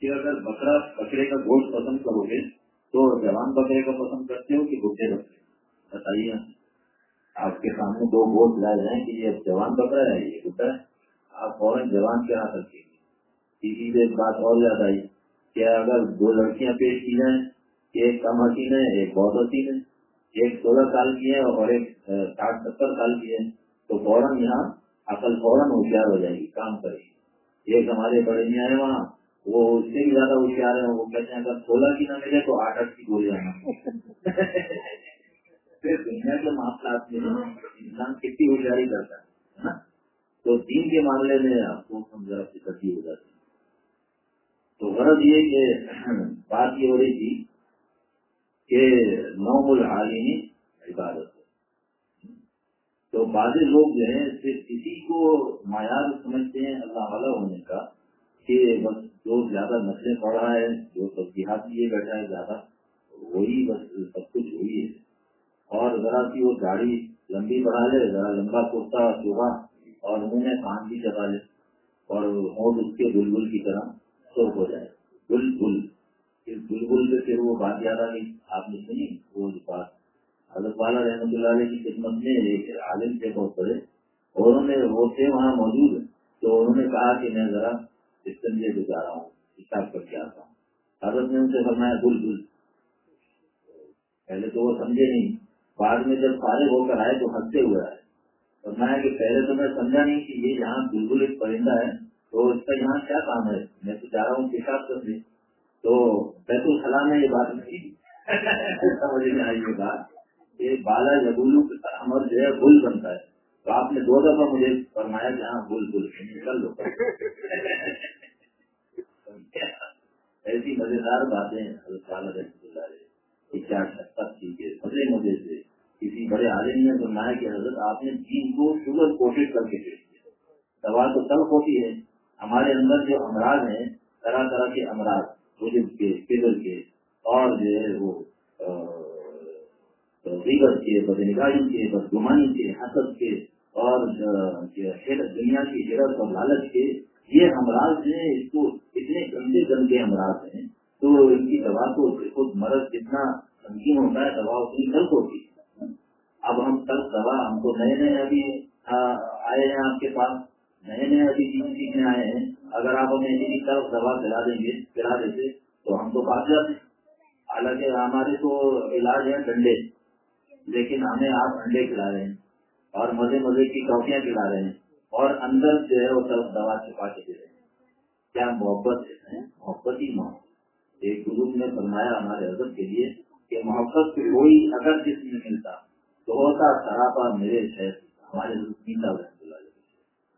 کہ اگر بکرا بکرے کا گوشت پسند کرو گے، تو جوان بکرے کا پسند کرتے ہو کہ بڈھے بکرے؟ بتائیے۔ آپ کے سامنے دو گوشت لائے جائیں کہ یہ جوان بکرا ہے، یہ بڈھا ہے۔ آپ فوراً جوان کے ہاتھ رکھیں گے اسی سے بات اور زیادہ آئی کہ اگر دو لڑکیاں پیش کی جائیں، ایک کم حسین ہے، ایک بہت حسین ہے۔ ایک سولہ سال کی ہے اور ایک ساٹھ ستر سال کی ہے، تو فوراً یہاں عقل فوراً ہوشیار ہو جائے گی، کام کرے گی۔ ایک ہمارے بڑے میاں ہیں وہاں۔ وہ اس سے بھی زیادہ ہوشیار ہے وہ کہتے ہیں اگر سولہ کی نہ ملے تو آٹھ آٹھ کی گولی آنا دنیا کے معاملات میں انسان کتنی ہوشیاری کرتا ہے تو دین کے معاملے میں آپ کو ذرا فکر ہو جاتی تو غرض یہ کہ بات یہ ہو رہی تھی کہ نوم العالمی عبادت تو بعض لوگ جو ہیں، صرف کسی کو معیار سمجھتے ہیں اللہ والا ہونے کا کہ بس جو زیادہ نسلیں پڑھ رہا ہے، جو سب لیے بیٹھا ہے، زیادہ وہی بس سب کچھ وہی ہے۔ اور ذرا سی وہ گاڑی لمبی بڑھا لے، ذرا لمبا کرتا صبح اور منہ میں کان بھی چبا لے اور ہوٹ اس کے بلبل کی طرح سوکھ ہو جائے۔ بل بل بلبل سے پھر وہ بات یاد آ گئی۔ آپ نے سنی وہ بات۔ حضرت والا رحمۃ اللہ علیہ کی خدمت میں ایک عالم تھے بہت بڑے، اور انہوں نے وہ تھے وہاں موجود، تو انہوں نے کہا کہ میں ذرا استنجے سے جا رہا ہوں حساب کر کے آتا ہوں حضرت نے ان سے فرمایا بل بل پہلے تو وہ سمجھے نہیں۔ بعد میں جب فارغ ہو کر آئے تو ہنستے ہوئے آئے۔ فرمایا کہ پہلے تو میں سمجھا نہیں کہ یہ یہاں بالکل ایک پرندہ ہے، تو اس کا یہاں کیا کام ہے؟ میں تو چاہ رہا ہوں پیشاب کرنے تو بیت السلام میں یہ بات نہیں۔ سمجھ میں آئی یہ بات کہ بالا جبولو امر جو ہے بل بنتا ہے۔ تو آپ نے دو دفعہ مجھے فرمایا کہ ہاں بل بل نکل لو ایسی مزیدار باتیں حضرت اللہ کیا چیزیں مزے مزے سے کسی بڑے عالم نے فرمایا کہ حضرت آپ نے دین کو شوگر کوشش کر کے پیش کیا۔ دوا تو تلخ ہوتی ہے۔ ہمارے اندر جو امراض ہیں، طرح طرح کے امراض بزرگ کے فکر کے، اور جو ہے وہ غیبت کے، بدنگاہی کے، بدگمانی کے، حسد کے، اور دنیا کی حیرت اور لالچ کے یہ امراض جو ہیں، اس کو اتنے گندے گندے امراض ہیں، تو ان کی دوا تو خود مرض جتنا سنگین ہوتا ہے، دوا اتنی تلخ ہوتی ہے۔ اب ہم تلخ دوا ہم کو نئے نئے ابھی ہاں، آئے ہیں آپ کے پاس۔ نئے نئے ابھی چیز سیکھنے آئے ہیں۔ اگر آپ ہمیں اتنی تلخ دوا پلا دیں گے پلا دیتے، تو ہم تو بات جاتے۔ حالانکہ ہمارے تو علاج ہے ڈنڈے۔ لیکن ہمیں آپ انڈے کھلا رہے ہیں اور مزے مزے کی ٹوفیاں کھلا رہے ہیں۔ اور اندر جو ہے وہ سب دوا چھپا کے دے رہے کیا محبت ہے؟ محبت ہی محبت۔ ایک گروپ نے فرمایا ہمارے حضرت کے لیے کہ محبت سے کوئی اگر جس میں ملتا تو ہوتا سراپا میرے شہر ہمارے پیتا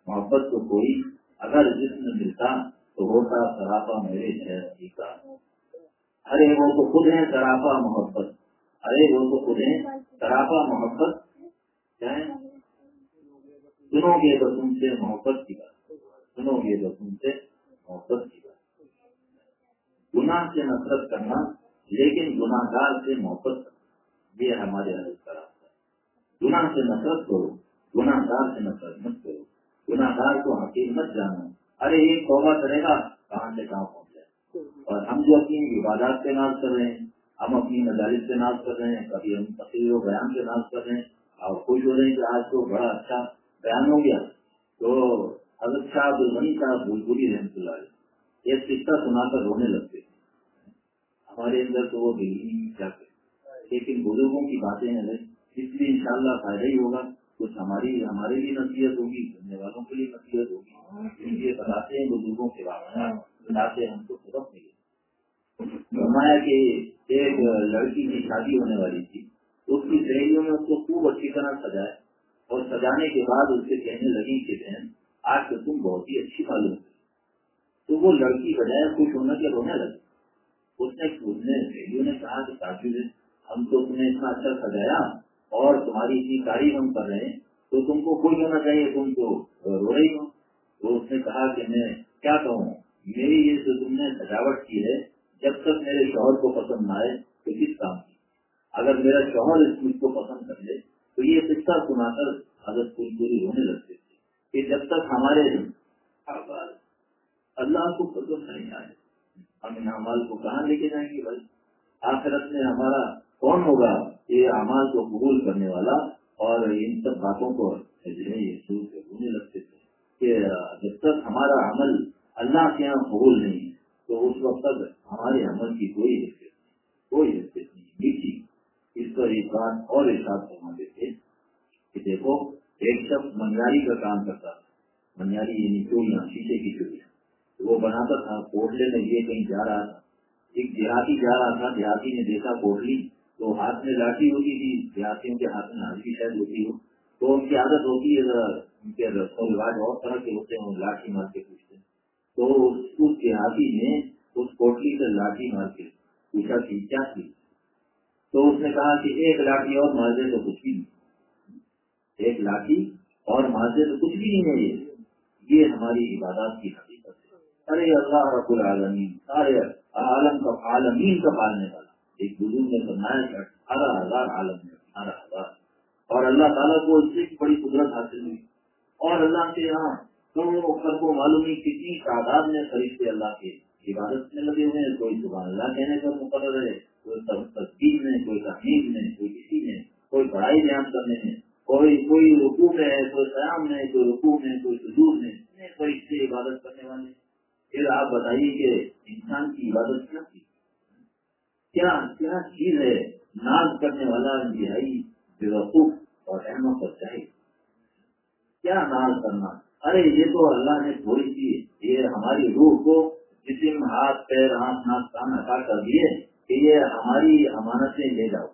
محبت کو کوئی اگر جس میں ملتا تو ہوتا سراپا میرے شہر پیتا ارے وہ تو خود ہیں سراپا محبت۔ ارے وہ تو خود ہیں سراپا محبت۔ کیا ہے سنو گے تو تم سے محبت کی بات سنو گے تو تم سے محبت کی بات گناہ سے نفرت کرنا لیکن گناہ گار سے محبت کرنا یہ ہمارے حضرت کا راستہ ہے گناہ سے نفرت کرو گناہ گار سے نفرت مت کرو گناہ گار کو حقیق مت جانو ارے ایک توبہ کرے گا کہاں سے کہاں پہنچ جائے اور ہم جو اپنی عبادات پہ ناز کر رہے ہیں ہم اپنی مدارس پہ ناز کر رہے ہیں کبھی ہم تقریر و بیان پہ ناز کر رہے ہیں اور خوش ہو رہے ہیں کہ آج تو بڑا اچھا بیان ہو گیا تو حضرت شاہ عبد عبدالغنی صاحب بلبلی رحمۃ اللہ علیہ یہ قصہ سنا کر رونے لگتے ہمارے اندر تو وہ دلی نہیں کیا کرے لیکن بزرگوں کی باتیں ہیں اس لیے انشاءاللہ فائدہ ہی ہوگا۔ کچھ ہماری ہمارے لیے نصیحت ہوگی سننے والوں کے لیے نصیحت ہوگی۔ اس لیے بتاتے ہیں بزرگوں کے بارے میں۔ بتاتے ہیں ہم کو سبق ملے۔ فرمایا کہ ایک لڑکی کی شادی ہونے والی تھی۔ اس کی سہیلیوں نے اس کو خوب اچھی طرح سجایا۔ اور سجانے کے بعد اس سے کہنے لگی کہ بہن، آج تو تم بہت ہی اچھی معلوم تو وہ لڑکی بجائے خوش ہونے کے رونے لگی؟ اس نے سہیلیوں نے کہا کہ کافی جی، ہم تو تمہیں اتنا اچھا سجایا اور تمہاری اتنی تعریف ہم کر رہے ہیں، تو تم کو خوش ہونا چاہیے، تم تو رو رہی ہو۔ تو اس نے کہا کہ میں کیا کہوں؟ میری یہ جو تم نے سجاوٹ کی ہے، جب تک میرے شوہر کو پسند نہ آئے تو کس کام کی؟ اگر میرا شوہر اس چیز کو پسند کر لے تو یہ قصہ سنا کر حضرت پوری پوری ہونے لگتے تھے کہ جب تک ہمارے اللہ کو پسند نہیں آئے۔ ان اعمال کو کہاں لے کے جائیں گے بھائی؟ آخرت میں ہمارا کون ہوگا؟ یہ اعمال کو قبول کرنے والا اور ان سب باتوں کو ہونے لگتے تھے کہ جب تک ہمارا عمل اللہ کے یہاں قبول نہیں ہے، تو اس وقت تک ہمارے عمل کی کوئی حیثیت نہیں، کوئی حیثیت نہیں، میٹھی۔ اس پر ایک بات اور احساس فرماتے تھے کہ دیکھو، ایک شخص منیاری کا کام کرتا تھا۔ منیاری یعنی چوڑیاں یعنی شیشے کی چوڑیاں وہ بناتا تھا کوٹلے میں یہ کہیں جا رہا تھا۔ ایک دیہاتی جا رہا تھا، دیہاتی نے دیکھا کوٹلی تو ہاتھ میں لاٹھی ہوتی تھی، دیہاتیوں کے ہاتھ میں ہاتھ کی شاید ہوتی ہو۔ تو ان کی عادت ہوتی ہے ذرا ان کے رسم رواج اور طرح کے ہوتے ہیں لاٹھی مار کے پوچھتے ہیں۔ تو اس دیہاتی نے اس کوٹلی سے لاٹھی مار کے پوچھا کہ کیا تھی تو اس نے کہا کہ ایک لاٹھی اور مار تو کچھ بھی نہیں۔ ایک لاٹھی اور مار تو کچھ بھی نہیں ہے یہ۔ ہماری عبادات کی حقیقت ہے۔ ارے اللہ رب العالمین، سارے عالم کا عالمین کا پالنے والا ایک بزرگ نے فرمایا کہ اٹھارہ ہزار عالم ہے اٹھارہ ہزار۔ اور اللہ تعالیٰ کو اس سے بڑی قدرت حاصل ہوئی۔ اور اللہ کے یہاں کروڑوں کو معلوم نہیں کتنی تعداد میں فرشتے اللہ کے عبادت میں لگے ہوئے ہیں۔ کوئی زبان اللہ کہنے پر مقرر ہے کوئی تصدیق میں کوئی تحمید میں کوئی کسی میں کوئی پڑھائی بیان کرنے میں کوئی کوئی رکو میں ہے، کوئی قیام میں کوئی رکو میں کوئی سجور میں فرشتے عبادت کرنے والے پھر آپ بتائیے کہ انسان کی عبادت کیا تھی کیا کیا چیز ہے ناز کرنے والا انتہائی بے وقوف اور احمد پر چاہیے کیا ناز کرنا؟ ارے، یہ تو اللہ نے تھوڑی سی، یہ ہماری روح کو جسم، ہاتھ، پیر، ہاتھ، ناک، کان ہٹا کر دیے۔ کہ یہ ہماری امانتیں لے جاؤ۔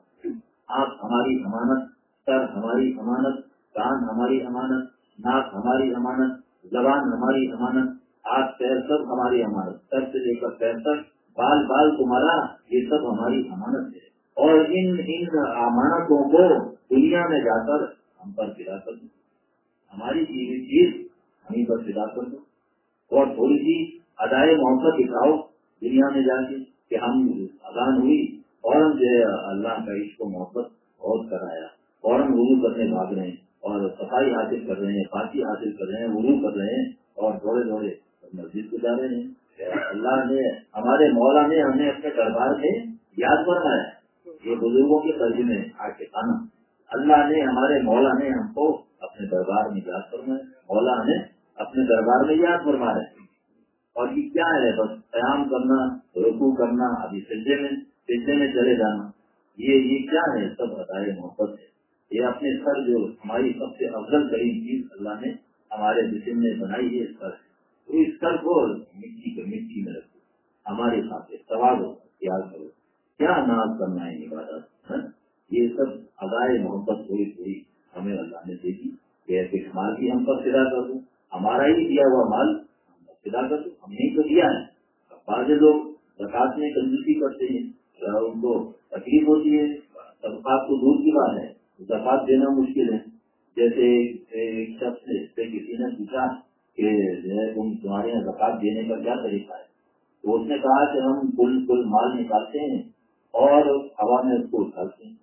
آپ ہماری امانت، سر ہماری امانت، کان ہماری امانت، ناک ہماری امانت، زبان ہماری امانت، ہاتھ، پیر سب ہماری امانت۔ سر سے لے کر پیر تک، بال بال تمہارا، یہ سب ہماری امانت ہے۔ اور ان ان امانتوں کو دنیا میں جا کر ہم پر گرا کر دوں ہماری چیز ہمیں پر فدا کر دو۔ اور تھوڑی سی ادائے محبت دکھاؤ دنیا میں جا کے کہ ہم اذان ہوئی، فوراً جو ہے اللہ کا عشق و محبت بہت کرایا۔ فوراً وضو کرنے بھاگ رہے ہیں اور صفائی حاصل کر رہے ہیں پارٹی حاصل کر رہے ہیں، وضو کر رہے ہیں اور تھوڑے تھوڑے مسجد کو جا رہے ہیں۔ اللہ نے، ہمارے مولا نے ہمیں اپنے دربار میں یاد فرمایا۔ یہ بزرگوں کے ترجمے آ کے کھانا اللہ نے، ہمارے مولا نے ہم کو اپنے دربار میں یاد فرمائے مولا ہمیں اپنے دربار میں یاد فرما رہے اور یہ کیا ہے؟ بس قیام کرنا رکو کرنا، ابھی سجدے میں سجدے میں چلے جانا۔ یہ یہ کیا ہے؟ سب بتائے محبت ہے۔ یہ اپنے سر جو ہماری سب سے افضل ترین چیز اللہ نے ہمارے جسم میں بنائی ہے سر تو اس سر کو مٹی کے مٹی میں رکھو۔ ہمارے خاطر سوال ہو یاد کرو۔ کیا ناز کرنا ہے عبادت؟ ہاں؟ یہ سب ادائے محبت تھوڑی تھوڑی ہمیں اللہ نے دے دی۔ کہ ایسے مال بھی ہم پر فدا کر دوں ہمارا ہی دیا ہوا مال ہم پر فدا ہم نے تو دیا ہے۔ بعض لوگ زکات میں کنجوسی کرتے ہیں۔ ان کو تکلیف ہوتی ہے۔ طبقات کو دور کی بات ہے۔ زکات دینا مشکل ہے۔ جیسے ایک شخص سے کسی نے پوچھا کہ تم تمہارے یہاں زکات دینے کا کیا طریقہ ہے؟ تو اس نے کہا کہ ہم کل کل مال نکالتے ہیں اور ہوا میں اس کو اچھالتے ہیں۔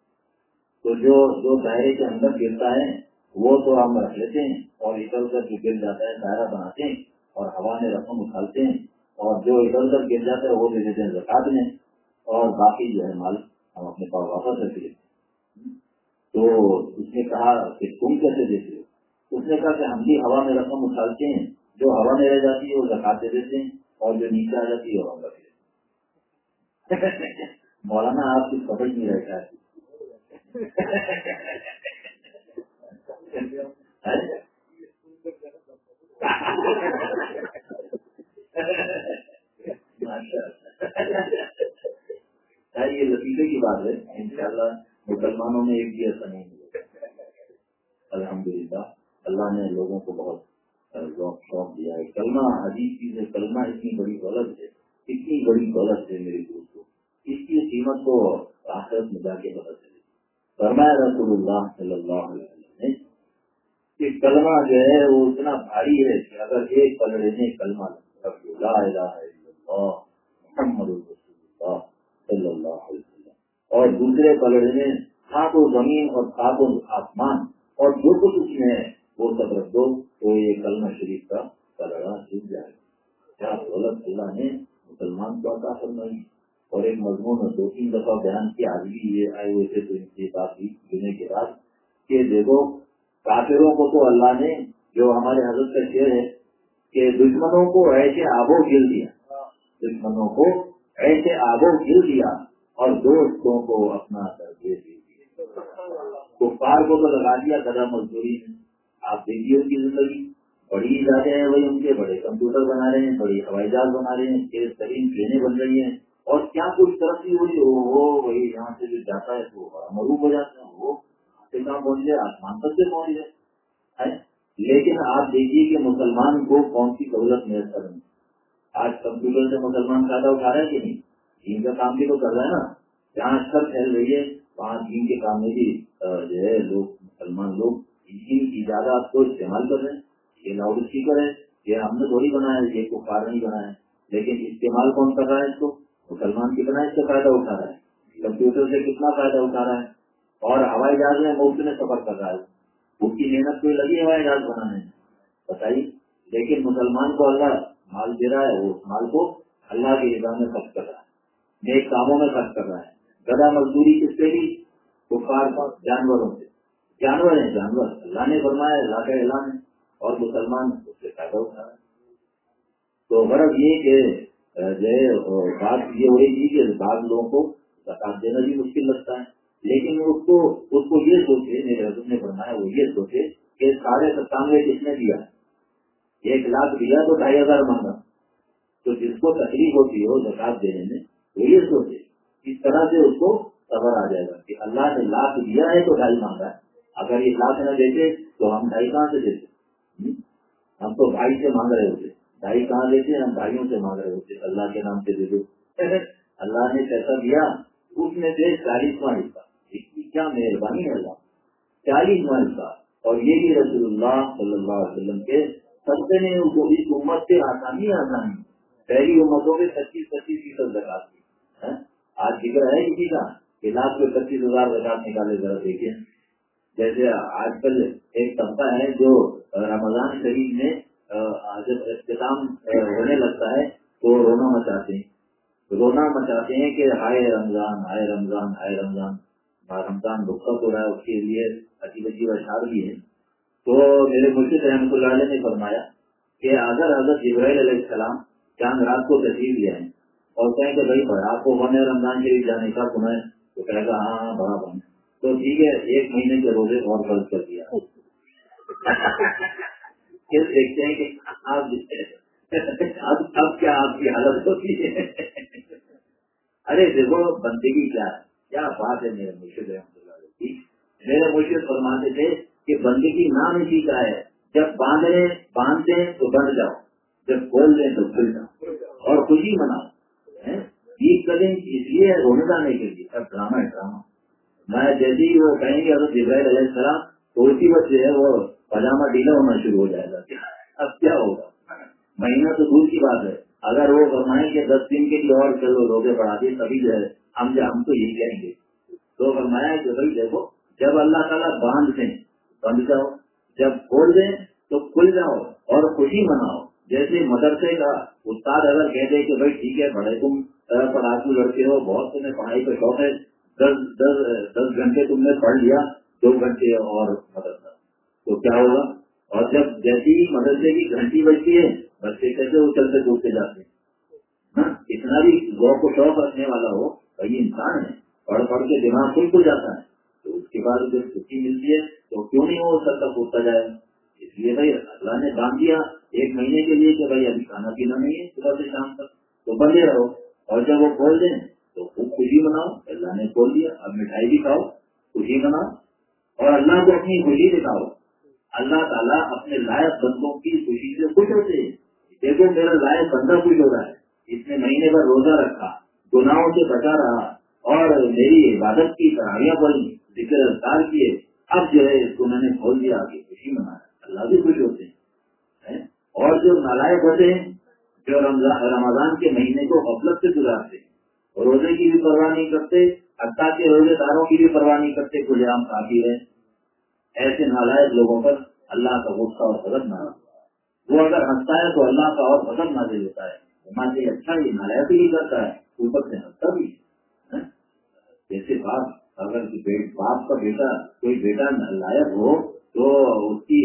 تو جو جو دائرے کے اندر گرتا ہے، وہ تو ہم رکھ لیتے ہیں اور ادھر ادھر جو گر جاتا ہے، دائرہ بناتے ہیں۔ اور ہوا میں رقم اچھالتے ہیں اور جو ادھر ادھر گر جاتا ہے وہ دے دیتے ہیں زکات میں اور باقی جو ہے مال ہم اپنے پاس واپس رکھ لیتے ہیں۔ تو اس نے کہا کہ تم کیسے دیتے ہو؟ اس نے کہا کہ ہم بھی ہوا میں رقم اچھالتے ہیں، جو ہوا میں رہ جاتی ہے وہ زکات دے دیتے ہیں اور جو نیچے آ جاتی ہے وہ ہم رکھ لیتے ہیں مولانا آپ کی سمجھ نہیں رہتا ہے ہاں جی۔ یہ لطیفے کی بات ہے ان شاء اللہ مسلمانوں میں ایک بھی ایسا نہیں الحمد للہ اللہ نے لوگوں کو بہت شوق دیا ہے۔ کلمہ عجیب چیز ہے کلمہ اتنی بڑی دولت ہے، اتنی بڑی دولت ہے میرے دوستوں۔ اس کی قیمت کو آخرت میں جا کے بدل فرمایا رسول اللہ صلی اللہ علیہ وسلم کہ کلمہ جو ہے وہ اتنا بھاری ہے کہ اگر ایک پلڑے نے کلمہ لا الہ الا اللہ، محمد رسول اللہ صلی اللہ علیہ وسلم، اور دوسرے پلڑے نے خاک و زمین اور خاک و آسمان اور جو کچھ اس میں ہے، وہ سب رکھ دو تو یہ کلمہ شریف کا پلڑا چھوٹ جائے گا۔ کیا دولت اللہ نے مسلمان کو عطا فرمائی؟ اور ایک مضمون دو تین دفعہ بیان کیا، آج بھی یہ آئے ہوئے تھے تو ان کی بات ہوئی جنے کے بعد کہ دیکھو کافروں کو تو اللہ نے جو ہمارے حضرت کا شعر ہے کہ دشمنوں کو ایسے آبو گل دیا، دشمنوں کو ایسے آبو گل دیا اور دوستوں کو اپنا درجے دے دیا۔ کفار کو تو لگا دیا گدا مزدوری میں آپ دیکھیے ان کی زندگی۔ بڑی زیادہ ہے وہی ان کے، بڑے کمپیوٹر بنا رہے ہیں، بڑی ہوائی جہاز بنا رہے ہیں تیز ترین ٹرینیں بن رہی ہیں۔ اور کیا کچھ ترقی ہوئی ہو وہی یہاں سے جو جاتا ہے تو مروب ہو جاتے ہیں وہ کہاں پہنچ جائے آسمان تک سے پہنچ جائے لیکن آپ دیکھیے کہ مسلمان کو کون سی سہولت میسر نہیں آج کمپیوٹر سے مسلمان فائدہ اٹھا رہا ہے کہ نہیں؟ دین کا کام بھی تو کر رہا ہے نا۔ جہاں اچھا پھیل رہی ہے، وہاں دین کے کام میں بھی جو ہے، لوگ، مسلمان لوگ دین کی زیادہ کو استعمال کر رہے ہیں، یہ لاؤڈ اسپیکر ہے، یہ ہم نے تھوڑی بنایا یہ کو کار نہیں بنایا لیکن استعمال کون کر رہا ہے اس کو؟ مسلمان کتنا اس سے فائدہ اٹھا رہا ہے؟ کمپیوٹر سے کتنا فائدہ اٹھا رہا ہے؟ اور ہوائی جہاز میں مفت میں سفر کر رہا ہے۔ اس کی محنت کوئی لگی ہوائی جہاز بنانے بتائیے۔ لیکن مسلمان کو اللہ مال دے رہا ہے، وہ مال کو اللہ کے نظام میں خرچ کر رہا ہے۔ نیک کاموں میں خرچ کر رہا ہے۔ گدا مزدوری کس سے بھی؟ بخار جانوروں سے جانور ہیں جانور۔ اللہ نے فرمایا، اللہ کا اعلان ہے اور مسلمان اس سے فائدہ اٹھا رہا ہے۔ تو غرض یہ کہ جو بات یہ ہو رہی تھی کہ بعض لوگوں کو زکات دینا بھی مشکل لگتا ہے۔ لیکن اس کو اس کو یہ سوچے، میرے حضرت نے فرمایا، وہ یہ سوچے کہ ساڑھے ستانوے کس نے دیا ایک لاکھ دیا تو ڈھائی ہزار مانگا۔ تو جس کو تکلیف ہوتی ہو زکات دینے میں وہ یہ سوچے۔ اس طرح سے اس کو صبر آ جائے گا کہ اللہ نے لاکھ دیا ہے تو ڈھائی مانگا ہے۔ اگر یہ لاکھ نہ دیتے تو ہم ڈھائی کہاں سے دیتے؟ ہم؟ تو بھائی سے مانگ رہے ہوتے۔ بھائی کہاں دیتے؟ ہم بھائیوں سے مانگ رہے ہوتے۔ اللہ کے نام سے دے دو۔ اللہ نے پیسہ دیا، اس میں سے چالیسواں حصہ اس کی کیا مہربانی ہے اللہ؟ چالیسواں حصہ اور یہ بھی رسول اللہ صلی اللہ علیہ وسلم کے سب نے اس امت سے آسانی آسانی۔ پہلی امتوں میں پچیس پچیس فیصد زکات کی ہاں؟ آج ذکر ہے کسی کا کہ لاکھ میں پچیس ہزار زکات نکالے ذرا دیکھیں۔ جیسے آج کل ایک طبقہ ہے جو رمضان شریف میں جب اختتام ہونے لگتا ہے تو رونا مچاتے ہیں۔ رونا مچاتے ہیں کہ ہائے رمضان ہائے رمضان ہائے رمضان۔ رمضان رخصت ہو رہا ہے، اس کے لیے عجیب عجیب اشعار بھی ہیں تو میرے مرشد رحمۃ اللہ علیہ نے فرمایا کہ اگر حضرت ابراہیل علیہ السلام چاند رات کو تشریف لیا ہے اور کہیں کہ بھائی آپ کو بنے رمضان شریف جانے کا سنا ہے تو کہے گا ہاں ہاں بڑا بنے تو ٹھیک ہے، ایک مہینے کے روزے اور فرض کر دیا۔ پھر دیکھتے ہیں کہ اب اب کیا آپ کی حالت ہوتی ہے؟ ارے دیکھو، بندگی کیا ہے؟ کیا بات ہے میرے مرشد رحمۃ اللہ میرے مرشد فرماتے تھے کہ بندگی نام اسی کا ہے، جب باندھ رہے باندھتے تو بند جاؤ، جب کھول دیں تو کھل جاؤ، اور خوشی مناؤ عید کا دن اس لیے رونے جانے کے لیے۔ سب ڈرامہ ہے، ڈرامہ۔ میں جیسے ہی وہ کہیں گے اگر جبرائیل علیہ السلام، تو اسی وقت جو ہے وہ پاجامہ ڈھیلا ہونا شروع ہو جائے گا۔ اب کیا ہوگا؟ مہینہ تو دور کی بات ہے۔ اگر وہ فرمائیں کہ دس دن کے لیے اور چلو، روزے بڑھا دیے، تبھی جو ہے ہم جو ہم تو یہی کہیں گے۔ تو فرمایا کہ بھائی دیکھو، جب اللہ تعالیٰ باندھ دیں بند جاؤ جب کھول دیں تو کھل جاؤ اور خوشی مناؤ۔ جیسے مدرسے کا استاد اگر کہہ دے کہ بھائی ٹھیک ہے، بڑے تم پڑھاکو لڑکے ہو، بہت تمہیں پڑھائی کا شوق ہے، دس دس دس گھنٹے تم نے پڑھ لیا، دو گھنٹے اور مدرسہ تو کیا ہوگا؟ اور جب جیسی مدرسے کی گھنٹی بجتی ہے، بچے کیسے اچھلتے دوڑتے جاتے ہیں؟ ہاں، اتنا بھی ذوق و شوق رکھنے والا ہو وہی انسان ہے، پڑھ پڑھ کے دماغ کھل کھل جاتا ہے۔ تو اس کے بعد جب چھٹی ملتی ہے، تو کیوں نہیں وہ سب تک اٹھتا جائے؟ اس لیے بھائی اللہ نے باندھ دیا ایک مہینے کے لیے کہ بھائی ابھی کھانا پینا نہیں ہے صبح سے شام تک۔ تو بندے رہو، اور جب وہ کھول دیں، تو خوب خوشی مناؤ۔ اللہ نے کھول دیا، اب مٹھائی بھی کھاؤ، خوشی مناؤ، اور اللہ کو اپنی خوشی دکھاؤ۔ اللہ تعالیٰ اپنے لائق بندوں کی خوشی سے خوش ہوتے ہیں۔ دیکھو، میرا لائق بندہ خوش ہو رہا ہے، اس نے مہینے بھر روزہ رکھا۔ گناہوں سے بچا رہا اور میری عبادت کی کہانیاں پڑھی ذکر اذکار کیے، اب جو ہے اس کو میں نے کھول دیا کہ خوشی منایا۔ اللہ بھی خوش ہوتے ہیں اور جو نالائق ہوتے ہیں، جو رمضان کے مہینے کو غفلت سے گزارتے ہیں۔ روزے کی بھی پرواہ نہیں کرتے حتیٰ کے روزے داروں کی بھی پرواہ نہیں کرتے، کھلے عام کافی ہے ایسے نالائق لوگوں پر اللہ کا غصہ اور غضب نہ وہ اگر ہنستا ہے تو اللہ کا اور غضب نازل ہوتا ہے۔ اچھا یہ نالائق بھی کرتا ہے۔ اوپر سے ہنستا بھی ہاں؟ جیسے باپ اگر باپ کا بیٹا کوئی بیٹا لائق ہو، تو اس کی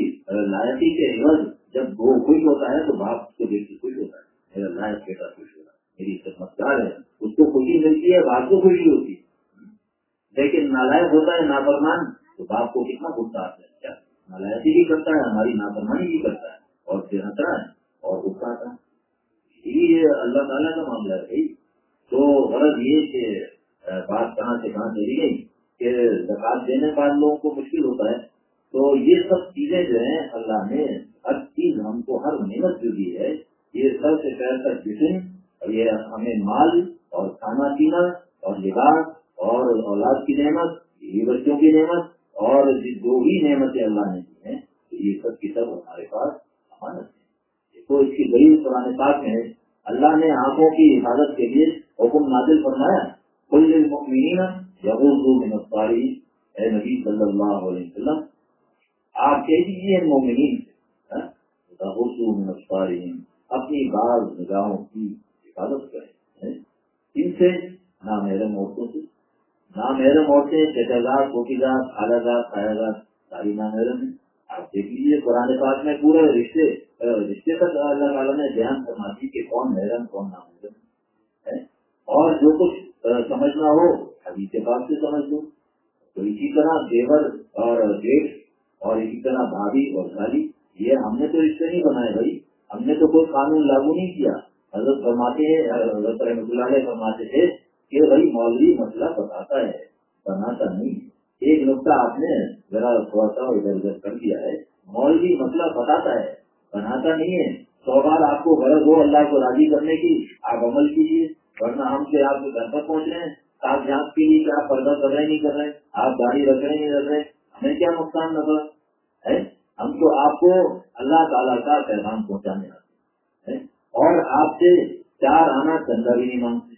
لائقی کے عوض جب وہ خوش ہوتا ہے تو باپ کو دیکھ کے خوش ہوتا ہے۔ میرا لائق بیٹا خوش ہو رہا ہے، میری خدمتگار ہے، اس کو خوشی ملتی ہے، باپ کو خوشی ہوتی ہے۔ لیکن نالائق ہوتا ہے، نافرمان، تو باپ کو کتنا غصہ آتا ہے؟ کیا؟ نالائقی بھی کرتا ہے، ہماری نافرمانی بھی کرتا ہے، اور پھر ہنستا ہے، اور غصہ آتا ہے۔ یہ اللہ تعالیٰ کا معاملہ ہے بھائی تو غرض یہ کہ بات کہاں سے کہاں چلی گئی کہ زکات دینے والے لوگوں کو مشکل ہوتا ہے۔ تو یہ سب چیزیں جو ہیں، اللہ نے ہر چیز ہم کو، ہر نعمت جو دی ہے، یہ سب سے پہلے تک جسم، اور یہ ہمیں مال اور کھانا پینا اور لباس اور اولاد کی نعمت بچوں کی نعمت، اور جو بھی نعمتیں اللہ نے دی ہیں یہ سب کی سب ہمارے پاس امانت ہے تو اس کی غریب پرانے پاک میں اللہ نے آنکھوں کی حفاظت کے لیے حکم نازل فرمایا کل المؤمنین یغضوا من الطاری اے نبی صلی اللہ علیہ وسلم، آپ کہہ دیجیے مومنین سے ہاں، یغضوا من الطاری اپنی بعض نگاہوں کی حفاظت کریں ہاں، ان سے نہ محرم عورتوں سے نہ محرم عورتیں چٹازار کوٹیدار خالہ خایہ ساری نہ محرم ہیں۔ آپ دیکھ لیجیے قرآن پاک میں پورے رشتے رشتے تک اللہ تعالیٰ نے بیان فرما دی کہ کون محرم، کون نہ محرم ہے ہاں، اور جو کچھ سمجھنا ہو، ابھی کے پاس سے سمجھ لو تو اسی طرح دیور اور جیٹ اور اسی طرح بھابھی اور سالی یہ ہم نے تو رشتے نہیں بنائے بھائی۔ ہم نے تو کوئی قانون لاگو نہیں کیا۔ حضرت فرماتے ہیں حضرت رحمۃ اللہ علیہ فرماتے تھے کہ بھائی مولوی مسئلہ بتاتا ہے، بناتا نہیں۔ ایک نقطہ آپ نے ذرا تھوڑا سا ادھر ادھر کر دیا ہے۔ مولوی مسئلہ بتاتا ہے، بناتا نہیں ہے۔ سو بار آپ کو غرض ہو اللہ کو راضی کرنے کی، آپ عمل کیجیے ورنہ ہم سے آپ کے گھر پر پہنچ رہے ہیں، آپ جانچ کے لیے آپ پردہ کر رہے نہیں کر رہے، آپ گاڑی رکھ رہے، نہیں رکھ رہے، ہمیں کیا نقصان نظر ہے؟ ہم تو آپ کو اللہ تعالیٰ کا پیغام پہنچانے آتے ہیں اور آپ سے چار آنا چندہ بھی نہیں مانگتے۔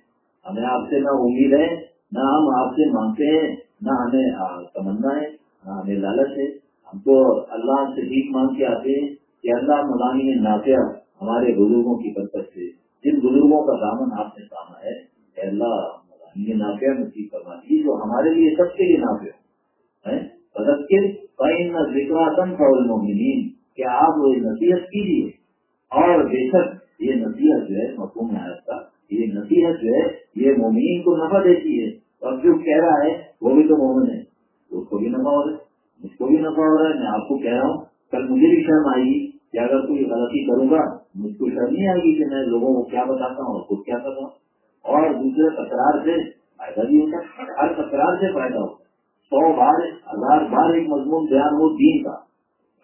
ہمیں آپ سے نہ امید ہے، نہ ہم آپ سے مانگتے ہیں، نہ ہمیں تمنا ہے، نہ ہمیں لالچ ہے۔ ہم تو اللہ سے بھیک مانگ کے آتے ہیں کہ اللہ ملانی نافیہ ہمارے بزرگوں کی برکت سے۔ جن بزرگوں کا دامن آپ نے سامنا ہے اللہ یہ نافیہ نصیب کرنا چاہیے جو ہمارے لیے سب کے لیے نافیہ ہے ذکر کہ آپ وہ نصیحت کیجیے۔ اور بے شک یہ نصیحت جو ہے، مفہوم ہے کا یہ نصیحت جو ہے، یہ مومنین کو نفع دیتی ہے۔ اور جو کہہ رہا ہے، وہ بھی تو مومن ہے۔ اس کو بھی نفع ہو رہا ہے مجھ کو بھی نفع ہو رہا ہے، میں آپ کو کہہ رہا ہوں۔ کل مجھے بھی شرم آئے گی کہ اگر کوئی غلطی کروں گا مجھ کو شرم نہیں آئے گی کہ میں لوگوں کو کیا بتاتا ہوں اور خود کیا کرتا ہوں؟ اور دوسرے تکرار سے فائدہ بھی ہوتا ہے۔ ہر تکرار سے فائدہ ہوتا سو بار، ہزار بار ایک مضمون بیان ہو دین کا۔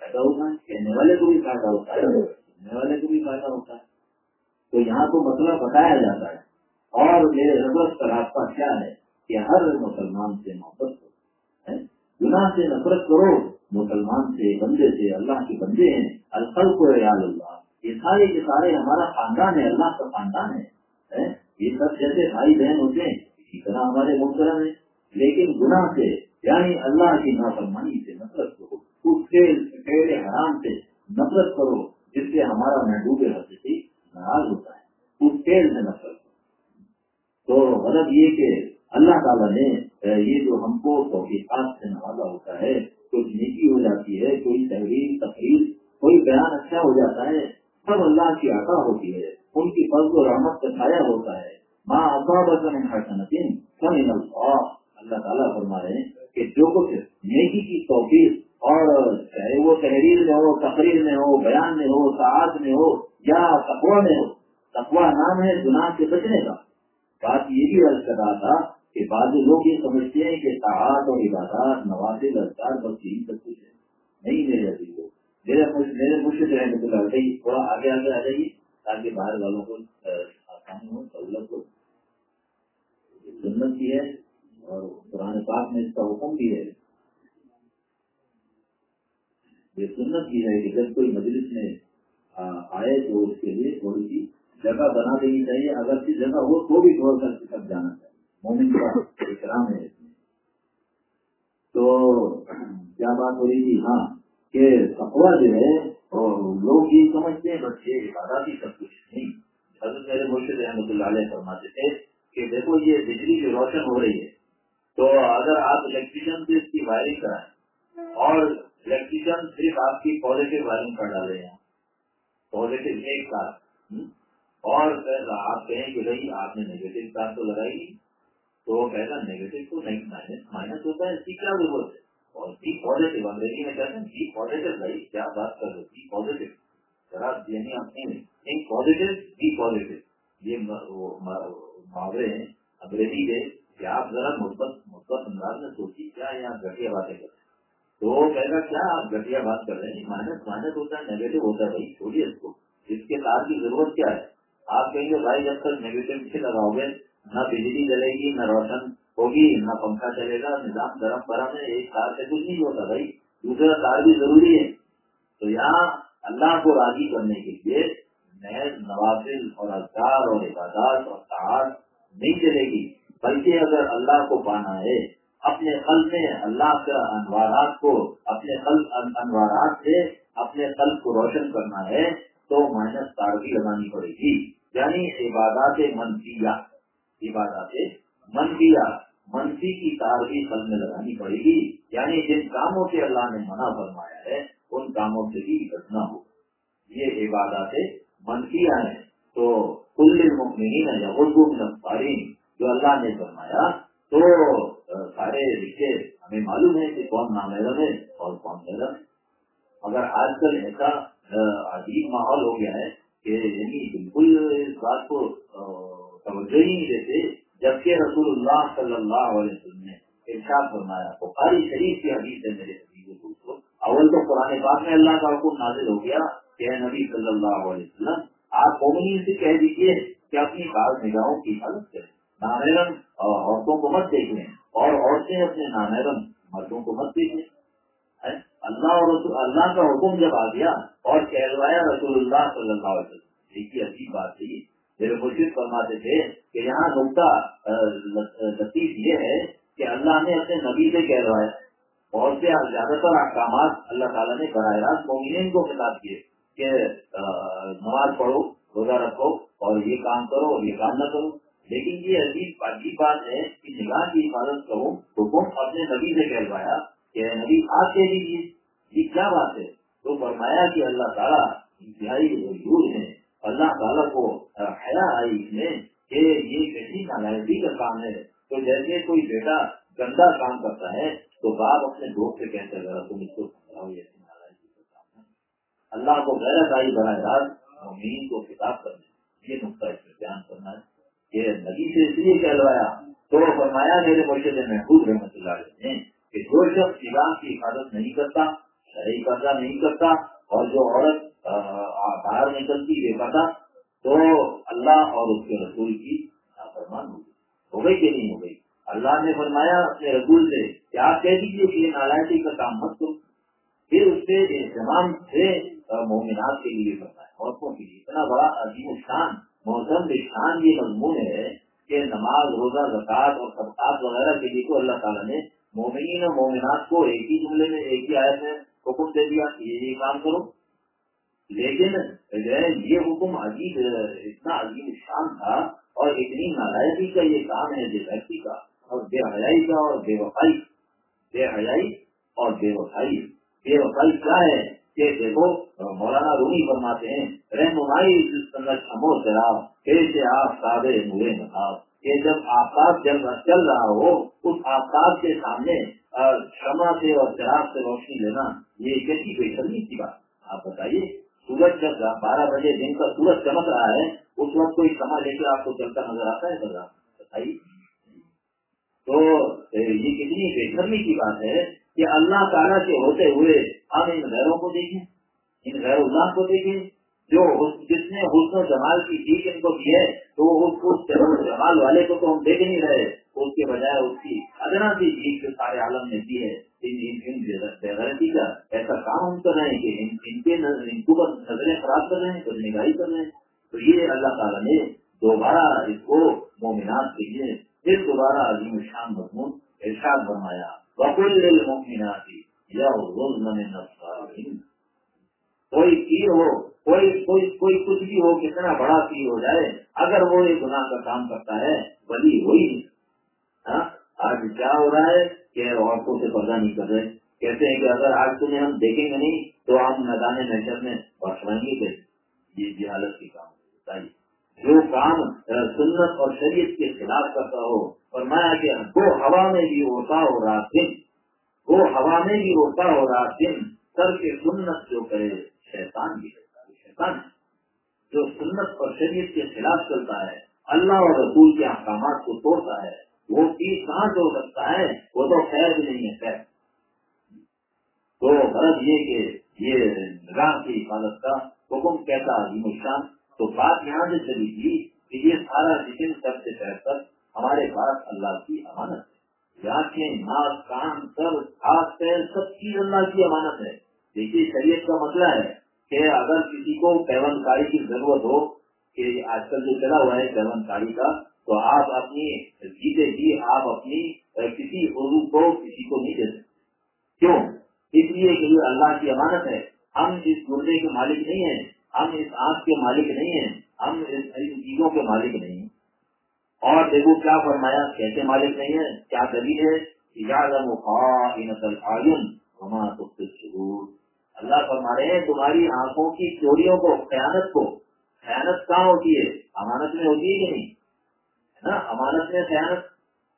فائدہ ہوتا ہے، کہنے والے کو بھی فائدہ ہوتا ہے، سننے والے کو بھی فائدہ ہوتا ہے۔ تو یہاں تو مسئلہ بتایا جاتا ہے۔ اور میرے ربط کا راستہ کیا ہے کہ ہر مسلمان سے محبت کرو گناہ سے نفرت کرو۔ مسلمان سے، بندے سے، اللہ کے بندے ہیں۔ الفل کو اللہ۔ یہ سارے کے سارے ہمارا خاندان ہے، اللہ کا خاندان ہے یہ سب جیسے بھائی بہن ہوتے ہیں، اسی طرح ہمارے محترم ہیں۔ لیکن گناہ سے یعنی اللہ کی نافرمانی سے نفرت کرو، اس حرام سے نفرت کرو، جس سے ہمارا محبوب حقیقی ناراض ہوتا ہے، اس کھیل سے نفرت کرو۔ تو غلط یہ کہ اللہ تعالیٰ نے یہ جو ہم کو توفیقات سے نوازا ہوتا ہے، کچھ نیکی ہو جاتی ہے، کوئی تحریر، تقریر، کوئی بیان اچھا ہو جاتا ہے سب اللہ کی عطا ہوتی ہے، ان کی فضل و رحمت کا چھایا ہوتا ہے۔ ماں ابا حسنتین اللہ۔ تعالیٰ فرما رہے ہیں کہ جو کچھ نیکی کی توفیق اور چاہے وہ تحریر میں ہو، تقریر میں ہو، بیان میں ہو سعاد میں ہو، یا تقوا میں ہو تقوا نام ہے گناہ سے بچنے کا۔ بات یہ بھی عرض کر رہا تھا کہ بعض لوگ یہ سمجھتے ہیں کہ تعات اور عبادات نوازل اذکار بس یہی سب کچھ ہے۔ نہیں میرے عزیز کو میرے میرے مرشد رہنے کو لگ تھوڑا آگے آگے آ جائیے، تاکہ باہر والوں کو آسانی ہو، سہولت ہو۔ سنت بھی ہے اور قرآن پاک میں اس کا حکم بھی ہے۔ یہ سنت بھی ہے کہ جب کوئی مجلس میں آئے تو اس کے لیے تھوڑی سی جگہ بنا دینی چاہیے۔ اگر کسی جگہ ہو تو بھی چھوڑ کر سب جانا چاہیے۔ مومن کا اکرام ہے تو، کیا بات ہو رہی تھی؟ ہاں۔ کہ تقوا جو ہے لوگ یہ سمجھتے ہیں بچے عبادت ہی سب کچھ نہیں۔ حضرت میرے مرشد احمد اللہ علیہ فرماتے تھے کہ دیکھو، یہ بجلی جو روشن ہو رہی ہے۔ تو اگر آپ الیکٹریشن سے اس کی وائرنگ کرائیں، اور الیکٹریشن صرف آپ کی پازیٹیو وائرنگ کر ڈالے ہیں پازیٹیو ایک ساتھ اور آپ کہیں کہ بھائی، آپ نے نیگیٹو تار تو لگائی تو وہ کہتا نیگیٹو تو مائنس مائنس ہوتا ہے، اس کی کیا ضرورت ہے؟ اور بی پازیٹو انگریزی میں کہتے ہیں بی پازیٹو بھائی، کیا بات کر رہے بی پازیٹو ذرا یعنی اپنی تھنک پازیٹو بی پازیٹو یہ محاورے ہیں، انگریزی کے۔ کہ آپ ذرا مثبت مثبت انداز میں سوچیے، کیا یہاں گٹیا باتیں کرتے تو وہ کہے گا، کیا آپ گٹیا بات کر رہے ہیں؟ مائنس مائنس ہوتا ہے نیگیٹو ہوتا ہے بھائی، چھوڑیے اس کو۔ اس کے تار کی ضرورت کیا ہے؟ آپ کہیں گے، بھائی جب تک نیگیٹو سے لگاؤ گے، نہ بجلی جلے گی، نہ روشن ہوگی، نہ پنکھا چلے گا، نظام گرم گرم ہے، ایک تار سے کچھ نہیں ہوتا بھائی، دوسرا تار بھی ضروری ہے۔ تو یہاں اللہ کو راضی کرنے کے لیے نئے نوازل اور اذکار اور عبادات اور تار نہیں چلے گی۔ بلکہ اگر اللہ کو پانا ہے، اپنے قلب میں اللہ کے انوارات کو، اپنے قلب انوارات سے اپنے قلب کو روشن کرنا ہے، تو مائنس تاروی لگانی پڑے گی۔ یعنی عبادات منفیہ عبادات منفیہ منفی کی تاروی قلب میں لگانی پڑے گی۔ یعنی جن کاموں سے اللہ نے منع فرمایا ہے، ان کاموں سے بھی بچنا ہو۔ یہ عبادات منفیہ ہیں۔ تو کل مکمین یا اردو میں جو اللہ نے فرمایا، تو سارے رشتے ہمیں معلوم ہے کہ کون نامحرم ہے اور کون محرم ہے۔ اگر آج کل ایسا عجیب ماحول ہو گیا ہے کہ یعنی بالکل اس بات کو توجہ ہی نہیں دیتے جبکہ رسول اللہ صلی اللہ علیہ وسلم نے ارشاد فرمایا، بخاری شریف کی حدیث ہے میرے دوستوں اول تو قرآن پاک میں اللہ کا حکم نازل ہو گیا کہ نبی صلی اللہ علیہ وسلم، آپ قومی سے کہہ دیجیے کہ اپنی بال نگاہوں کی حالت کریں نامحرم عورتوں کو مت دیکھیں اور عورتیں اپنے نامحرم مردوں کو مت دیکھیں اللہ اور رسول، اللہ کا حکم جب آ گیا اور کہلوایا رسول اللہ صلی اللہ علیہ وسلم، دیکھیے عجیب بات تھی میرے مرشد فرماتے تھے کہ یہاں نقطہ لطیف یہ ہے کہ اللہ نے اپنے نبی سے کہلوایا اور سے زیادہ تر احکامات اللہ تعالیٰ نے براہ راست مومنین کو خطاب کیے کہ نماز پڑھو، روزہ رکھو، اور یہ کام کرو، اور یہ کام نہ کرو۔ لیکن یہ عجیب عجیب بات ہے کہ نگاہ کی حفاظت کروں حکم اپنے نبی سے کہلوایا کہ نبی، آپ کہہ دیجیے یہ کیا بات ہے؟ تو فرمایا کہ اللہ تعالیٰ انتہائی دور ہے اللہ تعالیٰ کو حیا آئی اس میں کہ یہ کسی نالائزی کا کام ہے۔ تو جیسے کوئی بیٹا گندا کام کرتا ہے، تو باپ اپنے دوست سے کہتے ذرا تم اس کو سمجھاؤ، یہ نالائزی کا کام ہے۔ اللہ کو غیرت آئی براہ راست مین کو خطاب کرنا۔ یہ نقطہ اس میں بیان کرنا ہے کہ نبی سے اس لیے کہلوایا۔ تو فرمایا، میرے مرشد محبوب رحمۃ اللہ علیہ نے، کہ جو شخص نگاہ کی حفاظت نہیں کرتا، شرعی قرضہ نہیں کرتا، اور جو عورت باہر نکلتی، بے پتا تو اللہ اور اس کے رسول کی فرمان ہوگی۔ ہو گئی کہ نہیں ہو گئی؟ اللہ نے فرمایا اپنے رسول سے، کہ آپ کہہ دیجیے کہ یہ نالائکی کا کام مت کرو۔ پھر اس سے اہتمام سے مومنات کے لیے فرمایا، عورتوں کے لیے۔ اتنا بڑا عظیم شان، موسم شان یہ مضمون ہے کہ نماز، روزہ زکات اور صدقات وغیرہ کے لیے تو اللہ تعالیٰ نے مومنین اور مومنات کو ایک ہی جملے میں، ایک ہی آیت میں حکم دے دیا کہ یہ کام کرو۔ لیکن یہ حکم عجیب اتنا عجیب شان تھا اور اتنی نالائکی کا یہ کام ہے بے بھائی کا، اور بے حیائی کا اور بے وفائی، بے حیائی اور بے وفائی۔ بے وفائی کیا ہے؟ کہ دیکھو، مولانا رومی فرماتے ہیں، رہنمائی کیسے آپ تابے ہوئے نقاب کہ جب آفتاب جب چل رہا ہو، اس آفتاب کے سامنے شمع سے اور چراغ سے روشنی لینا، یہ کیسی بے شرمی کی بات۔ آپ بتائیے سورج جب بارہ بجے دن کا سورج چمک رہا ہے، اس وقت کوئی سما لے کے آپ کو چلتا نظر آتا ہے سر بتائیے۔ تو یہ کتنی بے شرمی کی بات ہے کہ اللہ تعالیٰ کے ہوتے ہوئے ہم ان غیروں کو دیکھیں، ان غیر اللہ کو دیکھیں۔ جو جس نے حسن و جمال کی چیز ان کو دی ہے، تو اس جمال والے کو تو ہم دیکھ نہیں رہے، اس کے بجائے اس کی ادنا سی چیز سارے عالم نے دی ہے۔ بےغیرتی کا ایسا کام ہم کر رہے ہیں کہ ان کے ان کو بس نظریں خراب کر رہے ہیں کچھ نگاہی کر رہے ہیں۔ تو یہ اللہ تعالیٰ نے دوبارہ اس کو مومنات کے لیے پھر دوبارہ عظیم شان مضمون ارشاد بنایا بکل المومناتی یا کوئی چیز ہو، کوئی کوئی کوئی کچھ بھی ہو، کتنا بڑا چیز ہو جائے، اگر وہ ایک گناہ کا کام کرتا ہے، ولی وہی ہاں، آج کیا ہو رہا ہے؟ کہ عورتوں سے پردہ نہیں کر رہے۔ کہتے ہیں کہ اگر آج تمہیں ہم دیکھیں گے نہیں تو ہم میدان محشر میں بخشوائیں گے کیسے یہ حالت کی کام بتائیے۔ جو کام سنت اور شریعت کے خلاف کرتا ہو اور میں کہ وہ ہوا میں بھی ہوتا ہو رہا دن۔ وہ ہوا میں بھی ہوتا ہو رہا دن۔ سر کے سنت جو کرے، شیطان بھی شیطان جو سنت اور شریعت کے خلاف چلتا ہے، اللہ اور رسول کے احکامات کو توڑتا ہے۔ وہ چیز کہاں سے ہو سکتا ہے؟ وہ تو خیر بھی نہیں ہے، خیر۔ تو غرض یہ کہ یہ نگاہ کی حفاظت کا حکم کہتا ہے تو بات یہاں سے چلی تھی کہ یہ سارا جسم سب سے بہتر ہمارے پاس اللہ کی امانت ہے۔ آنکھیں ناک کان، سر، ہاتھ، پیر سب چیز اللہ کی امانت ہے۔ دیکھیے، شریعت کا مسئلہ ہے کہ اگر کسی کو پیون کاری کی ضرورت ہو کہ آج کل جو چلا ہوا ہے پیون کاری کا تو آپ اپنی جیتے جی آپ اپنی کسی اردو کو کسی کو نہیں دے سکتے کیوں؟ اس لیے کہ یہ اللہ کی امانت ہے۔ ہم اس گردے کے مالک نہیں ہیں۔ ہم اس آنکھ کے مالک نہیں ہیں۔ ہم ان چیزوں کے مالک نہیں۔ ہیں اور دیکھو کیا فرمایا، کیسے مالک نہیں ہے کیا دلیل ہے؟ اللہ فرما رہے ہیں، تمہاری آنکھوں کی چوریوں کو، خیانت کو، خیانت کہاں ہوتی ہے؟ امانت میں ہوتی ہے کہ نہیں؟ ہے نا؟ امانت میں خیانت،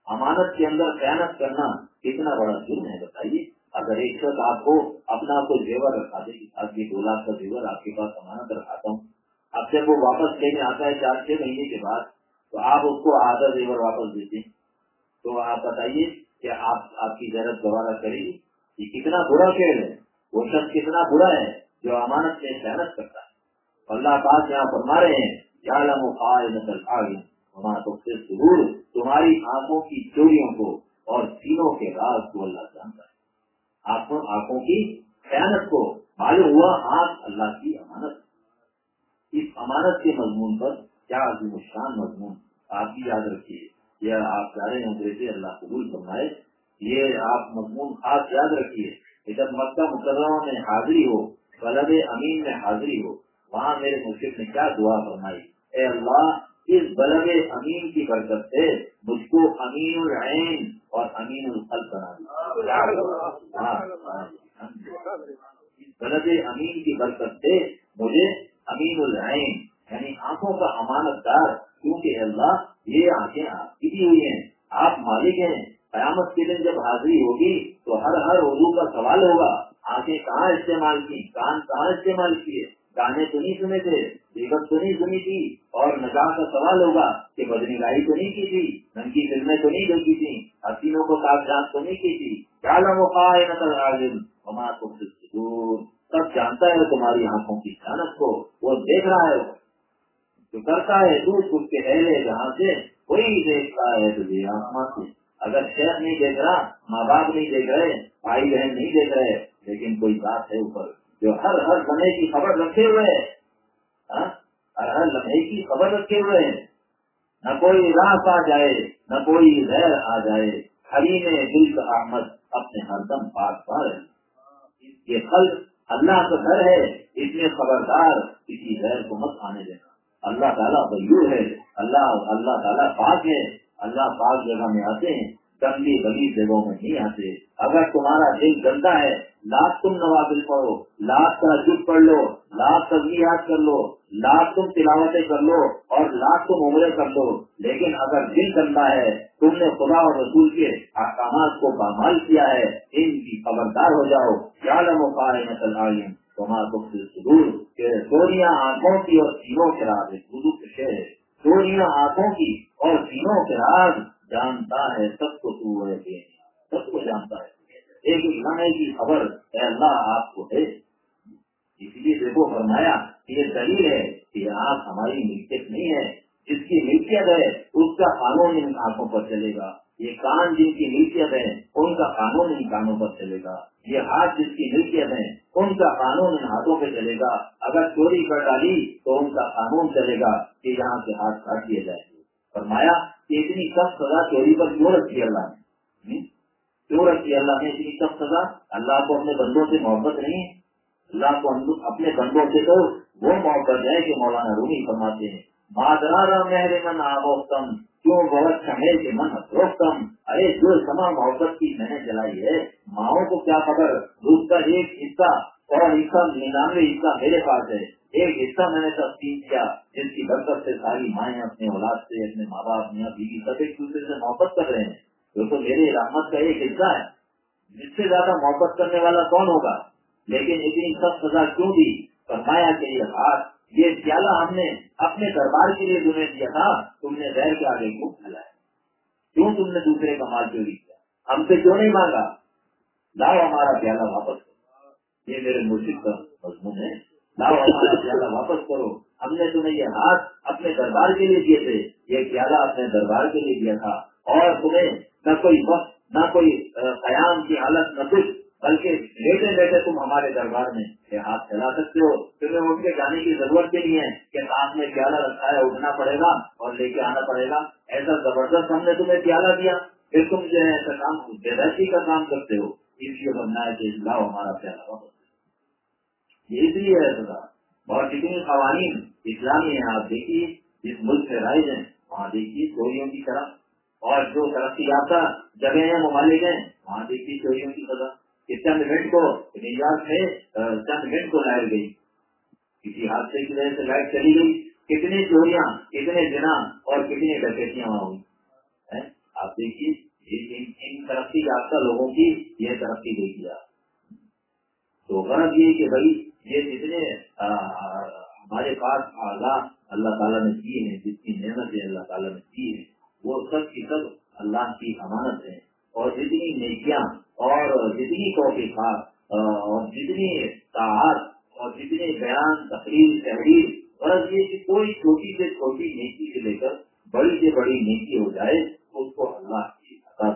امانت کے اندر خیانت کرنا کتنا بڑا جرم ہے، بتائیے۔ اگر ایک شخص آپ کو اپنا کوئی زیور رکھا دے، آپ یہ دو لاکھ کا زیور آپ کے پاس امانت رکھاتا ہوں، اب جب وہ واپس لینے آتا ہے چار چھ مہینے کے بعد، تو آپ اس کو آدھا زیور واپس دیتے تو آپ بتائیے کہ آپ آپ کی ضرورت دوبارہ کرے گی یہ کتنا برا کھیل ہے۔ وہ شخص کتنا برا ہے جو امانت میں محنت کرتا ہے۔ اللہ پاک یہاں فرما رہے ہیں ضرور تمہاری آنکھوں کی چوریوں کو اور سینوں کے راز کو اللہ جانتا ہے۔ آنکھوں آنکھوں کی خیانت کو معلوم ہوا آنکھ اللہ کی امانت اس امانت کے مضمون پر کیا عظیم شان مضمون؟ آپ بھی یاد رکھیے یا آپ چاہ رہے ہیں سے اللہ قبول فرمائے، یہ آپ مضمون خاص یاد رکھیے جب مکہ مقررہ میں حاضری ہو غلط امین میں حاضری ہو، وہاں میرے مشرق نے کیا دعا فرمائی؟ اے اللہ اس بلب امین کی برکت سے مجھ کو امین العین اور امین القلب بنا ہاں بلب امین کی برکت سے مجھے امین العین یعنی آنکھوں کا امانت دار کیونکہ اللہ یہ آنکھیں آپ کی بھی ہوئی ہیں آپ مالک ہیں قیامت کے دن جب حاضری ہوگی تو ہر ہر اردو کا سوال ہوگا آنکھیں کہاں استعمال کی کان کہاں استعمال کیے گانے تو نہیں سنے تھے دیکھت تو نہیں سنی تھی اور نگاہ کا سوال ہوگا کہ بدنی گاڑی تو نہیں کی تھی، ننگی فلمیں تو نہیں دیکھی تھی حسینوں کو کاغذات تو نہیں کی تھی۔ کیا سب جانتا ہے تمہاری آنکھوں کی خیانت کو، وہ دیکھ رہا ہے۔ جو کرتا ہے دودھ کچھ کے اہلے جہاں سے کوئی دیکھتا ہے تجھے آسمان سے۔ اگر شہر نہیں دیکھ رہا، ماں باپ نہیں دیکھ رہے، بھائی بہن نہیں دیکھ رہے، لیکن کوئی بات ہے اوپر جو ہر ہر لمحے کی خبر رکھے ہوئے ہاں؟ ہیں ہاں؟ ہر ہر لمحے کی خبر رکھے ہوئے ہیں۔ نہ کوئی راس آ جائے، نہ کوئی غیر آ جائے۔ ہری میں دل کا احمد اپنے ہر دم پاس پا رہے یہ پھل اللہ کا گھر ہے، اس میں خبردار کسی غیر کو مت آنے دینا۔ اللہ تعالیٰ بجور ہے، اللہ اللہ تعالیٰ پاک ہے۔ اللہ پاک جگہ میں آتے ہیں گندی بلی جگہوں میں نہیں آتے۔ اگر تمہارا دل گندا ہے لاکھ تم نوازل پڑھو لاکھ کا پڑھ لو لاکھ یاد کر لو۔ لاکھ تم تلاوتیں کر لو اور لاکھ تم عمرے کر لو، لیکن اگر دل گندا ہے، تم نے خدا اور رسول کے احکامات کو بامال کیا ہے، ان کی خبردار ہو جاؤ۔ کیا لمو پارے نسل عالم تمہارا کو دور چوریاں آنکھوں کی اور سینوں کے راز۔ ہے۔ چوریاں آنکھوں کی اور سینوں کے راز۔ جانتا ہے سب کو تو سب کو جانتا ہے۔ ایک لمحے کی خبر، اے اللہ، آپ کو ہے۔ اس لیے دیکھو فرمایا یہ دلیل ہے کہ آپ ہماری ملکیت نہیں ہے، جس کی ملکیت ہے، اس کا قانون ان آنکھوں پر چلے گا۔ یہ کان جن کی ملکیت ہے، ان کا قانون ان کانوں پر چلے گا۔ یہ ہاتھ جس کی ملکیت ہے، ان کا قانون ان ہاتھوں پہ چلے گا۔ اگر چوری کر ڈالی تو ان کا قانون چلے گا کہ یہاں سے ہاتھ کاٹ دیا جائے فرمایا کہ اتنی سخت سزا چوری پر کیوں رکھی اللہ نے؟ کیوں رکھی اللہ نے اتنی سخت سزا؟ اللہ کو اپنے بندوں سے محبت نہیں اللہ کو اپنے بندوں سے تو وہ محبت ہے کہ مولانا رومی فرماتے ہیں مادرارا مہر من آبوختم کیوں بہت شہر کے من روکتم ارے، جو سما محبت کی میں نے چلائی ہے، ماؤں کو کیا خبر؟ اس کا ایک حصہ اور حصہ، ننانوے حصہ میرے پاس ہے۔ ایک حصہ میں نے تفصیل کیا، جس کی برکت سے ساری مائیں اپنے اولاد سے، اپنے ماں باپ میاں، بیوی سب ایک دوسرے سے محبت کر رہے ہیں۔ جو تو میرے رحمت کا ایک حصہ ہے۔ جس سے زیادہ محبت کرنے والا کون ہوگا؟ لیکن اتنی سب سزا کیوں دی؟ فرمایا کہ یہ ہاتھ، یہ پیالہ ہم نے اپنے دربار کے لیے تمہیں دیا تھا، تم نے غیر کے آگے کو پھیلایا۔ کیوں تم نے دوسرے کا مال چوری کیا؟ ہم سے کیوں نہیں مانگا؟ لاؤ ہمارا پیالہ واپس کرو۔ یہ میرے مرشد کا مضمون ہے۔ لاؤ ہمارا پیالہ واپس کرو۔ ہم نے تمہیں یہ ہاتھ اپنے دربار کے لیے دیے تھے۔ یہ پیالہ اپنے دربار کے لیے دیا تھا۔ اور تمہیں نہ کوئی وقت، نہ کوئی قیام کی حالت، نہ کچھ بلکہ لیٹے لیٹے تم ہمارے دربار میں ہاتھ چلا سکتے ہو۔ تمہیں اٹھ کے جانے کی ضرورت بھی نہیں ہے کہ ساتھ میں پیالہ رکھا ہے، اٹھنا پڑے گا اور لے کے آنا پڑے گا۔ ایسا زبردست ہم نے تمہیں پیالہ دیا۔ پھر تم جو ہے ایسا کام بےدرسی کا کام کرتے ہو۔ اس لیے بننا ہے کہ لاؤ ہمارا پیالہ واپس یہ اس لیے ہے سزا اور جتنی قوانین اسلامی ہیں، آپ دیکھیے جس ملک سے رائج ہیں۔ وہاں دیکھیے، چوریوں کی طرح۔ اور جو ترقی یافتہ جگہ ہیں، ممالک ہیں، وہاں دیکھیے، چوریوں کی سزا چند منٹ کو نیویارک میں چند منٹ کو لائٹ گئی۔ کسی حادثے کی وجہ سے لائٹ چلی گئی۔ کتنی چوریاں، کتنے دنا اور کتنی ڈکیتیاں وہاں ہوئی۔ آپ دیکھیے ان ترقی یافتہ لوگوں کی یہ ترقی دیکھی آپ تو غرض یہ کہ بھائی، یہ جتنے ہمارے پاس آزاد اللہ تعالیٰ نے کی ہیں، جتنی محنتیں اللہ تعالیٰ نے کی ہیں، وہ سب کی سب اللہ کی امانت ہے اور جتنی نیکیاں اور جتنی توفیقات اور جتنی تعار اور جتنے بیان، تقریر، تحریر غرض یہ کہ کوئی چھوٹی سے چھوٹی نیکی سے لے کر بڑی سے بڑی نیکی ہو جائے، اس کو اللہ کی فمن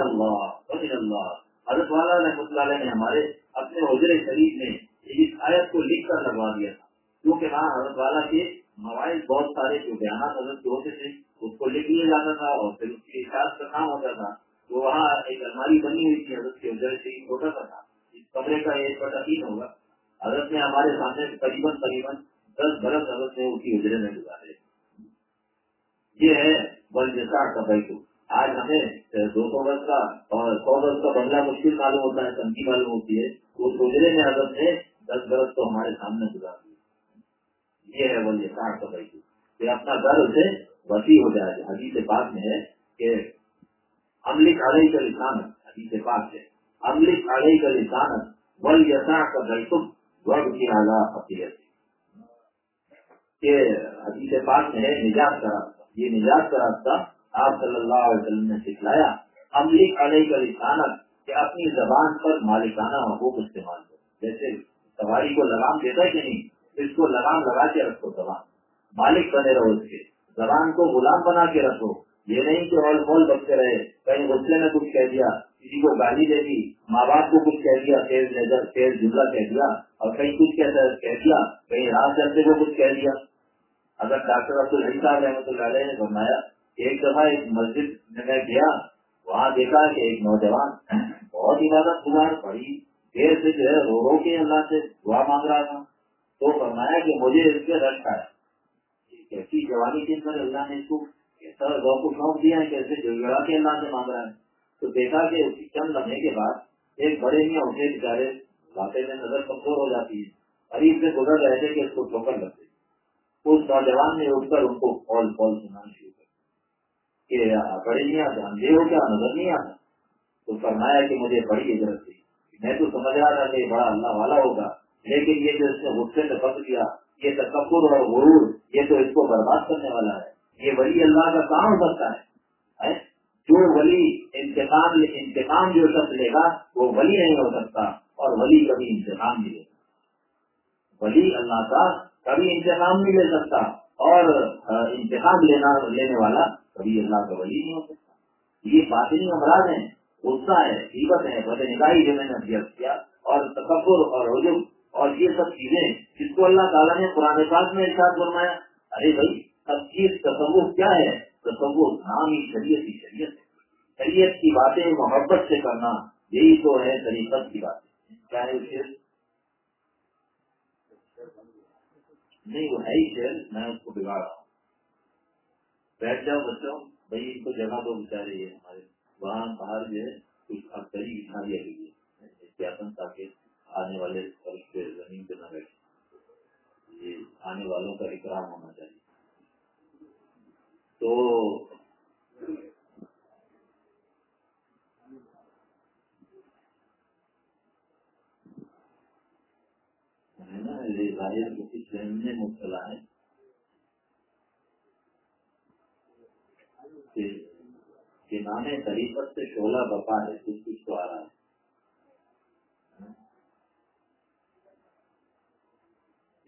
اللہ فمن اللہ حضرت والا رحمۃ اللہ نے ہمارے اپنے حجر شریف میں اس آیت کو لکھ کر لگوا دیا تھا۔ کیونکہ وہاں حضرت والا کے موبائل بہت سارے جو بیانات حضرت کے ہوتے تھے اس کو لکھ لیا جاتا تھا اور پھر اس کے حساب کا کام ہوتا تھا تو وہاں ایک الماری بنی ہوئی تھی، حضرت کے ادھر سے چھوٹا سا تھا۔ اس کمرے کا ایک بٹا تین ہوگا۔ حضرت نے ہمارے سامنے قریباً قریباً دس برس حضرت نے اسی اجرے میں گزارے۔ یہ ہے بل جیسا کا بھائی کو آج ہمیں دو سو برس کا اور سو برس کا بنگلہ مشکل معلوم ہوتا ہے تنقید معلوم ہوتی ہے۔ اس اجرے میں حضرت نے دس برس تو ہمارے سامنے گزار دیا یہ ہے بل جیسا کا بھائی کو اپنا گھر اسے وسیع ہو جائے حدیث پاک میں ہے کہ املک علیہ کا لسان حدیث پاک ہے املک علیہ کا لسان ول یسا کا بیتم وگ کی اعلیٰ حقیقت کہ حدیث پاک میں ہے نجات کا راستہ۔ یہ نجات کا راستہ آپ صلی اللہ علیہ وسلم نے سکھلایا۔ املک علیہ کا لسان کہ اپنی زبان پر مالکانہ حقوق استعمال کرو جیسے سواری کو لگام دیتا ہے کہ نہیں، اس کو لگام لگا کے رکھو زبان۔ مالک بنے رہو اس کے۔ زبان کو غلام بنا کے رکھو۔ یہ نہیں کہ اور مول بچتے رہے۔ کہیں غصے میں کچھ کہہ دیا، کسی کو گالی دے دی، ماں باپ کو کچھ کہہ دیا، تیز نظر، تیز جملہ کہہ دیا، اور کہیں کچھ کہہ دیا، کہیں راہ چلتے کو کچھ کہہ دیا۔ اگر ڈاکٹر عبد الحی صاحب رحمۃ اللہ علیہ نے فرمایا، ایک دفعہ ایک مسجد میں میں گیا، وہاں دیکھا کہ ایک نوجوان بہت عبادت گزار، بڑی دیر سے جو ہے، رو رو کے اللہ سے دعا مانگ رہا تھا۔ تو فرمایا کہ مجھے اس کے رکھا ہے کیسی جوانی کے اندر اللہ نے اس کو ایسا گو کو شوق دیا ہے، کیسے جڑا کے اللہ سے مانگ رہا ہے۔ تو دیکھا کہ اس کی چند لمحے کے بعد ایک بڑے میاں اٹھے بےچارے واقعے میں نظر کمزور ہو جاتی ہے قریب سے گزر رہے تھے کہ اس کو ٹھوکر لگتے اس نوجوان نے اٹھ کر ان کو پال پال سنانا شروع کر کہ بڑے میاں جانتے ہو کیا؟ نظر نہیں آتا۔ تو فرمایا کہ مجھے بڑی عزت تھی۔ میں تو سمجھ رہا تھا کہ بڑا اللہ والا ہوگا۔ لیکن یہ جو اس نے غصے سے بچ دیا یہ تکبر اور غرور، یہ تو اس کو برباد کرنے والا ہے۔ یہ ولی اللہ کا کام ہو سکتا ہے جو ولی انتقام انتقام جو شخص لے گا، وہ ولی نہیں ہو سکتا اور ولی کبھی انتقام نہیں لے سکتا۔ ولی اللہ کا کبھی انتقام نہیں لے سکتا اور انتقام لینا، لینے والا کبھی اللہ کا ولی نہیں ہو سکتا۔ یہ باطنی امراض ہیں، غصہ ہے قیمت ہے، بدنگاہی جو میں نے کیا، اور تکبر اور رجوع اور یہ سب چیزیں جس کو اللہ تعالیٰ نے پرانے پاک میں احساس فرمایا، ارے بھائی، سب چیز تصور کیا ہے؟ تصور نام ہی شریعت ہی شریعت ہے۔ شریعت کی باتیں محبت سے کرنا، یہی تو ہے طریقت کی باتیں چاہے نہیں، وہ ہے ہی شہر میں اس کو بگاڑ رہا ہوں۔ بیٹھ جاؤ بچوں بھائی، ان کو جگہ تو بچا رہی ہے ہمارے وہاں باہر جو ہے، کچھ اختری بچھا دیا گئی ہے تاکہ آنے والے فرش پہ زمین پہ نہ بیٹھے۔ یہ آنے والوں کا اکرام ہونا چاہیے۔ تو ظاہر کسی ذہن میں مبتلا ہے۔ کہ نام طریقت سے شولہ بپا ہے، کچھ کچھ تو آ رہا ہے۔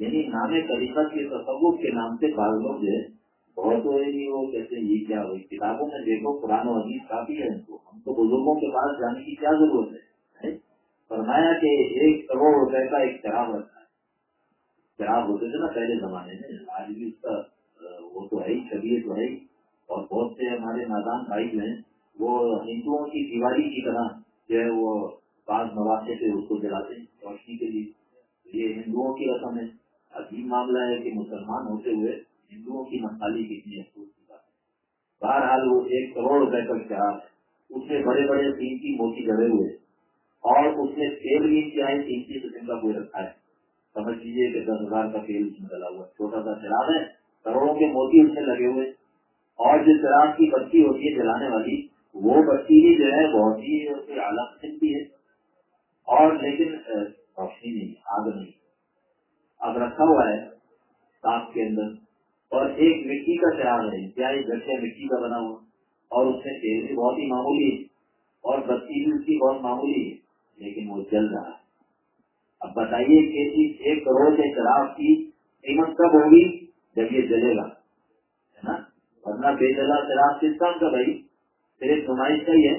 یعنی نام طریقت کے تصور کے نام سے بعض لوگ جو ہے، بہت ہوئے گی وہ کہتے ہیں، یہ کیا ہوئی؟ کتابوں میں دیکھو، قرآن و عزیز کافی ہے۔ ان کو ہم تو بزرگوں کے پاس جانے کی کیا ضرورت ہے؟ فرمایا کہ ایک کروڑ روپے کا ایک شراب رکھا ہے۔ شراب ہوتے تھے نا پہلے زمانے میں، آج بھی اس کا وہ تو ہے ہی شبیت تو ہے ہی۔ اور بہت سے ہمارے نادان بھائی ہیں، وہ ہندوؤں کی دیوالی کی طرح جو ہے، وہ بعض مواقع سے اس کو جلاتے ہیں، روشنی کے لیے۔ یہ ہندوؤں کی رسم ہے۔ عجیب معاملہ ہے کہ مسلمان ہوتے ہوئے ہندوؤں کی مسالی کتنی افسوس کی بات ہے۔ بہرحال وہ ایک کروڑ روپے کا شراب ہے اس میں بڑے بڑے تین کی موتی جڑے ہوئے اور اس میں تیل بھی کیا ہے تین کی قسم کا کوئی رکھا ہے۔ سمجھ لیجیے کہ دس ہزار کا تیل اس میں ڈلا ہوا چھوٹا سا شراب ہے، کروڑوں کے موتی اس میں لگے ہوئے۔ اور جو شراب کی بتی ہوتی ہے جلانے والی، وہ بتی ہی جو ہے بہت ہی اعلیٰ قسم کی ہے۔ اور لیکن روشنی نہیں، آگ نہیں۔ اب رکھا ہوا ہے تاپ کے اندر اور ایک مٹی کا شراب ہے انتہائی گٹیا مٹی کا بنا ہوا اور اس میں تیل بھی بہت ہی معمولی ہے اور بتی بھی اس کی بہت معمولی ہے، لیکن وہ جل رہا ہے۔ اب بتائیے کہ ایک کروڑ کے شراب کی قیمت کب ہوگی؟ جب یہ جلے گا، ہے نا؟ ورنہ بے دلا شراب کس کام کا بھائی؟ صرف نمائش کا ہی ہے،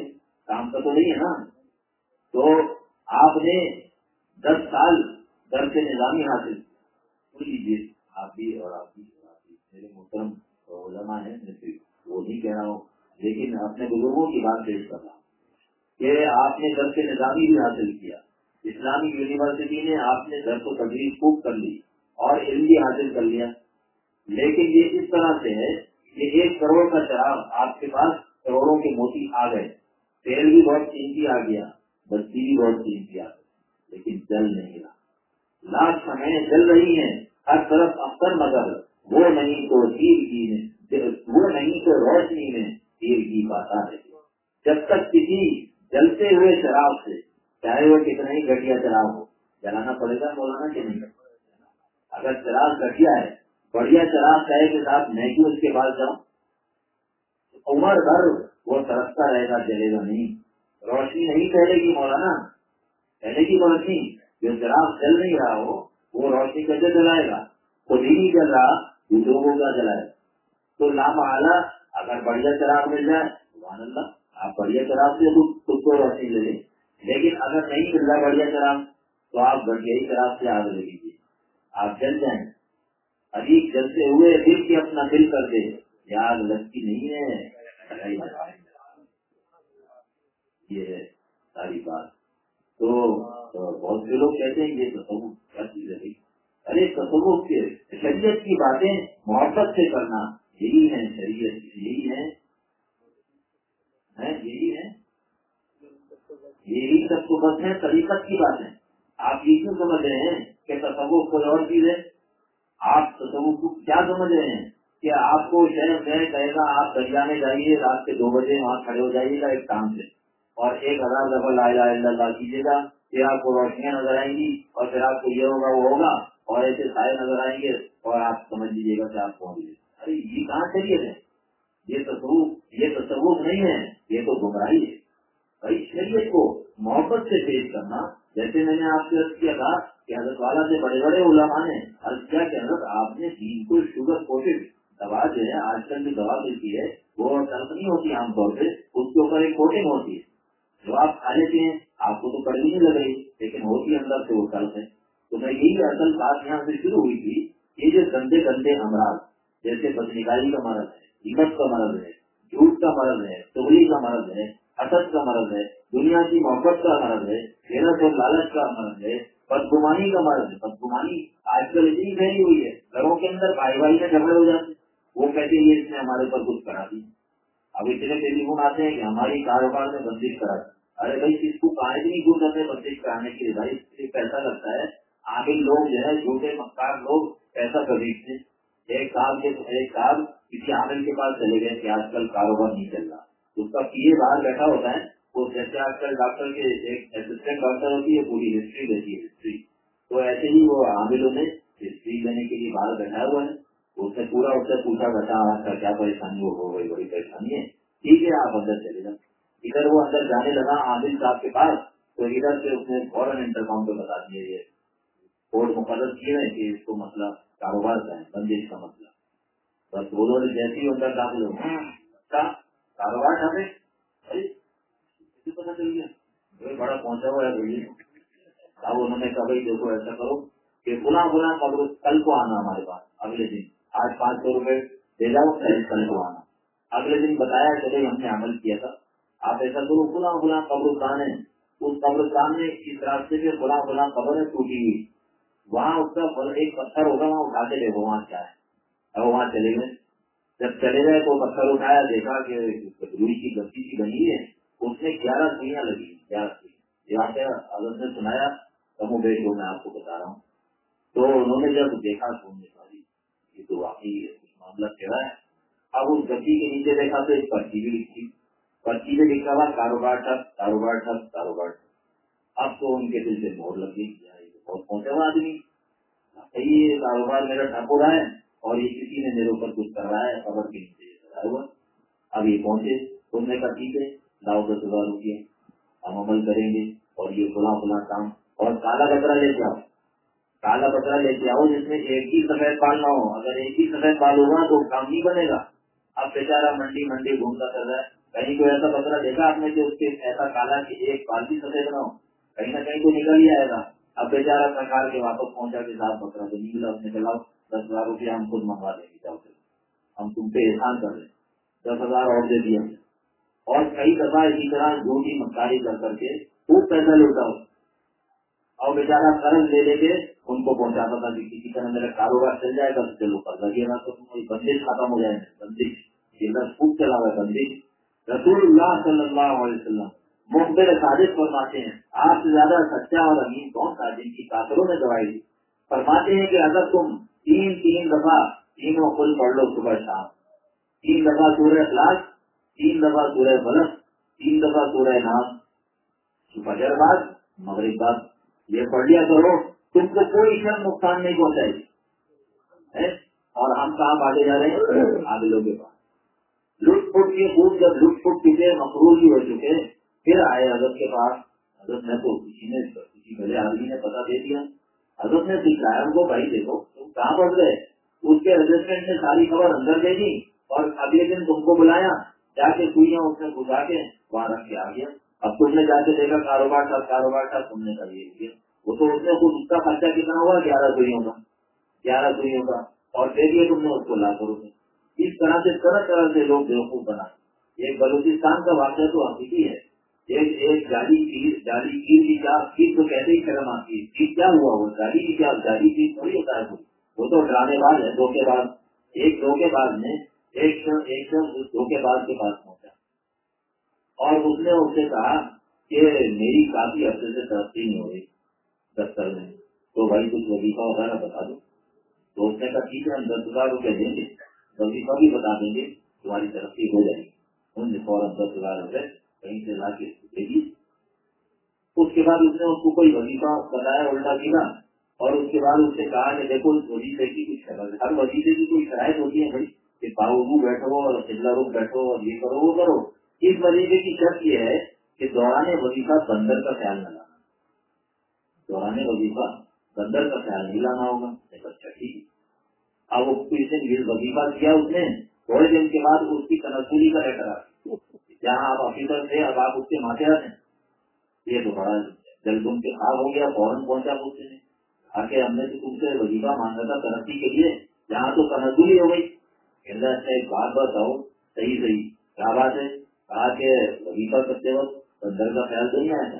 کام کا تو نہیں ہے نا۔ تو آپ نے دس سال در سے نظامی حاصل سن لیجیے آپ بھی اور آپ بھی میرے محترم علماء ہیں وہ نہیں کہہ رہا ہوں، لیکن اپنے بزرگوں کی بات پیش کر رہا ہوں کہ آپ نے در سے نظامی بھی حاصل کیا۔ اسلامی یونیورسٹی نے آپ نے در کو تدریس خوب کر لی اور علم بھی حاصل کر لیا۔ لیکن یہ اس طرح سے ہے یہ ایک کروڑ کا شراب آپ کے پاس کروڑوں کے موتی آ گئے۔ تیل بھی بہت قیمتی آ گیا، بستی بھی بہت قیمتی آ گئی، لیکن جل نہیں رہا۔ لاکھ ہمیں جل رہی ہیں۔ ہر طرف اختر مگر وہ نہیں تو تیر کی وہ نہیں تو روشنی میں تیر کی پاتا ہے جب تک کسی جلتے ہوئے شراب سے، چاہے وہ کتنا ہی گٹیا شراب ہو، جلانا پڑے گا مولانا کہ نہیں؟ اگر شراب گٹیا ہے، بڑھیا شراب چائے کے ساتھ میں کیوں اس کے بعد جاؤں؟ عمر بھر وہ ترستا رہے گا، جلے گا نہیں۔ روشنی نہیں پہلے گی مولانا۔ پہلے کی روشنی۔ جو شراب چل نہیں رہا ہو وہ روشنی کیسے جلائے گا۔ خود ہی نہیں چل رہا دوسروں کو کیا جلائے۔ تو لام آلہ اگر بڑھیا شراب مل جائے، سبحان اللہ، آپ بڑھیا شراب سے خود کو روشنی لے لیں لیکن اگر نہیں مل رہا بڑھیا شراب تو آپ بڑھیا ہی شراب سے آگ لے لیجیے آپ جل جائیں۔ ابھی چلتے ہوئے دل کے اپنا دل کر دے۔ یاد لگتی نہیں ہے۔ یہ ہے ساری بات۔ تو بہت سے لوگ کہتے ہیں، یہ تصور کیا چیز ہے ارے تصور کے شریعت کی باتیں محبت سے کرنا، یہی ہے شریعت، یہی ہے۔ یہی ہے۔ یہی سب کو بس ہے طریقت کی بات ہے آپ یہ کیوں سمجھ رہے ہیں کہ تصور کوئی اور چیز ہے؟ آپ تصور کو کیا سمجھ رہے ہیں؟ کہ آپ کو شہر میں کہے گا، آپ دریا میں جائیے، رات کے دو بجے وہاں کھڑے ہو جائیے گا ایک کام سے۔ اور ایک ہزار دفعہ لا الہ الا اللہ کیجیے گا۔ پھر آپ کو روشنیاں نظر آئیں گی اور پھر آپ کو یہ ہوگا، وہ ہوگا اور ایسے سائے نظر آئیں گے اور آپ سمجھ لیجیے گا کہ آپ پہنچ گئے ارے، یہ کہاں چلیے ہے؟ یہ تصور یہ تصور نہیں ہے، یہ تو گمراہی ہے۔ بھائی، شریعت کو محبت سے پیش کرنا، جیسے میں نے آپ سے عرض کیا تھا کہ حضرت والا سے بڑے بڑے علماء نے عرض کیا کہ حضرت آپ نے دین کو شوگر کوٹڈ دوا جو ہے، آج کل جو دوا ملتی ہے، وہ تلف نہیں ہوتی عام طور پہ، اس کے اوپر ایک کوٹنگ ہوتی ہے۔ جو آپ کھا لیتے ہیں آپ کو تو کڑوی نہیں لگ رہی، لیکن ہوتی اندر سے وہ تلف ہے تو میں یہی اصل بات یہاں سے شروع ہوئی تھی، یہ جو گندے گندے امراض، جیسے بدنگاہی کا مرض ہے، ہمت کا مرض ہے، جھوٹ کا مرض ہے چگلی کا مرض ہے، حسد کا مرض ہے، دنیا کی محبت کا مرض ہے محنت اور لالچ کا مرض ہے، بدگمانی کا مرض ہے۔ بدگمانی آج کل اتنی پھیلی ہوئی ہے، گھروں کے اندر بھائی بھائی میں جھگڑے ہو جاتے وہ کہتے ہیں اس نے ہمارے پر کچھ کرا دی۔ اب اتنے ٹیلی فون آتے ہیں کہ ہماری کاروبار میں بندش کرا ارے بھائی، اس کو کہاں اتنی دور کرتے بندش کرانے کے لیے بھائی صرف پیسہ لگتا ہے۔ آگے لوگ جو ہے چھوٹے مکار لوگ پیسہ خریدتے ایک سال کے ایک سال کسی عامل کے پاس چلے گئے کہ آج کل کاروبار نہیں چل رہا۔ اس کا پیے باہر بیٹھا ہوتا ہے۔ وہ جیسے آج کل ڈاکٹر کے ایک اسسٹنٹ ڈاکٹر ہوتی ہے، پوری ہسٹری دیتی ہے ہسٹری تو ایسے ہی وہ عاملوں نے ہسٹری لینے کے لیے باہر بیٹھا ہوا ہے۔ اس نے پورا اس سے پوچھا بیٹھا آپ کا کیا پریشانی ہو گئی بڑی پریشانی ہے۔ ٹھیک ہے، آپ اندر چلے جائیں ادھر وہ اندر جانے لگا عامل صاحب کے پاس، تو ادھر سے اس نے فوراً انٹر کام پہ بتا دیا یہ کورٹ مقرر کیا ہے کہ اس کو مسئلہ کاروبار کا ہے، بندش کا مسئلہ۔ بس بولو نے جیسے ہی اندر داخل ہو اچھا، کاروبار ڈھانے پتا چل گیا بڑا پہنچا ہوا ہے بھائی اب انہوں نے کہا، بھائی دیکھو، ایسا کرو کہ بنا بنا قبر کل کو آنا ہمارے پاس، اگلے دن۔ آج پانچ سو روپے دے جاؤ، کل کو آنا۔ اگلے دن بتایا کہ بھائی ہم نے عمل کیا تھا۔ آپ ایسا کرو بنا بنا قبرستان ہے۔ اس قبرستان میں اس راستے پہ بنا بنا قبر ہے ٹوٹی ہوئی۔ وہاں اس کا ایک پتھر ہوگا وہاں اٹھا کے دیکھو، وہاں کیا ہے۔ اب وہاں چلے گئے۔ جب چلے گئے تو پتھر اٹھایا، دیکھا کہ روئی کی گتی سی بنی ہے۔ اس میں گیارہ سوئیاں لگی گیارہ سوئی یہاں سے اگر نے سنایا۔ تب وہ بیٹھ میں آپ کو بتا رہا ہوں۔ تو انہوں نے جب دیکھا، سننے والی یہ تو واقعی معاملہ کہہ ہے۔ اب اس گتی کے نیچے دیکھا تو ایک پرچی بھی لکھی۔ پرچی جی میں لکھا ہوا کاروبار ٹھپ کاروبار ٹھپ کاروبار ٹھپ اب تو ان کے دل سے مور لگ گئی بہت پہنچا ہوا آدمی۔ صحیح کاروبار میرا ٹھپ ہو رہا ہے اور یہ کسی نے میرے اوپر کچھ کر رہا ہے، خبر کے نیچے ہوا۔ اب یہ پہنچے تم نے کہا، ٹھیک ہے، لاؤ دس ہزار روپیے۔ ہم عمل کریں گے اور یہ فلاں فلاں کام۔ اور کالا کچرا لے کے آؤ۔ کالا کچرا لے کے آؤ، جس میں ایک ہی سفید بال نہ ہو۔ اگر ایک ہی سفید بال ہوگا تو کام نہیں بنے گا۔ اب بیچارہ منڈی منڈی گھومتا کر رہا ہے۔ کہیں کوئی ایسا کچرا دیکھا آپ نے جو اس کے ایسا کالا کہ ایک بال بھی سفید نہ ہو، کہیں نہ کہیں تو نکل ہی آئے گا۔ اب بیچارہ سرکار کے واپس پہنچا کے ساتھ بکرا تو نہیں ملا اس نے چلاؤ دس ہزار روپیہ ہم خود منگوا دیں گے، جاؤ ہم تم پہ احسان کر رہے دس ہزار اور دے دیا۔ اور کئی دفعہ اسی طرح جھوٹی مکاری کر کر کے خوب پیسہ لیتا ہوں اور بیچارہ قرض لے لے کے ان کو پہنچاتا تھا کہ کسی طرح میرا کاروبار چل جائے گا، تو چلو قرض لگے گا تو بندش ختم ہو جائے گا بندش، یہ خوب چلا ہوا ہے، بندش۔ رسول اللہ صلی اللہ علیہ وسلم مخبر صادق فرماتے ہیں، آپ سے زیادہ سچا اور امین کون تھا جن کی کافروں نے دوائی دی؟ فرماتے ہیں کہ اگر تم تین تین دفعہ تینوں کل پڑھ لو صبح شام، تین دفعہ سورہ اخلاق تین دفعہ سورہ بلف تین دفعہ سورہ نام فجر بعد، مغرب بعد، یہ پڑھ لیا کرو، تم کو کوئی شر نقصان نہیں پہنچائے اور ہم کہاں بھاگے جا رہے ہیں؟ عادلوں کے پاس۔ لٹ پٹ کے خوب جب لٹ پٹ چکے مقروض ہو چکے، پھر آئے حضرت کے پاس۔ حضرت نے تو کسی نے کسی بڑے آدمی نے پتا دے دیا۔ حضرت نے سکھایا ان کو، بھائی دیکھو، تم کہاں پڑھ گئے اس کے رجسٹرینٹ نے ساری خبر اندر دے دی اور اگلے دن تم کو بلایا۔ جا کے سوئیاں اس نے گزا کے وہاں رکھ کے آ گیا۔ اب تم نے جا کے دیکھا، کاروبار تھا کاروبار تھا، تم نے کہا یہ وہ تو اس نے خود اس کا خرچہ کتنا ہوا؟ گیارہ سوئیوں کا۔ گیارہ سوئیوں کا۔ اور دے دیے تم نے اس کو لاکھ روپے۔ اس طرح سے طرح طرح سے لوگ بیوقوف بنا۔ یہ بلوچستان کا واقعہ تو حقیقی ہے۔ ایک ایک گاڑی چیز گاڑی کی کیا، چیز تو کہتے ہی شرم آتی ہے؟ چیز کیا ہوا؟ وہ گاڑی کی کیا گاڑی چیز تھوڑی ہوتا ہے۔ وہ تو ڈرانے باز ہے۔ دھوکے باز ایک دھوکے باز نے ایک شخص ایک شخص دھوکے باز کے پاس پہنچا۔ اور اس نے اس سے کہا کہ میری کافی عرصے سے ترقی نہیں ہو رہی دفتر میں۔ تو بھائی کچھ وظیفہ وغیرہ بتا دو۔ تو اس نے کہا، ٹھیک ہے، ہم دس ہزار روپے دیں گے۔ وظیفہ بھی بتا دیں گے تمہاری ترقی ہو جائے گی۔ انہوں نے فوراً دس ہزار روپے کہیں سے لا کے دے دی اس کے بعد اس نے اس کو کوئی وظیفہ بتایا، الٹا سیدھا اور اس کے بعد اس سے کہا کہ دیکھو، اس وظیفے کی کچھ ہر وظیفے کی کوئی شرائط ہوتی ہے بھائی، کہ باؤ بیٹھو اور چلا روک بیٹھو اور یہ کرو، وہ کرو۔ اس وظیفے کی شرط یہ ہے کہ دوران وظیفہ بندر کا خیال نہ لانا۔ دوران وظیفہ بندر کا خیال نہیں لانا ہوگا اچھا ٹھیک۔ ہے اب وہ وظیفہ کیا اس نے، تھوڑے دن کے بعد اس کی کنسولی کا لیٹر آ جہاں آپ آفیسر تھے اب آپ اس کے ماتے آتے یہ تو بڑا جل تم کے خواب ہو گیا، فوراً پہنچا پوچھتے ہیں آ کے ہم نے تم سے وظیفہ مانگا تھا ترقی کے لیے، جہاں تو کنسولی ہو گئی۔ اچھا ایک بات بتاؤ، صحیح صحیح۔ کیا بات ہے؟ کہا کہ وظیفہ کرتے وقت بندر کا خیال تو نہیں آیا تھا۔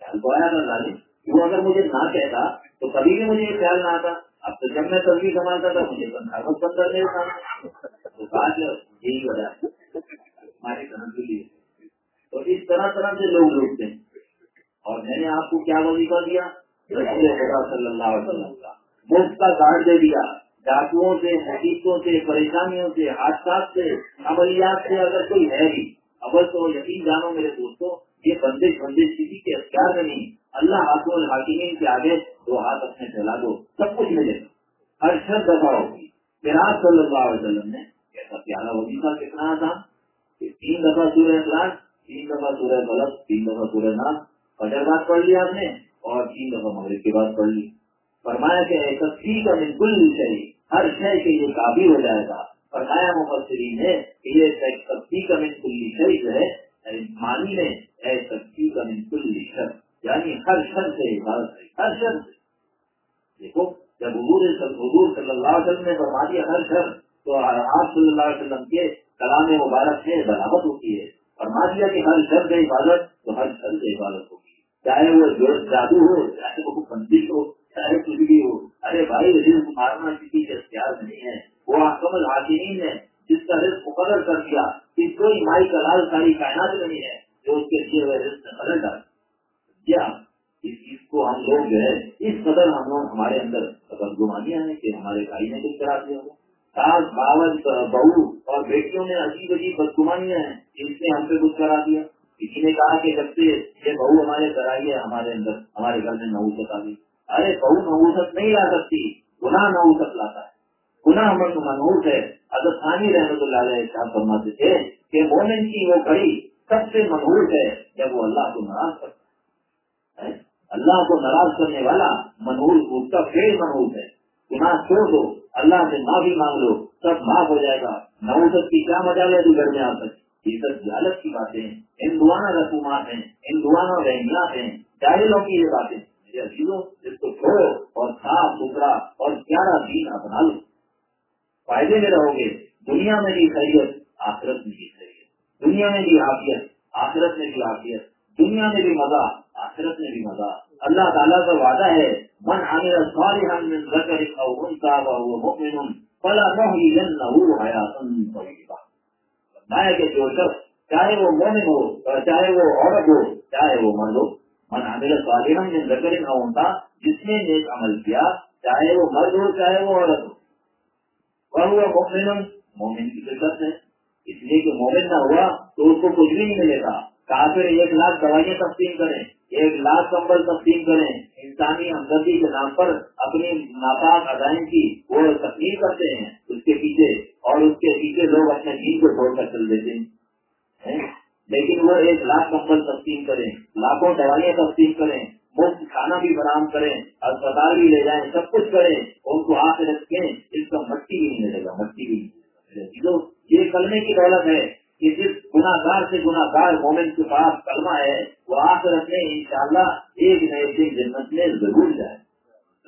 خیال تو آیا تھا لالے وہ اگر مجھے نہ کہتا تو کبھی بھی مجھے یہ خیال نہ آتا۔ اب تو جب میں تصویر سنبھالتا تھا مجھے بندر میرے سامنے تو بات یہی وجہ ہماری تنظیلی تو اس طرح طرح سے لوگ لوٹتے ہیں۔ اور میں نے آپ کو کیا وظیفہ دیا؟ صلی اللہ علیہ وسلم کا۔ مفت کا کارڈ دے دیا۔ ڈاکوؤں سے حقیقتوں سے، پریشانیوں سے، حادثات سے، عملیات سے اگر کوئی ہے بھی اول تو یقین جانو میرے دوستوں یہ بندش بندش کسی کے اختیار میں نہیں اللہ ہاتھوں الحاکمین کے آگے دو ہاتھ اپنے پھیلا دو، سب کچھ ملے گا ہر شر دفاع ہوگی۔ پھر آپ صلی اللہ علیہ وسلم نے ایسا پیارا وظیفہ کتنا تھا کہ تین دفعہ سورہ اخلاق تین دفعہ سورہ غلط، تین دفعہ سورہ نام فجر بات پڑھ لیا آپ نے اور تین دفعہ مغرب کے بعد پڑھ لی۔ فرمایا کہ تصویر کا بالکل چاہیے ہر شے کے لیے کافی ہو جائے گا۔ فرمایا مفسرین نے کہ یہ تصویر کا بالکل شہری جو ہے یعنی مانی میں اے تصویر کا بالکل شر یعنی ہر شر سے عبادت ہے، ہر شر سے۔ دیکھو، جب حضور حضور صلی اللہ علیہ وسلم نے فرما دیا ہر شر، تو آپ صلی اللہ علیہ وسلم کے کلام مبارک سے برابر ہوتی ہے۔ فرما دیا کہ ہر شر سے عبادت تو ہر شر سے عبادت ہوگی۔ چاہے وہ جادو ہو، چاہے وہ بندش ہو، چاہے کچھ بھی ہو۔ ارے بھائی رزق مارنا کسی کے اختیار میں نہیں ہے۔ وہ آکمل حاکمین ہے جس کا رزق مقرر کر دیا۔ کہ کوئی مائی کا لال ساری کائنات نہیں ہے، جو اس کے لیے وہ رزق بدل ڈال کیا اس چیز کو ہم لوگ جو ہے، اس قدر ہم لوگ ہمارے اندر گمانیاں ہیں کہ ہمارے بھائی نے کچھ کرا دیا ساس باوج بہو اور بیٹیوں میں عجیب عجیب بدگمانیاں ہیں جس نے ہم پہ کچھ کرا دیا۔ کسی نے کہا کہ جب سے یہ بہو ہمارے گھر آئی ہے، ہمارے اندر، ہمارے گھر میں نوسط آ گئی۔ ارے، بہو نوسط نہیں لا سکتی، گناہ نوسط لاتا ہے۔ گناہ ہم منہوس ہے۔ اگر خانی رحمت اللہ علیہ صاحب فرماتے تھے کہ مومن کی وہ کڑی سب سے منہوس ہے، جب وہ اللہ کو ناراض کرتا اللہ کو ناراض کرنے والا منہور اس کا فیل منہور ہے۔ گناہ چھوڑ دو، اللہ سے معافی مانگ لو، سب معاف ہو جائے گا۔ نوسط کی کیا مزہ لے تو گھر میں آ سکتی یہ سب جالت کی باتیں ہندوانہ رسومات ہیں ہندوانہ رحمیات ہیں۔ جاہلوں کی یہ باتیں۔ جس کو چھوڑو اور صاف ستھرا اور پیارا دین اپنا لو۔ فائدے میں رہو گے، دنیا میں بھی خیریت، آخرت میں بھی خیریت۔ دنیا میں بھی حافیت آخرت میں بھی حافیت دنیا میں بھی مزہ آخرت میں بھی مزہ۔ اللہ تعالیٰ کا وعدہ ہے، من عمل صالحا من ذکر او انثى وهو مؤمن فلا فلنحيينه حياة طيبة. فرمایا کہ جو شخص، چاہے وہ مومن ہو، چاہے وہ عورت ہو، چاہے وہ مرد ہو، من عمل صالحا من ذکر او انثى جس نے نیک عمل کیا، چاہے وہ مرد ہو، چاہے وہ عورت ہو۔ وهو مؤمن، مومن کی فطرت ہے۔ اس لیے کہ مومن نہ ہوا تو اس کو کچھ بھی نہیں ملے گا۔ کافر ایک لاکھ دوائیاں تقسیم کریں۔ ایک لاکھ کمبل تقسیم کریں۔ انسانی ہمدردی کے نام پر اپنی ناپاک ادائیں کی وہ تقسیم کرتے ہیں۔ اس کے پیچھے اور اس کے پیچھے لوگ اپنے دین کو چھوڑ کر چل دیتے ہیں۔ لیکن وہ ایک لاکھ کمبل تقسیم کریں، لاکھوں دوائیاں تقسیم کریں، مفت کھانا بھی فراہم کریں، اسپتال بھی لے جائیں، سب کچھ کریں، ان کو ہاتھ رکھیں اس کا مٹی بھی نہیں ملے گا، مٹی بھی نہیں یہ کلمے کی دولت ہے۔ کہ جس گناگار سے گناگار مومن کے پاس کلمہ ہے، وہ آخرت میں انشاءاللہ ایک نہ ایک دن جنت میں ضرور جائے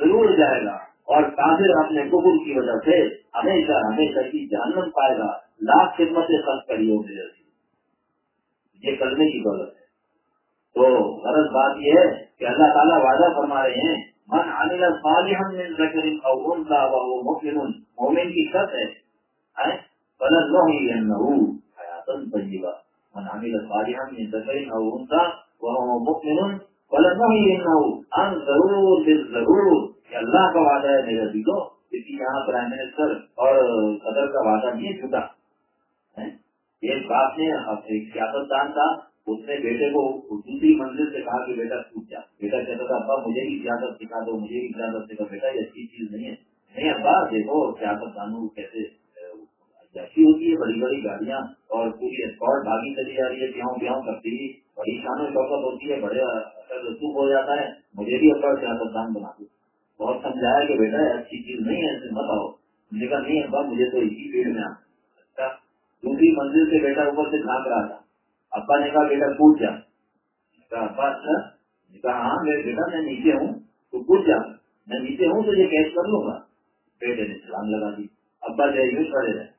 ضرور جائے گا۔ اور کافر اپنے قبول کی وجہ سے ہمیشہ ہمیشہ کی جہنم پائے گا، لاکھ خدمت خرچ کری ہوگی یہ کلمے کی دولت ہے۔ تو غلط بات یہ ہے کہ اللہ تعالیٰ وعدہ فرما رہے ہیں، من عمل صالحا من ذکر او انثى وهو مؤمن مومن کی شرط ہے فلنحيينه۔ طيبة من عمل صالحا من ذكر أو أنثى وهو مؤمن فلنحيينه عن ضرور بالضرور کہ اللہ کا وعدہ ہے میرے دلو کسی یہاں پرائم منسٹر اور صدر کا وعدہ نہیں جھوٹا ایک بات نے ایک سیاست دان تھا، اس نے بیٹے کو دوسری منزل سے کہا کہ بیٹا پوچھ جا۔ بیٹا کہتا تھا، ابا مجھے بھی سیاست سکھا دو، مجھے بھی سیاست سکھا، بیٹا یہ اچھی چیز نہیں ہے۔ نہیں ابا، دیکھو سیاست دانوں کیسے جیسی ہوتی ہے بڑی بڑی گاڑیاں اور پوری اسپاٹ بھاگی چلی جا رہی ہے گیہوں گیہوں کرتی ہے بڑی شان و شوقت ہوتی ہے، بڑے اثر رسوخ ہو جاتا ہے۔ مجھے بھی ابا سیاست دان بنا دو بہت سمجھایا کہ بیٹا اچھی چیز نہیں ہے، ایسے مت آؤ۔ مجھے کہا، نہیں ابا، مجھے تو اسی پیڑ میں اچھا دوسری منزل سے بیٹا اوپر سے جھانک رہا تھا۔ ابا نے کہا، بیٹا پوچھ جا۔ ابا اچھا۔ کہا ہاں میں، بیٹا، میں نیچے ہوں، تو پوچھ جا۔ میں نیچے ہوں تو یہ کیش کر لوں گا۔ بیٹے نے سلام لگا دی۔ ابا جو یوز کرے رہے۔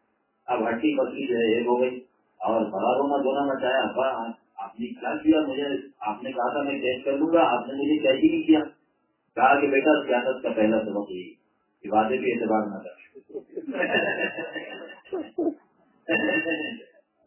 اب ہڈی پتلی جو ہے، ایک ہو گئی۔ اور بڑا رونا دھونا میں چاہے ابا، آپ نے کیا کیا؟ مجھے آپ نے کہا تھا، میں ٹیسٹ کر لوں گا۔ آپ نے مجھے کیش ہی نہیں کیا۔ کہا کہ بیٹا، سیاست کا پہلا سبق یہی کہ وعدے بھی اعتبار نہ کر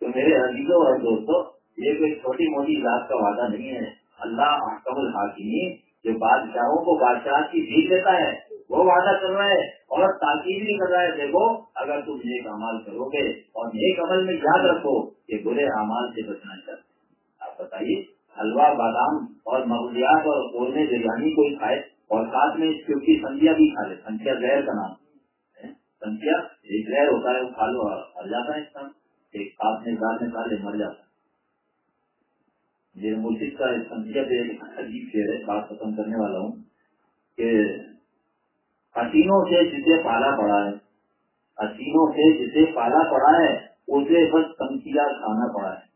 تو میرے عزیزوں اور دوستوں، یہ کوئی چھوٹی موٹی ذات کا وعدہ نہیں ہے۔ اللہ احکم الحاکمی جو بادشاہوں کو بادشاہ کی جیت دیتا ہے۔ وہ وعدہ کر رہا ہے اور تاکید بھی کر رہا ہے، دیکھو، اگر تم نیک امال کرو گے اور نیک عمل میں یاد رکھو کہ برے امال سے بچنا چاہتے آپ بتائیے حلوا بادام اور مغلیات اور قورمے، بریانی کوئی کھائے اور ساتھ میں کیونکہ سنجیا بھی کھا لے۔ سنجیا زہر کا نام۔ سنجیا ایک زہر ہوتا ہے، وہ کھا لو اور مر جاتا ہے انسان۔ ایک ساتھ میں گار میں کھا لے، مر جاتا ہے۔ یہ مرشد کا سنجیا پہ عجیب شعر ہے، بات ختم کرنے والا ہوں کہ حسینوں سے جسے پالا پڑا ہے، حسینوں سے جسے پالا پڑا ہے، اسے بس سنکھیا کھانا پڑا ہے۔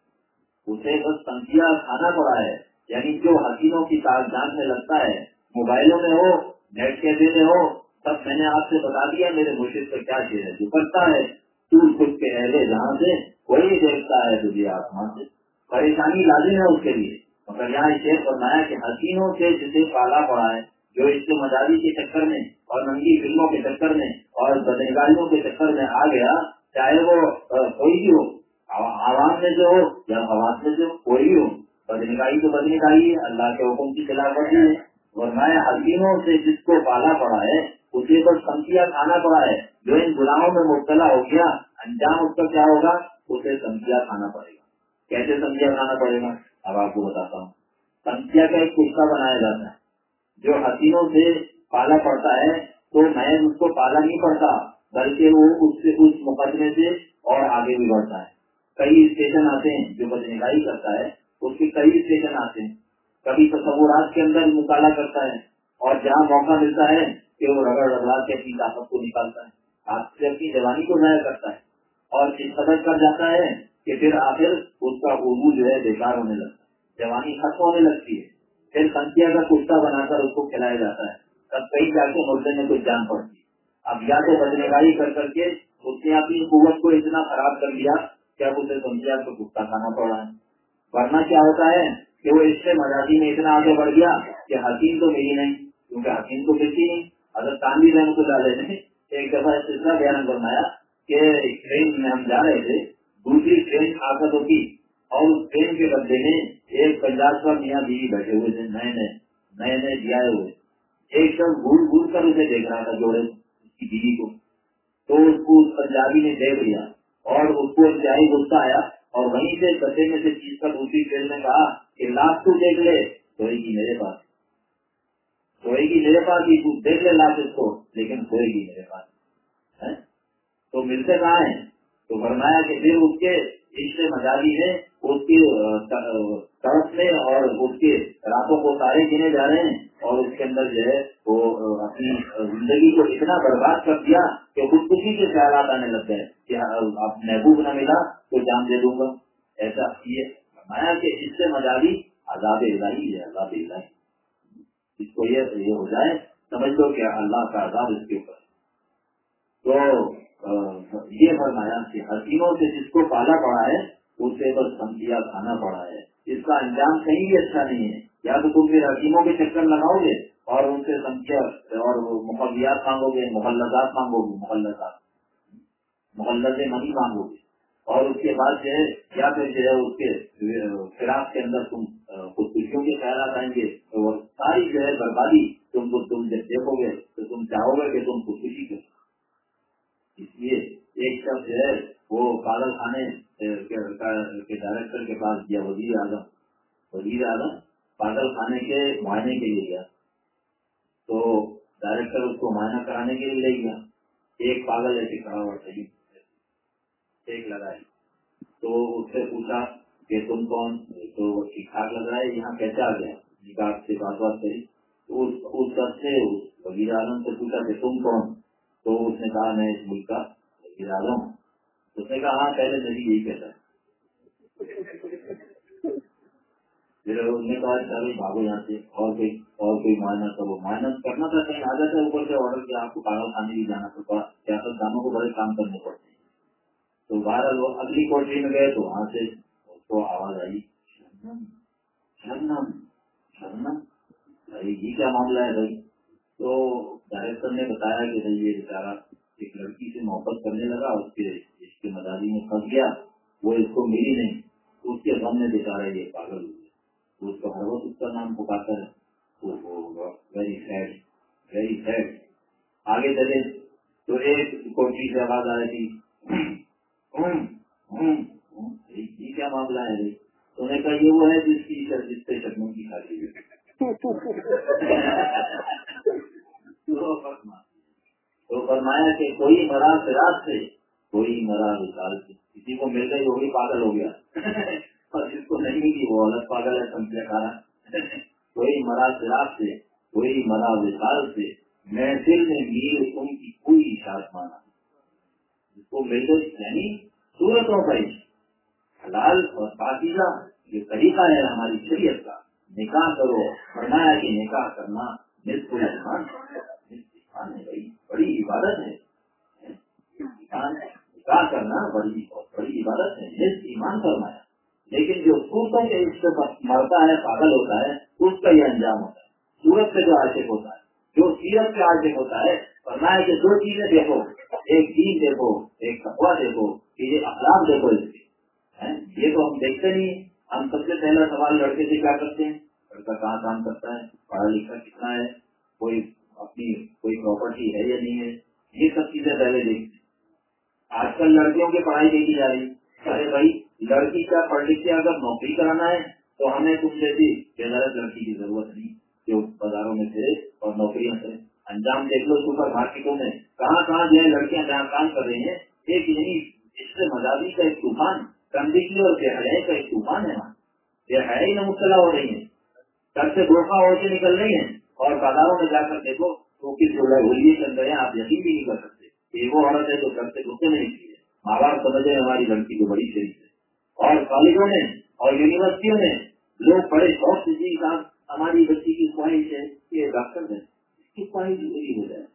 اسے بس سنکھیا کھانا پڑا ہے۔ یعنی جو حسینوں کی کاغذات میں لگتا ہے، موبائلوں میں ہو، نیٹ کیفے میں ہو سب میں نے آپ سے بتا دیا میرے مرشد کا کیا شیر ہے۔ جو کرتا ہے ٹوٹ پھوٹ کے اہلے جہاں سے، وہی دیکھتا ہے تجھے آسمان سے۔ پریشانی لازم ہے اس کے لیے۔ مگر یہاں شیر فرمایا کہ حسینوں سے جسے پالا پڑا ہے، جو اس کے مزاجی کے چکر میں اور ننگی فلموں کے چکر میں اور بدنگاریوں کے چکر میں آ گیا، چاہے وہ کوئی بھی ہو۔ عوام میں جو ہو یا حواس میں جو کوئی بھی ہو، بدنگائی تو بدنگائی ہے، اللہ کے حکم کی خلاف ورزی ہے۔ ورنہ حکیموں سے جس کو پالا پڑا ہے اسے بس سمکھیا کھانا پڑا ہے۔ جو ان گناہوں میں مبتلا ہو گیا، انجام اس کا کیا ہوگا؟ اسے سمکھیا کھانا پڑے گا۔ کیسے سمکھیا کھانا پڑے گا؟ اب آپ کو بتاتا ہوں۔ سمکھیا کا ایک کشتہ بنایا جاتا ہے۔ جو حسینوں سے پالا پڑتا ہے، تو میں اس کو پالا نہیں پڑتا بلکہ وہ اس سے اس مقدمے سے اور آگے بھی بڑھتا ہے۔ کئی اسٹیشن آتے ہیں جو بدنگائی کرتا ہے، اس کے کئی اسٹیشن آتے ہیں۔ کبھی تصورات کے اندر مطالعہ کرتا ہے اور جہاں موقع ملتا ہے کہ وہ رگڑ رگڑا کے اپنی طاقت کو نکالتا ہے۔ آپ سے اپنی جوانی کو ضائع کرتا ہے۔ اور اس قدر کر جاتا ہے کہ پھر آخر اس کا اردو جو ہے بیکار ہونے لگتا ہے۔ جوانی ختم ہونے لگتی ہے۔ پھر سنکھیا کا کشتہ بنا کر اس کو کھلایا جاتا ہے۔ تب کئی جا کے مردے میں کچھ جان پڑتی اب یا تو بدنے کر کر کے اس نے اپنی قوت کو اتنا خراب کر لیا کہ اب اسے سنکھیا کو کشتہ کھانا پڑا ہے۔ ورنہ کیا ہوتا ہے کہ وہ اس سے مزاجی میں اتنا آگے بڑھ گیا کہ حکیم تو ملی نہیں، کیونکہ حکیم تو ملتی نہیں۔ اگر تانوی رحم کو ڈالے نے ایک دفعہ سلسلہ بیان فرمایا کہ ٹرین میں ہم جا رہے تھے، دوسری ٹرین آکت ہوتی اور اس ٹرین کے بدلے میں ایک پنجاب کا میاں بیوی بیٹھے ہوئے تھے، نئے نئے نئے نئے دیائے ہوئے۔ ایک دم بھول بھول کر اسے دیکھ رہا تھا جوڑے اس کی بیوی کو۔ تو اس کو اس پنجابی نے دیکھ لیا اور اس کو انتہائی غصہ آیا اور وہیں سے کچے میں سے چیز کا دوسری ٹرین نے کہا کہ لاش تو دیکھ لے، سوئے گی میرے پاس۔ سوئے گی میرے پاس ہی دیکھ لے لاش اس کو، لیکن سوئے گی میرے پاس۔ ہاں؟ تو ملتے کہاں ہیں تو فرمایا کہ پھر اس کے رشتے مزاجی میں، اس کی طرف میں اور اس کے راتوں کو تارے گنے جا رہے ہیں۔ اور اس کے اندر جو ہے وہ اپنی زندگی کو اتنا برباد کر دیا کہ خود کسی کے خیالات آنے لگ گئے کہ ہاں، اب محبوب نہ ملا تو جان دے دوں گا۔ ایسا یہ فرمایا کہ اس سے مزاجی عذاب الہی ہے، عذاب الہی۔ اس کو یہ یہ ہو جائے، سمجھ لو کہ اللہ کا عذاب اس کے اوپر تو یہ فرمایا کہ حسینوں سے جس کو پالا پڑا ہے، اسے بس سمجھیا کھانا پڑا ہے۔ اس کا انجام کہیں بھی اچھا نہیں ہے۔ یا تو تم پھر حکیموں کے چکر لگاؤ گے اور ان سے سمجھیا اور مقبیات مانگو گے محلزات مانگو گے محلزات محلت منی مانگو گے۔ اور اس کے بعد جو ہے، یا پھر جو ہے، اس کے فراق کے اندر تم خودکشیوں کے خیالات آئیں گے اور ساری جو ہے بربادی تم کو، تم جب دیکھو گے تو تم چاہو گے کہ تم خودکشی کرو۔ اس لیے ایک شخص جو ہے، وہ پاگل خانے کے ڈائریکٹر کے پاس گیا، وزیر اعظم۔ وزیر اعظم پاگل خانے کے معائنے کے لیے گیا۔ تو ڈائریکٹر اس کو معائنہ کرانے کے لیے لے گیا۔ ایک پاگل ایسے کھڑا ہوا صحیح ایک لگائی تو اس سے پوچھا کہ تم کون؟ تو ٹھیک ٹھاک لگ رہا ہے۔ یہاں کیسے آ گیا؟ نکاح سے بات بات کری۔ تو اس شخص سے وزیر اعظم سے پوچھا کہ تم کون؟ تو اس نے کہا میں اس ملک کا وزیر اعظم اس نے کہا ہاں پہلے میری یہی کہتا ہے نے کہا چلو بھاگو یہاں سے اور کوئی اور کوئی معائنہ کرو معائنہ کرنا تھا کہیں آ جاتا ہے اوپر سے آرڈر کیا، آپ کو کھانے بھی جانا پڑتا سیاست دانوں کو بڑے کام کرنے پڑتے ہیں۔ تو بہرحال وہ اگلی کوٹری میں گئے تو وہاں سے اس کو آواز آئی بھائی یہ کیا معاملہ ہے بھائی؟ تو ڈائریکٹر نے بتایا کہ بھائی یہ ایک لڑکی سے محبت کرنے لگا، اس کے اس کے مزاجی میں پھنس گیا، وہ اس کو ملی نہیں، اس کے غم میں یہ پاگل ہو اس کو ہر وقت اس کا نام پکاتا ہے۔ ویری سیڈ ویری سیڈ آگے چلے تو ایک کوٹری سے آواز آ رہی تھی۔ یہ کیا معاملہ ہے تو نے کہا، یہ وہ ہے جس کی جس سے چٹنوں کی کھاتی تو فرمایا کہ کوئی مرا فراق سے، کوئی مرا وشال سے۔ کسی کو مل گئی وہ بھی پاگل ہو گیا۔ اور جس کو نہیں ملی وہ الگ پاگل ہے سمجھا کھانا کوئی مرا فراق سے کوئی مرا وشال سے میں دل میں میر تم کی کوئی اشارت مانا۔ جس کو مل یعنی صورتوں کا حلال اور پاکیزہ، یہ طریقہ ہے ہماری شریعت کا۔ نکاح کرو، فرمایا کہ نکاح کرنا نصف ایمان ہے بڑی عبادت ہے۔ نکاح کرنا بڑی بڑی عبادت ہے۔ نصف ایمان فرمایا۔ لیکن جو صورتوں کے اس سے مرتا ہے، پاگل ہوتا ہے، اس کا یہ انجام ہوتا ہے۔ سورت سے جو عاشق ہوتا ہے، جو سیرت کے عاشق ہوتا ہے، فرمایا کہ دو چیزیں دیکھو۔ ایک دین دیکھو، ایک تقوا دیکھو یہ اخلاق دیکھو اس کے۔ یہ تو ہم دیکھتے نہیں ہم سب سے پہلا سوال لڑکے سے کیا کرتے ہیں؟ لڑکا کہاں کام کرتا ہے؟ پڑھا لکھا کتنا ہے؟ کوئی اپنی کوئی پراپرٹی ہے یا نہیں ہے؟ یہ سب چیزیں پہلے دیکھتے ہیں۔ آج کل لڑکیوں کی پڑھائی دیکھی جا رہی۔ ارے بھائی لڑکی کا پڑھ لکھ کے اگر نوکری کرانا ہے، تو ہمیں تم جیسی بے غلط لڑکی کی ضرورت نہیں جو بازاروں میں سے اور نوکریاں سے انجام دیکھ لو سپر مارکیٹوں میں کہاں کہاں جو ہے لڑکیاں جہاں کام کر رہی ہیں، ایک یہی اس سے مزاجی کا ایک طوفان گندگی اور بے کا ایک طوفان ہے وہاں۔ بے میں مبتلا ہو رہی ہیں۔ گھر سے دھوکھا ہو کے نکل رہی ہیں اور بازاروں میں جا کر دیکھو تو کس ہولیے چل رہے ہیں، آپ یقین بھی نہیں کر سکتے کہ وہ عورت ہے تو گھر سے گھسے نہیں چاہیے ماں باپ سمجھے ہماری لڑکی کو بڑی شریف ہے اور کالجوں میں اور یونیورسٹیوں میں لوگ بڑے شوق سے جی صاحب ہماری بچی کی خواہش ہے کہ ڈاکٹر ہے اس کی خواہش پوری ہو جائے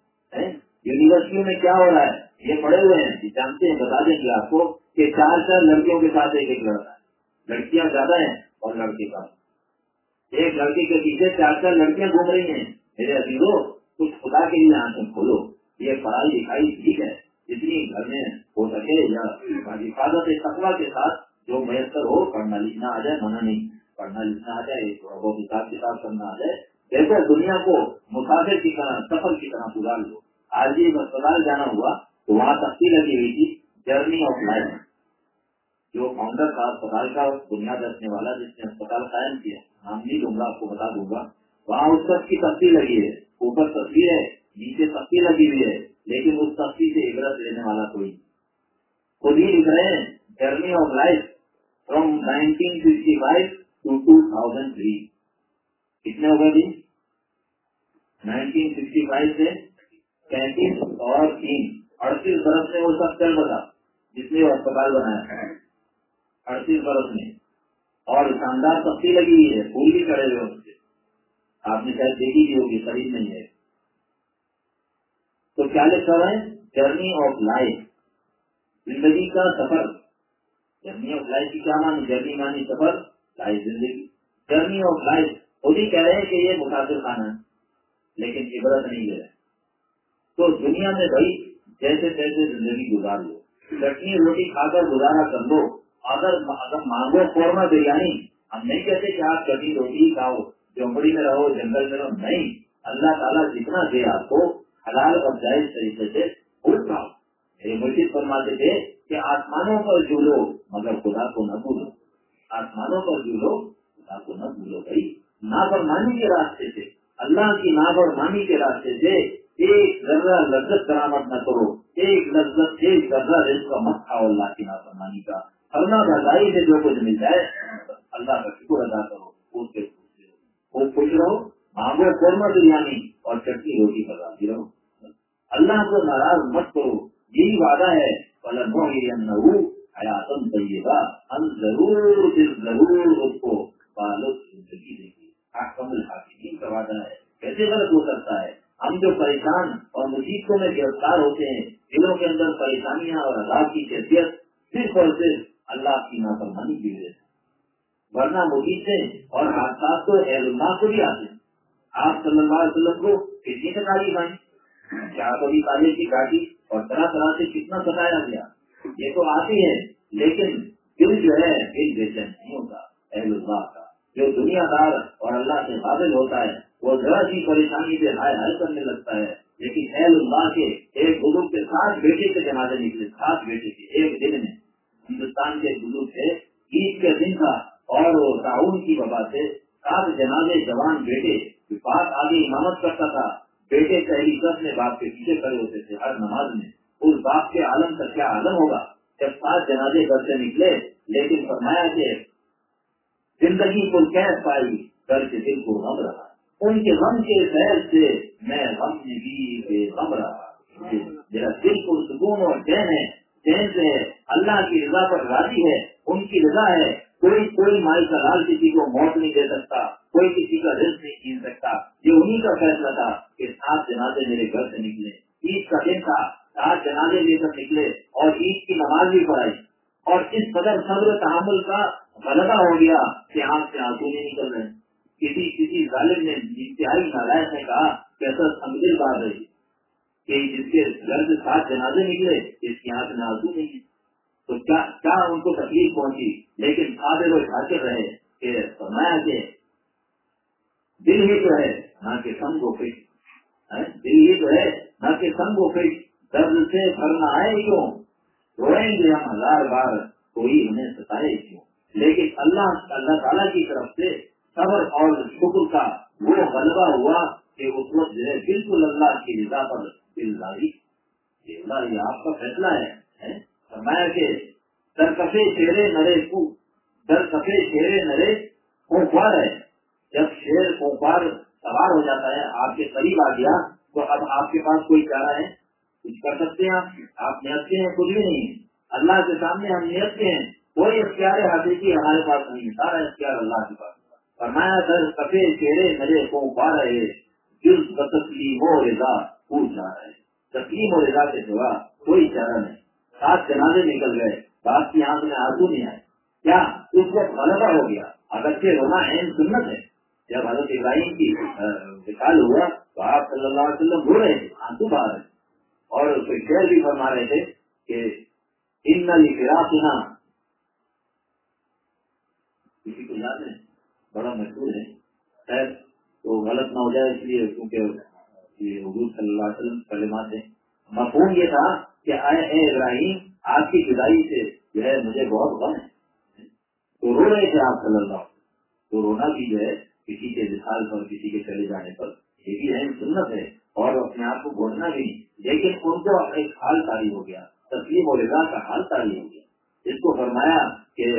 یونیورسٹیوں میں کیا ہو رہا ہے؟ یہ پڑے ہوئے ہیں جانتے ہیں، بتا دیں گے آپ کو کہ چار چار لڑکیوں کے ساتھ ایک ایک لڑکا ہے۔ لڑکیاں زیادہ ہیں اور لڑکے کم۔ ایک لڑکی کے پیچھے چار چار لڑکیاں گھوم رہی ہیں۔ میرے عزیزو، کچھ خدا کے لیے آنکھیں کھولو۔ یہ پڑھائی لکھائی ٹھیک ہے، جتنی گھر میں ہو سکے یا حفاظت تقوا کے ساتھ جو میسر ہو، پڑھنا لکھنا آ جائے، منع نہیں۔ پڑھنا لکھنا آ جائے وہ حساب کتاب کرنا آ جائے۔ دیکھو دنیا کو مسافر کی طرح، سفر کی طرح گزار لو۔ آج بھی اسپتال جانا ہوا تو وہاں تفصیل لگی ہوئی تھی، جرنی آف لائف۔ جو فاؤنڈر کا اسپتال کا بنیاد رکھنے والا، جس نے اسپتال قائم کیا، نام نہیں دوں گا، آپ کو بتا دوں گا۔ وہاں اس وقت کی تفصیل لگی ہے۔ اوپر تصویر ہے، نیچے تفصیل لگی ہوئی ہے، لیکن اس تصویر سے عبرت لینے والا کوئی خود ہی لکھ رہے ہیں۔ Journey of life from nineteen sixty five to two thousand three کتنے ہو گئے جی نائنٹین سکسٹی فائیو سے پینتیس اور تین اڑتیس برس میں وہ سب چل بتا جس نے وہ اسپتال بنایا اڑتیس برس میں اور شاندار تفصیل لگی ہوئی ہے پھول بھی کڑے ہوئے اس سے آپ نے شاید دیکھی بھی ہوگی خرید نہیں ہے تو کیا لکھ رہا ہے جرنی آف لائف زندگی کا سفر جرنی آف لائف کی کیا مانی جرنی مانی سفر لائف زندگی۔ جرنی آف لائف خود ہی کہہ رہے ہیں کہ یہ مسافر خانہ ہے، لیکن عبرت نہیں ہے تو دنیا میں بھائی جیسے تیسے زندگی گزار لو۔ چٹنی روٹی کھا کر گزارا کر لو۔ اگر اگر مانگو قورمہ بریانی، ہم نہیں کہتے کہ آپ چٹنی روٹی کھاؤ جھونپڑی میں رہو، جنگل میں رہو۔ نہیں، اللہ تعالیٰ جتنا دے آپ کو حلال اور جائز طریقے سے خود کھاؤ۔ یعنی مرشد فرماتے تھے کہ آسمانوں پر جو لو مگر خدا کو نہ بھولو، آسمانوں پر جو لو خدا کو نہ بھولو بھائی، نافرمانی کے راستے سے، اللہ کی نافرمانی کے راستے سے ایک ذرہ لذت کرامت نہ کرو، ایک لذت، ایک ذرہ رزق کا مت کھاؤ اللہ کی نافرمانی کا۔ اللہ بھلائی سے جو کچھ مل جائے، اللہ کا شکر ادا کرو اس وہ خوش رہو، مانگو قورمہ بریانی اور چٹنی روٹی پر رہو۔ اللہ کو ناراض مت کرو یہی وعدہ ہے۔ حیاتم طیبہ ہم ضرور دل ضرور اس کو بالغ زندگی دیں گے حکم الحاکمین کا وعدہ ہے۔ کیسے غلط ہو سکتا ہے؟ ہم جو پریشان اور مصیبتوں میں گرفتار ہوتے ہیں، دلوں کے اندر پریشانیاں اور عذاب کی کیفیت صرف اور صرف اللہ کی نافرمانی کی وجہ سے۔ ورنہ مصیبتیں اور حادثات تو اہل کو بھی آتے ہیں۔ آپ صلی اللہ علیہ وسلم کو کتنی تعریف آئی کیا کبھی کالج کی گاڑی اور طرح طرح سے کتنا ستایا گیا، یہ تو آتی ہے، لیکن دل جو ہے، دل بے چین نہیں ہوتا، اہل اللہ کا۔ جو دنیا دار اور اللہ سے قابل ہوتا ہے، وہ ذرا سی پریشانی سے ہائے ہائے کرنے لگتا ہے۔ لیکن اہل اللہ کے ایک بزرگ کے ساتھ بیٹے کے جنازے نکلے سات بیٹے کے ایک دن میں، ہندوستان کے بزرگ تھے، عید کے دن تھا، اور وہ تعاون کی وبا سے، سات جنازے جوان بیٹے باپ آگے امامت کرتا تھا بیٹے پہلی سب میں باپ کے پیچھے کھڑے ہوتے تھے، ہر نماز میں۔ اس باپ کے عالم کا کیا عالم ہوگا؟ جب سات جنازے گھر سے نکلے، لیکن فرمایا کہ زندگی کو کیس پائی؟ گھر کے دل کو غم رہا۔ ان کے غم کے فیض سے میں غم میں بھی بے غم رہا۔ جی، میرا دل کو سکون اور چین ہے، چین سے اللہ کی رضا پر راضی ہے، ان کی رضا ہے۔ کوئی کوئی مائی کا لال کسی کو موت نہیں دے سکتا، کوئی کسی کا رزق نہیں چھین سکتا۔ یہ انہیں کا فیصلہ تھا کہ سات جنازے میرے گھر سے نکلے۔ عید کا دن تھا، سات جنازے لے کر نکلے اور عید کی نماز بھی پڑھائی۔ اور اس قدر صبر تحمل کا غلبہ ہو گیا کہ آنکھ سے آنسو نہیں نکل رہے۔ کسی کسی ظالم نے انتہائی نالائق نے کہا کہ ایسا سمجھل بات رہی۔ کہ جس کے گھر سے سات جنازے نکلے، اس کی آنکھ میں آنسو نہیں تو کیا ان کو تکلیف پہنچی؟ لیکن آدھے وہ ڈھاکر رہے کہ فرمایا کہ دل ہی تو ہے، نہ کہ سنگ و فٹ ہاں؟ دل ہی تو ہے، نہ کہ سنگ و فٹ درد سے بھرنا آئے کیوں؟ روئیں گے ہم ہزار بار، کوئی ہمیں ستائے کیوں؟ لیکن اللہ اللہ تعالیٰ کی طرف سے صبر اور شکر کا وہ غلبہ ہوا کہ اس وقت جو ہے بالکل اللہ کی رضا پر دل داری یہ آپ کا فیصلہ ہے فرمایا کہ درکفے چہرے نرے کو درکفے چہرے نرے خوفار ہے۔ جب شیر خوفار سوار ہو جاتا ہے، آپ کے قریب آ گیا، تو اب آپ کے پاس کوئی چارہ ہے؟ کچھ کر سکتے ہیں آپ؟ نیت کے ہیں کچھ بھی نہیں۔ اللہ کے سامنے ہم نیت کے ہیں۔ کوئی اختیار حاصل کی ہمارے پاس نہیں ہے۔ سارا اختیار اللہ کے پاس فرمایا، در کفے چہرے نرے کو پا رہے جز تسلیم و رضا پوچھ جا رہے تسلیم و رضا کے سوا کوئی چارہ نہیں۔ سات جنازے نکل گئے باپ کی آنکھ میں آنسو نہیں آئے۔ کیا اس وقت غلطہ ہو گیا؟ اگرچہ رونا اہم سنت ہے۔ جب حضرت ابراہیم کی وکال ہوا تو آپ صلی اللہ علیہ وسلم بول رہے تھے، آنسو بہا رہے اور کوئی شعر بھی فرما رہے تھے کہ ان نلی سنا کسی کو یاد ہے؟ بڑا مشہور ہے۔ خیر تو غلط نہ ہو جائے اس لیے، کیونکہ یہ حضور صلی اللہ علیہ وسلم کلمات ہیں۔ مفہوم یہ تھا کہ اے اے ابراہیم آپ کی جدائی سے جو ہے مجھے بہت غم ہے۔ تو رو رہے تھے آپ صلی اللہ تو رونا بھی جو ہے کسی کے مثال پر، کسی کے چلے جانے پر۔ یہ بھی اہم سنت ہے۔ اور اپنے آپ کو بولنا بھی۔ لیکن ان کو ایک حال تاری ہو گیا۔ تسلیم و رضا کا حال تاری ہو گیا۔ اس کو فرمایا کہ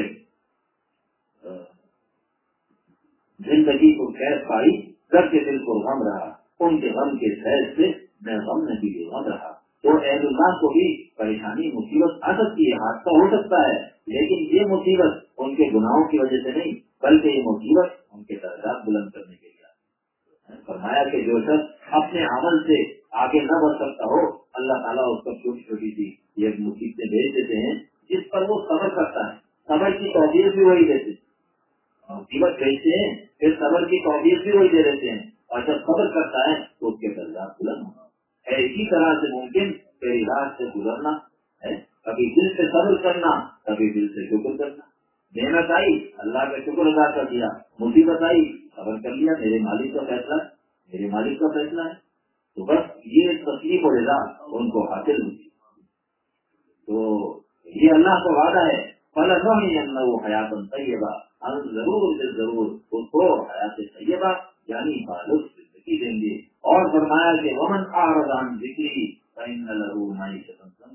زندگی کو خیر پائی کر کے دل کو غم رہا۔ ان کے غم کے خیر سے میں غم نہیں بھی غم رہا۔ تو اہل اللہ کو بھی پریشانی، مصیبت آ سکتی ہے، حادثہ ہو سکتا ہے، لیکن یہ مصیبت ان کے گناہوں کی وجہ سے نہیں، بلکہ یہ مصیبت ان کے درجات بلند کرنے کے لیے فرمایا کہ جو شخص اپنے عمل سے آگے نہ بڑھ سکتا ہو، اللہ تعالیٰ اس پر چھوٹی چھوٹی سی یہ مصیبتیں بھیج دیتے ہیں، جس پر وہ صبر کرتا ہے۔ صبر کی توبیر بھی وہی دیتے مصیبت بھیجتے ہیں، پھر صبر کی توبیر بھی وہی دے دیتے ہیں۔ اور جب صبر کرتا ہے تو اس کے درجات بلند ہونا اسی طرح سے ممکن تیری رات سے گزرنا ہے۔ کبھی دل سے صبر کرنا، کبھی دل سے شکر کرنا۔ محنت آئی، اللہ کا شکر ادا کر دیا، مصیبت آئی، صبر کر لیا، میرے مالک کا فیصلہ ہے، میرے مالک کا فیصلہ ہے۔ تو بس یہ تکلیف اور رضا ان کو حاصل ہوتی تو یہ اللہ کا وعدہ ہے پل وہ حیات طیبہ ضرور سے ضرور اس کو حیات طیبہ یعنی بالغ زندگی دیں گے اور فرمایا کہ ومن آردان ذکری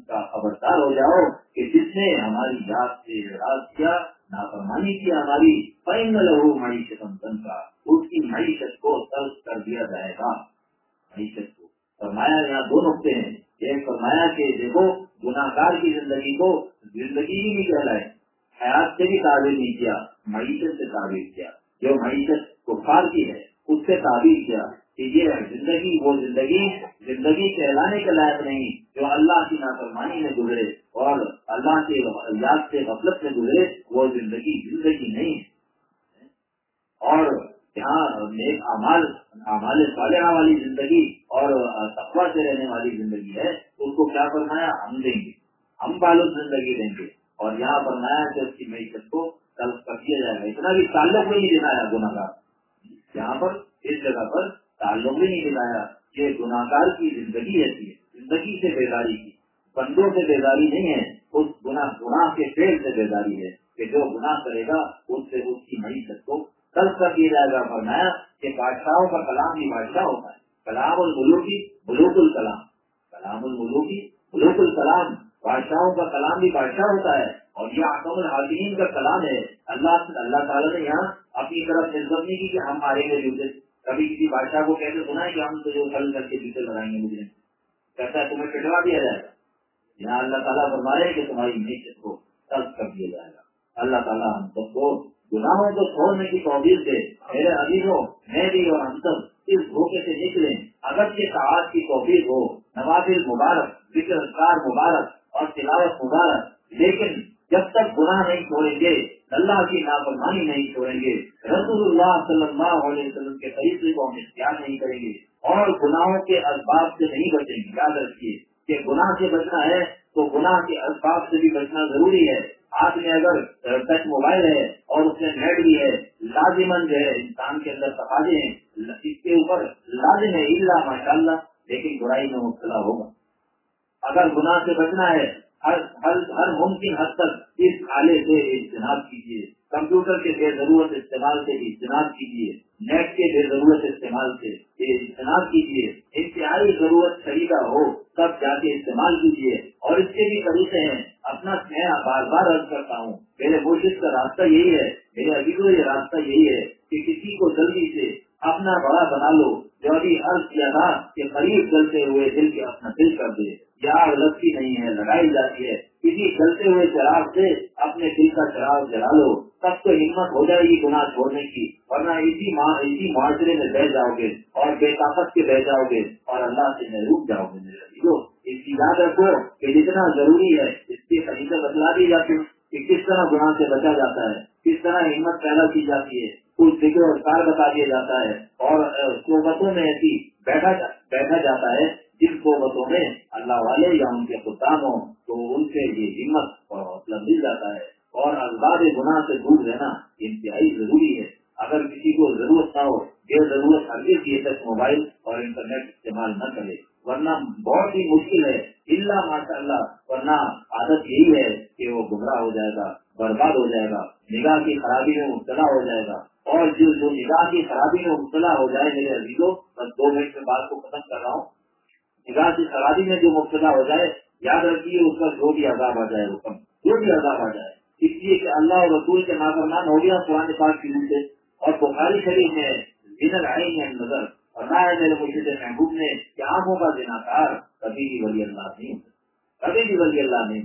کا خبردار ہو جاؤ کہ جس نے ہماری یاد سے راز کیا، نافرمانی کیا ہماری پین لہو معیشت کا اس کی معیشت کو تلف کر دیا جائے گا۔ معیشت کو۔ فرمایا یہاں دو نقطے ہیں۔ ایک فرمایا کہ دیکھو گناہ گار کی زندگی کو زندگی ہی نہیں کہلائے، حیات سے بھی تعبیر نہیں کیا، معیشت سے تعبیر کیا۔ جو معیشت کفار کی ہے اس سے تعبیر کیا کہ یہ زندگی وہ زندگی زندگی کہلانے کے لائق نہیں جو اللہ کی نافرمانی میں گزرے اور اللہ کے یاد سے غفلت میں گزرے، وہ زندگی زندگی نہیں اور جہاں امال امال صالحہ والی زندگی اور تقوا سے رہنے والی زندگی ہے، اس کو کیا فرمایا؟ ہم دیں گے۔ ہم بالو زندگی دیں گے۔ اور یہاں فرمایا کہ اس کی معیشت کو طلب کر دیا جائے گا۔ اتنا بھی تعلق نہیں دکھایا گناہ گار یہاں پر اس جگہ پر تعلق بھی نہیں دکھایا کہ گناہ گار کی زندگی ایسی ہے، زندگی سے بیداری کی۔ بندوں سے بیداری نہیں ہے اس گناہ گناہ کے پیڑ سے بیداری ہے کہ جو گناہ کرے گا، اس سے اس کی معیشت کو کل کر دیا جائے گا۔ فرمایا کہ بادشاہوں کا کلام ہی بادشاہ ہوتا ہے۔ کلام الملوکی بلوک الکلام۔ کلام الملوکی بلوک الکلام۔ بادشاہوں کا کلام بھی بادشاہ ہوتا ہے۔ اور یہ آکم الحاظین کا کلام ہے، اللہ اللہ تعالیٰ نے یہاں اپنی طرف نسبت نہیں کی کہ ہم مارے گے جوتے کبھی کسی بادشاہ کو کیسے سنا ہے کہ ہم تو جو کل کر کے جوتے لگائیں گے مجھے۔ کہتا ہے، تمہیں پٹوا دیا جائے گا۔ یہاں اللہ تعالیٰ فرمائے کہ تمہاری نیچت کو ترک کر دیا جائے گا۔ اللہ تعالیٰ ہم سب کو گناہوں کو چھوڑنے کی توفیق دے۔ میرے عزیزوں، میں بھی اور ہم سب اس دھوکے سے نکلیں۔ اگر یہ تعاج کی توفیق ہو نوازل مبارک، ذکر مبارک اور تلاوت مبارک، لیکن جب تک گناہ نہیں چھوڑیں گے، اللہ کی نافرمانی نہیں چھوڑیں گے رسول اللہ صلی اللہ علیہ وسلم کے طریقے کو ہم اختیار نہیں کریں گے اور گناہوں کے اسباب سے نہیں بچیں گے۔ یاد رکھیے کہ گناہ سے بچنا ہے تو گناہ کے اسباب سے بھی بچنا ضروری ہے۔ ہاتھ میں اگر ٹچ موبائل ہے اور اس میں نیٹ بھی ہے لازمن جو ہے انسان کے اندر تقاضے ہیں۔ اس کے اوپر لازم ہے اللہ ماشاء اللہ لیکن برائی میں مبتلا ہوگا۔ اگر گناہ سے بچنا ہے ہر ہر ہر ممکن حد تک اس آلے سے اجتناب کیجیے کمپیوٹر کے بے ضرورت استعمال سے اجتناب کیجیے نیٹ کے بے ضرورت استعمال سے اجتناب کیجیے انتہائی ضرورت خریدا ہو تب جا کے استعمال کیجیے اور اس کے بھی طریقے ہیں۔ اپنا میں بار بار عرض کرتا ہوں۔ میرے کوشش کا راستہ یہی ہے۔ میرے ابھی کو یہ راستہ یہی ہے کہ کسی کو جلدی سے اپنا بڑا بنا لو۔ جو ابھی عرض کیا تھا کہ قریب چلتے ہوئے دل کے اپنا دل کر دے۔ یار لگتی نہیں ہے، لڑائی جاتی ہے۔ کسی چلتے ہوئے چراغ سے اپنے دل کا چراغ جلا لو۔ تب تو ہمت ہو جائے گی گناہ چھوڑنے کی۔ ورنہ اسی اسی معاشرے میں بہ جاؤ گے اور بے طاقت کے بہ جاؤ گے اور اللہ سے محروب جاؤ گے۔ میرے اس کی یاد رکھو کہ جتنا ضروری ہے، اس کی طریقے بتلا دی جاتی کہ کس طرح گناہ سے بچا جاتا ہے، کس طرح ہمت پیدا کی جاتی ہے۔ کچھ فکر اور کار بتا دیا جاتا ہے اور صحبتوں میں ایسی بیٹھا جاتا ہے جن صحبتوں میں اللہ والے یا ان کے خدام ہوں تو ان سے یہ ہمت اور حوصلہ مل جاتا ہے اور ازباد گناہ سے دور رہنا انتہائی ضروری ہے۔ اگر کسی کو ضرورت نہ ہو، بے ضرورت ہر کیے تک موبائل اور انٹرنیٹ استعمال نہ کرے۔ ورنہ بہت ہی مشکل ہے۔ اللہ ماشاء اللہ ورنہ عادت یہی ہے کہ وہ گمراہ ہو جائے گا، برباد ہو جائے گا، نگاہ کی خرابی میں مبتلا ہو جائے گا۔ اور جو جو نگاہ کی خرابی میں مبتلا ہو جائے میرے عزیزوں، بس دو منٹ میں بات کو ختم کر رہا ہوں۔ نگاہ کی خرابی میں جو مبتلا ہو جائے، یاد رکھیے، اس کا جو بھی عذاب آ جائے حکم جو بھی عذاب آ جائے۔ اس لیے کہ اللہ اور رسول کے نافرمان ہو گیا، قرآن پاک کی سے۔ اور بخاری شریف میں دنر آئی ہے نظر اور نہ میرے مرشد محبوب نے کہ آنکھوں کا دنا کار کبھی بھی ولی اللہ نہیں کبھی بھی ولی اللہ نہیں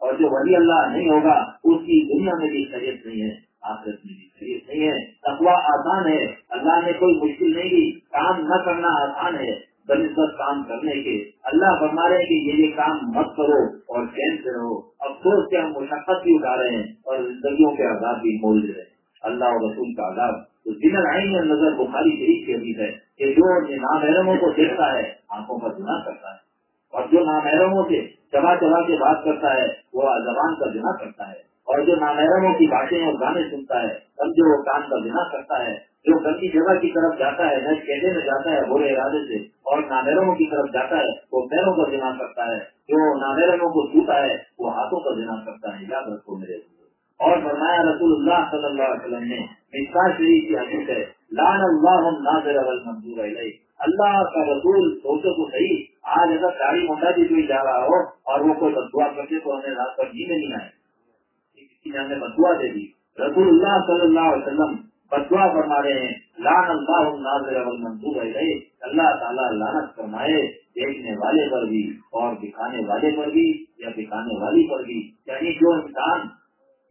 اور جو ولی اللہ نہیں ہوگا، اس کی دنیا میں بھی شریعت نہیں ہے، آخرت میں بھی شریعت نہیں ہے۔ تقوا آسان ہے، اللہ نے کوئی مشکل نہیں دی کام نہ کرنا آسان ہے۔ بنسبت کام کرنے کے۔ اللہ فرما رہے ہیں کہ یہ یہ کام مت کرو اور چین سے رہو۔ افسوس سے ہم مشقت بھی اٹھا رہے ہیں اور زندگیوں کے آزاد بھی مول رہے ہیں۔ اللہ اور رسول کا آزاد تو جنر آئیں گے نظر بخاری شریف کی حدیث ہے کہ جو نامحرموں کو دیکھتا ہے، آنکھوں پر گناہ کرتا ہے۔ اور جو نامحرموں سے چبا چبا کے بات کرتا ہے، وہ زبان کا گناہ کرتا ہے۔ اور جو نامحرموں کی باتیں اور گانے سنتا ہے، سمجھو وہ کام کا بنا کرتا ہے۔ جو گندی جگہ کی طرف جاتا ہے، نہ قیدے میں جاتا ہے، برے ارادے سے اور نامحرموں کی طرف جاتا ہے، وہ پیروں کا بنا کرتا ہے، جو نامحرموں کو چھوتا ہے، وہ ہاتھوں کا بنا کرتا ہے۔ یاد رکھو میرے اور فرمایا رسول اللہ صلی اللہ علیہ وسلم نے، مثال شریف کی حدیث ہے لان اللہ ناظر منظور علیہ۔ اللہ کا رسول سوچو تو صحیح، آج اگر گاڑی موٹا بھی کوئی جا رہا ہو اور وہ کوئی بدوا کرتے تو ہمیں رات پر نیند نہیں آئے۔ کسی نے ہمیں بدوا دے دی۔ رسول اللہ صلی اللہ علیہ وسلم بدوا فرما رہے ہیں لان اللہ ناظر منظور ہے اللہ تعالیٰ لانت فرمائے دیکھنے والے پر بھی اور دکھانے والے پر بھی یا دکھانے والی پر بھی۔ یعنی جو انسان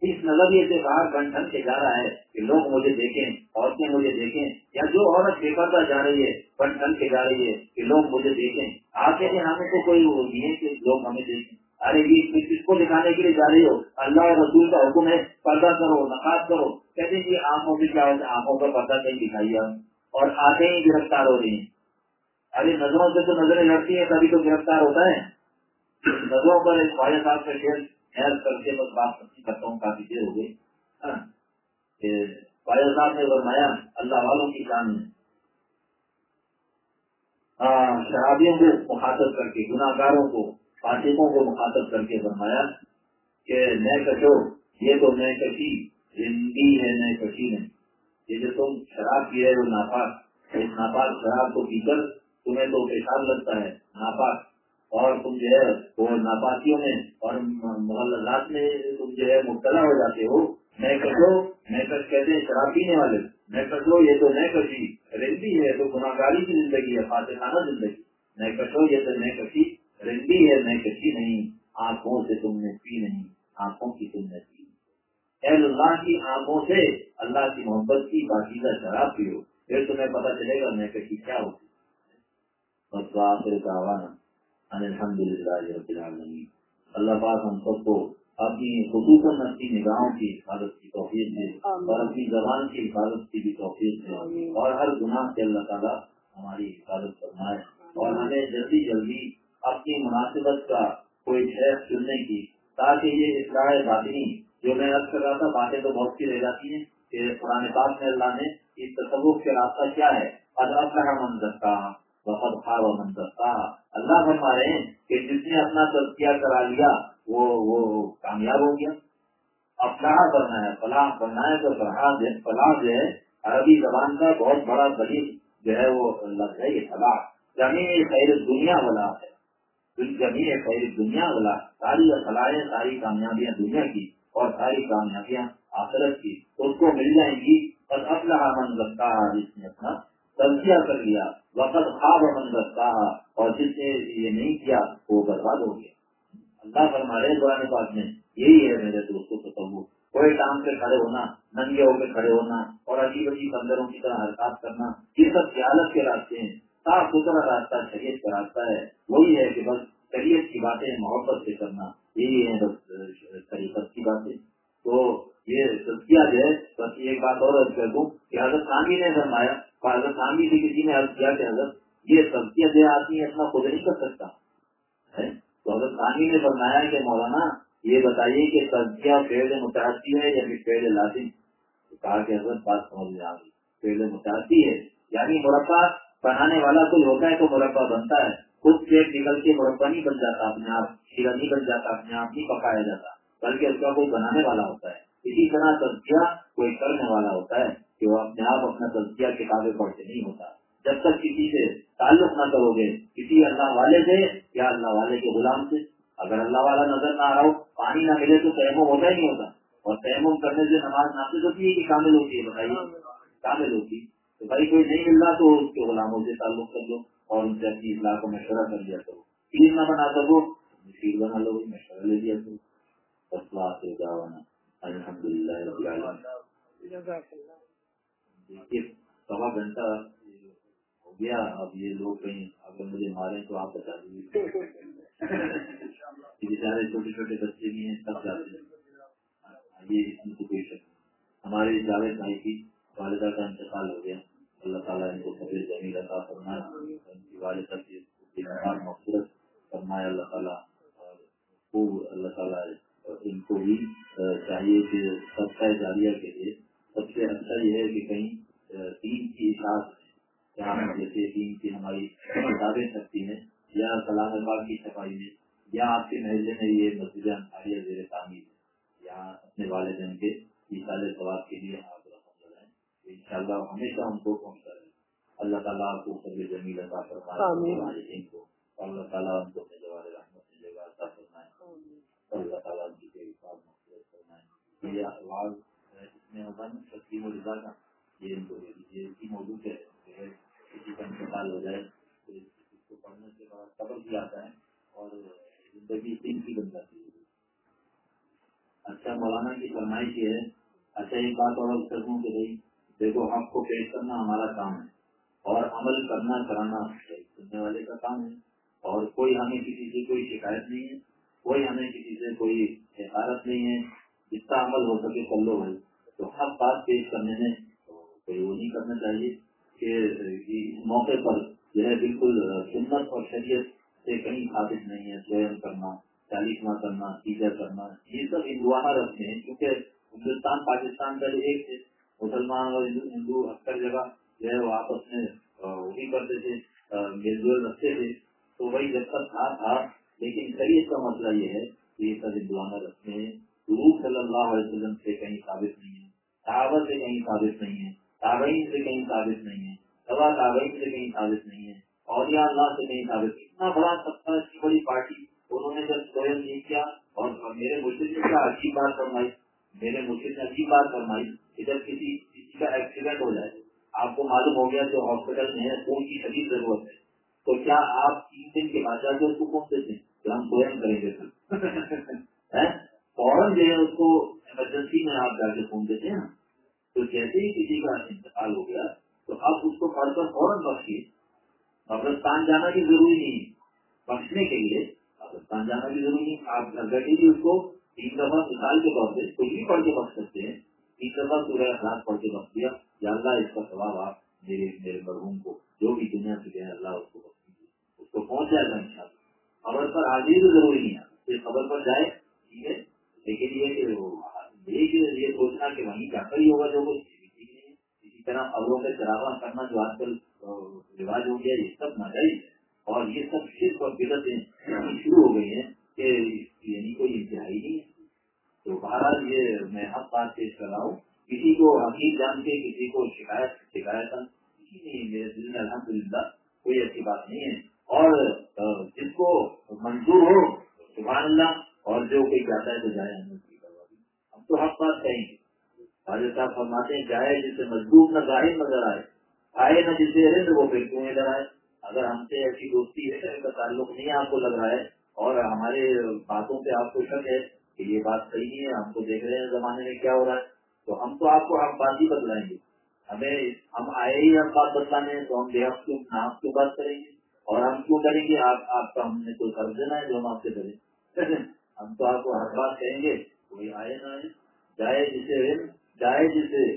اس نظریے سے باہر بن ٹھن کے جا رہا ہے کہ لوگ مجھے دیکھیں، عورتیں مجھے دیکھیں، یا جو عورت بے پردہ جا رہی ہے، بن ٹھن کے جا رہی ہے کہ لوگ مجھے دیکھیں۔ آگے ہمیں تو کوئی وہ نہیں ہے کہ لوگ ہمیں دیکھیں۔ ارے یہ کس کو دکھانے کے لیے جا رہی ہو؟ اللہ اور رسول کا حکم ہے، پردہ کرو، نقاب کرو۔ کہتے جی آنکھوں سے کیا ہوتا ہے؟ آنکھوں پر پردہ نہیں دکھائی اور آتے ہی گرفتار ہو رہی ہیں۔ ارے نظروں سے تو نظریں لڑتی ہیں، تبھی تو گرفتار ہوتا ہے۔ نظروں پر ایک بھائی صاحب کا شیر خیر کر کے بس بات کرتا ہوں، کافی دیر ہو گئی۔ ہاں۔ صاحب نے فرمایا، اللہ والوں کی شان میں ہاں، شرابیوں کو مخاطب کر کے گناہ گاروں کو فاطموں کو مخاطب کر کے فرمایا کہ نئے کشو یہ تو نئے کشی زندگی ہے نئے کشی نہیں۔ یہ جو تم شراب پی رہے ہو، ناپاک۔ اس ناپاک شراب کو پی کر تمہیں تو پیشاب لگتا ہے، ناپاک۔ اور تم جو ہے، وہ ناپاکیوں میں اور محلات میں تم جو ہے، مبتلا ہو جاتے ہو۔ نئے کشو نئے کش کہتے ہیں، شراب پینے والے۔ نئے کشو یہ تو نئے کشی رنگی ہے، تو گناہ گاری کی زندگی ہے فاتحانہ زندگی۔ نئے کشو یہ تو نئے کشی رنگی ہے نئے کشی نہیں آنکھوں سے تم نے پی نہیں آنکھوں کی تم نے پی۔ اے اللہ کی آنکھوں سے اللہ کی محبت کی باقی کا شراب پیو پھر تمہیں پتا چلے گا نئے کشی کیا ہوتی۔ الحمد للہ اللہ پاک ہم سب کو اپنی خصوصاً اپنی نگاہوں کی حفاظت کی توفیق ہے اور اپنی زبان کی حفاظت کی بھی توفیق ہے اور ہر گناہ سے اللہ تعالیٰ ہماری حفاظت فرمائے۔ اور ہمیں جلدی جلدی اپنی مناسبت کا کوئی شہر چننے کی، تاکہ یہ اصلاح باطنی، جو میں عرض کر رہا تھا، باتیں تو بہت سی رہ جاتی ہیں کہ قرآن پاک میں اللہ نے اس تصوف کے راستہ کیا ہے؟ ادب منظر کا بہت خواہ منظر کا اللہ فرما رہے ہیں کہ جس نے اپنا تجزیہ کرا لیا، وہ وہ کامیاب ہو گیا۔ اب فلاح کرنا ہے، فلاح کرنا ہے تو فلاح فلاح جو ہے، عربی زبان کا بہت بڑا دلیل جو ہے وہ لفظ ہے یہ فلاح۔ زمین خیر دنیا والا ہے۔ زمین خیر دنیا والا، ساری فلاح ساری کامیابیاں دنیا کی اور ساری کامیابیاں آخرت کی۔ اس کو مل جائیں گی۔ اور افلاح من رکھتا ہے جس نے اپنا تجزیہ کر لیا۔ وقت خواب من رکھتا اور جس نے یہ نہیں کیا، وہ برباد ہو گیا۔ اللہ فرما رہے قرآن پاک میں، یہی ہے میرے دوستوں کو سب کوئی کام پہ کھڑے ہونا ننگے ہو کے کھڑے ہونا اور عجیب عجیب بندروں کی طرح حرکات کرنا، یہ سب خیالت کے راستے ہیں۔ صاف ستھرا راستہ شریعت کا راستہ ہے۔ وہی ہے کہ بس شریعت کی باتیں محبت سے کرنا، یہی ہے بس شریفت کی باتیں۔ تو یہ سبزیاں جو ہے، بس ایک بات اور عرض کر دوں کہ حضرت خانی نے فرمایا حضرت خانی سے کسی نے عرض کیا کہ حضرت یہ سبزیاں جو آتی ہیں اتنا خود نہیں کر سکتا۔ تو حضرت ثانی نے فرمایا کہ مولانا، یہ بتائیے کہ سبزیاں پیڑ متعدی ہے یا پھر پیڑ لازم؟ کہا کہ حضرت بات سمجھ میں آ گئی۔ پیڑ متعدی ہے یعنی مربع بنانے والا کوئی ہوتا ہے تو مربع بنتا ہے۔ خود پیٹ نکل کے مربع نہیں بن جاتا اپنے آپ شیرا نہیں بن جاتا اپنے آپ، نہیں پکایا جاتا، بلکہ اس کا کوئی بنانے والا ہوتا ہے۔ اسی طرح سبزیاں کوئی کرنے والا ہوتا ہے کہ وہ اپنے آپ اپنا سبزیاں کتابیں پڑھتے نہیں ہوتا۔ جب تک کسی سے تعلق نہ کرو گے، کسی اللہ والے سے یا اللہ والے کے غلام سے، اگر اللہ والا نظر نہ آ رہا ہو پانی نہ ملے تو تیمم ہوتا ہی نہیں ہوتا۔ اور تیمم کرنے سے نماز نافذ ہوتی ہے کہ کامل ہوتی ہے؟ بتائیے۔ کامل ہوتی تو بھائی کوئی نہیں مل رہا تو اس کے غلاموں سے تعلق کر لو اور ان سے اپنی اصلاح کو مشورہ کر لیا کرو۔ کھیر نہ بنا سکو کھیر بنا لو مشورہ لے لیا کرو۔ الحمد للہ سوا گھنٹہ گیا اب یہ لوگ کہیں اگر مجھے مارے تو آپ بتا دیجیے بیچارے چھوٹے چھوٹے بچے بھی ہیں سب جاتے ہیں۔ یہ کوئی شک ہمارے جاوید بھائی کی والدہ کا انتقال ہو گیا۔ اللہ تعالیٰ ان کو سبھی زمین عطا فرمایا۔ ان کی والدہ کی مقام مقصرت فرمایا۔ اللہ تعالیٰ خوب اللہ تعالیٰ ان کو بھی چاہیے کہ سب کا جاریہ کے لیے۔ سب سے اچھا یہ ہے کہ کہیں تین کی اشاعت جہاں جیسے دین کی ہماری کتابیں سکتی ہیں، یا کلام باغ کی صفائی میں، یا آپ کے محلے میں یہ مسجد انصاریہ زیر تعمیر یا اپنے والدین کے مثال ثواب کے لیے ان شاء اللہ ہمیشہ ہم کو پہنچتا رہے اللہ تعالیٰ آپ کو سب زمین عطا فرمائے والدین کو۔ اللہ تعالیٰ ان کو جوار رحمت سے جگہ عطا فرمائے۔ اللہ تعالیٰ ان کی حفاظ مقصد فرمائے۔ یہ آواز اس میں ہوگا نا تقسیم و رضا کا یہ ان کو دے دیجیے اس کی موضوع ہے کسی کا انتقال ہو جائے اس کو پڑھنے سے بڑا قبر بھی آتا ہے اور زندگی دن کی بن جاتی ہے۔ اچھا مولانا کی فرمائش یہ ہے۔ اچھا ایک بات اور کروں کہ بھائی دیکھو حق کو پیش کرنا ہمارا کام ہے اور عمل کرنا، کرانا سننے والے کا کام ہے۔ اور کوئی ہمیں کسی سے کوئی شکایت نہیں ہے، کوئی ہمیں کسی سے کوئی حفاظت نہیں ہے۔ جس کا عمل ہو سکے کر لو بھائی۔ تو ہر بات پیش کرنے میں کوئی وہ نہیں کرنا چاہیے کہ اس موقع پر جو ہے بالکل سنت اور شریعت سے کہیں ثابت نہیں ہے۔ سوئم کرنا چالیسواں کرنا سیزا کرنا، یہ سب ہندوانہ رکھتے ہیں۔ کیونکہ ہندوستان، پاکستان کا ایک ہے مسلمان اور ہندو اکثر جگہ جو ہے وہ آپس میں وہی کرتے تھے میل جول رکھتے تھے۔ تو وہی جب تک تھا تھا۔ لیکن شریعت کا مسئلہ یہ ہے کہ یہ سب ہندوانہ رکھتے ہیں روح صلی اللہ علیہ وسلم سے کہیں ثابت نہیں ہے صحابت سے کہیں ثابت نہیں ہے تابعین سے کہیں ثابت نہیں ہے سوا تابعین سے کہیں ثابت نہیں ہے اولیاء اللہ سے کہیں ثابت اتنا بڑا سب اتنی بڑی پارٹی، انہوں نے جب سوئم نہیں کیا اور میرے مرشد نے کیا عجیب بات فرمائی، میرے مرشد نے عجیب بات فرمائی۔ کہ جب کسی کسی کا ایکسیڈنٹ ہو جائے آپ کو معلوم ہو گیا کہ ہاسپٹل میں خون کی شدید ضرورت ہے۔ تو کیا آپ تین دن کے بعد جا کے اس کو کون دیتے کہ ہم سوئم کریں گے۔ فوراً جو ہے اس کو ایمرجنسی میں آپ جا کے فون دیتے ہیں۔ تو جیسے ہی کسی کا انتقال ہو گیا، تو آپ اس کو پڑھ کر فوراً بخشیے۔ قبرستان جانا بھی ضروری نہیں بخشنے کے لیے قبرستان جانا بھی ضروری نہیں۔ آپ گھر بیٹھے بھی اس کو تین دفعہ مثال کے طور پہ کچھ بھی پڑھ کے بخش سکتے ہیں۔ تین دفعہ سورہ اخلاق پڑھ کے بخش دیا یا اللہ اس کا ثواب آپ میرے میرے مرحوم کو جو بھی دنیا سے گئے اللہ اس کو بخش دیجیے اس کو پہنچ جائے گا ان شاء اللہ خبر پر حاضری بھی ضروری نہیں ہے۔ خبر پر جائے، ٹھیک ہے؟ لیکن یہ کہ وہ یہ سوچنا کہ وہیں جا کر ہی ہوگا جو کچھ اسی طرح خبروں پہ چراغا کرنا جو آج کل رواج ہو گیا، یہ سب ناجائز ہے۔ اور یہ سب صرف اور بدتیں شروع ہو گئی ہیں کہ یعنی کوئی انتہائی نہیں ہے۔ تو بہرحال یہ میں ہر بات پیش کر رہا ہوں۔ کسی کو حقیق جان کے، کسی کو شکایت شکایت میرے دل میں الحمد للہ کوئی ایسی بات نہیں ہے۔ اور جس کو منظور ہو، سبحان اللہ، اور جو کوئی جاتا ہے تو جائے ہم تو حق بات کہیں گے۔ حاضر صاحب فرماتے ہیں، جائے جسے مضبوط نہ ظاہر نظر آئے آئے نہ جسے رند وہ پھر کیوں ادھر آئے۔ اگر ہم سے ایسی دوستی ہے ان کا تعلق نہیں آپ کو لگ رہا ہے، اور ہمارے باتوں پہ آپ کو شک ہے کہ یہ بات صحیح نہیں ہے، ہم کو دیکھ رہے ہیں زمانے میں کیا ہو رہا ہے۔ تو ہم تو آپ کو ہم بات ہی بدلائیں گے۔ ہمیں، ہم آئے ہی ہم بات بدلانے تو ہم بے حق نام کی بات کریں گے؟ اور ہم کیوں کریں گے؟ آپ آپ کا ہم نے کوئی قرض دینا ہے جو ہم آپ سے کریں ہم تو آپ کو ہر بات کہیں گے، کوئی آئے نہ آئے۔ جائے جسے جائے جسے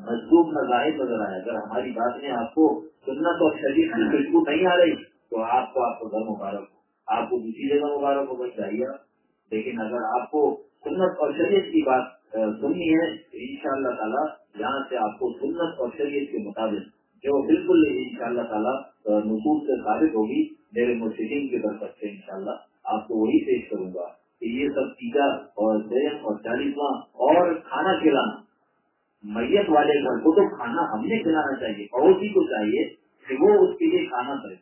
مضبوط نہ ظاہر نظر آئے۔ اگر ہماری بات میں آپ کو سنت اور شریف کی خوشبو نہیں آ رہی، تو آپ کو آپ کو گھر مبارک ہو۔ آپ کو دوسری جگہ مبارک ہو بس جائیے لیکن اگر آپ کو سنت اور شریعت کی بات سننی ہے، تو ان شاء اللہ تعالیٰ یہاں سے آپ کو سنت اور شریعت کے مطابق جو بالکل ان شاء اللہ تعالیٰ نصوص سے ثابت ہوگی، میرے مرشدین کے در سے ان شاء اللہ آپ کو وہی پیش کروں گا کہ یہ سب تیجا اور دین اور چالیسواں اور کھانا کھلانا، میت والے گھر کو تو کھانا ہم نے کھلانا چاہیے پڑوسی کو چاہیے کہ وہ اس کے لیے کھانا کرے،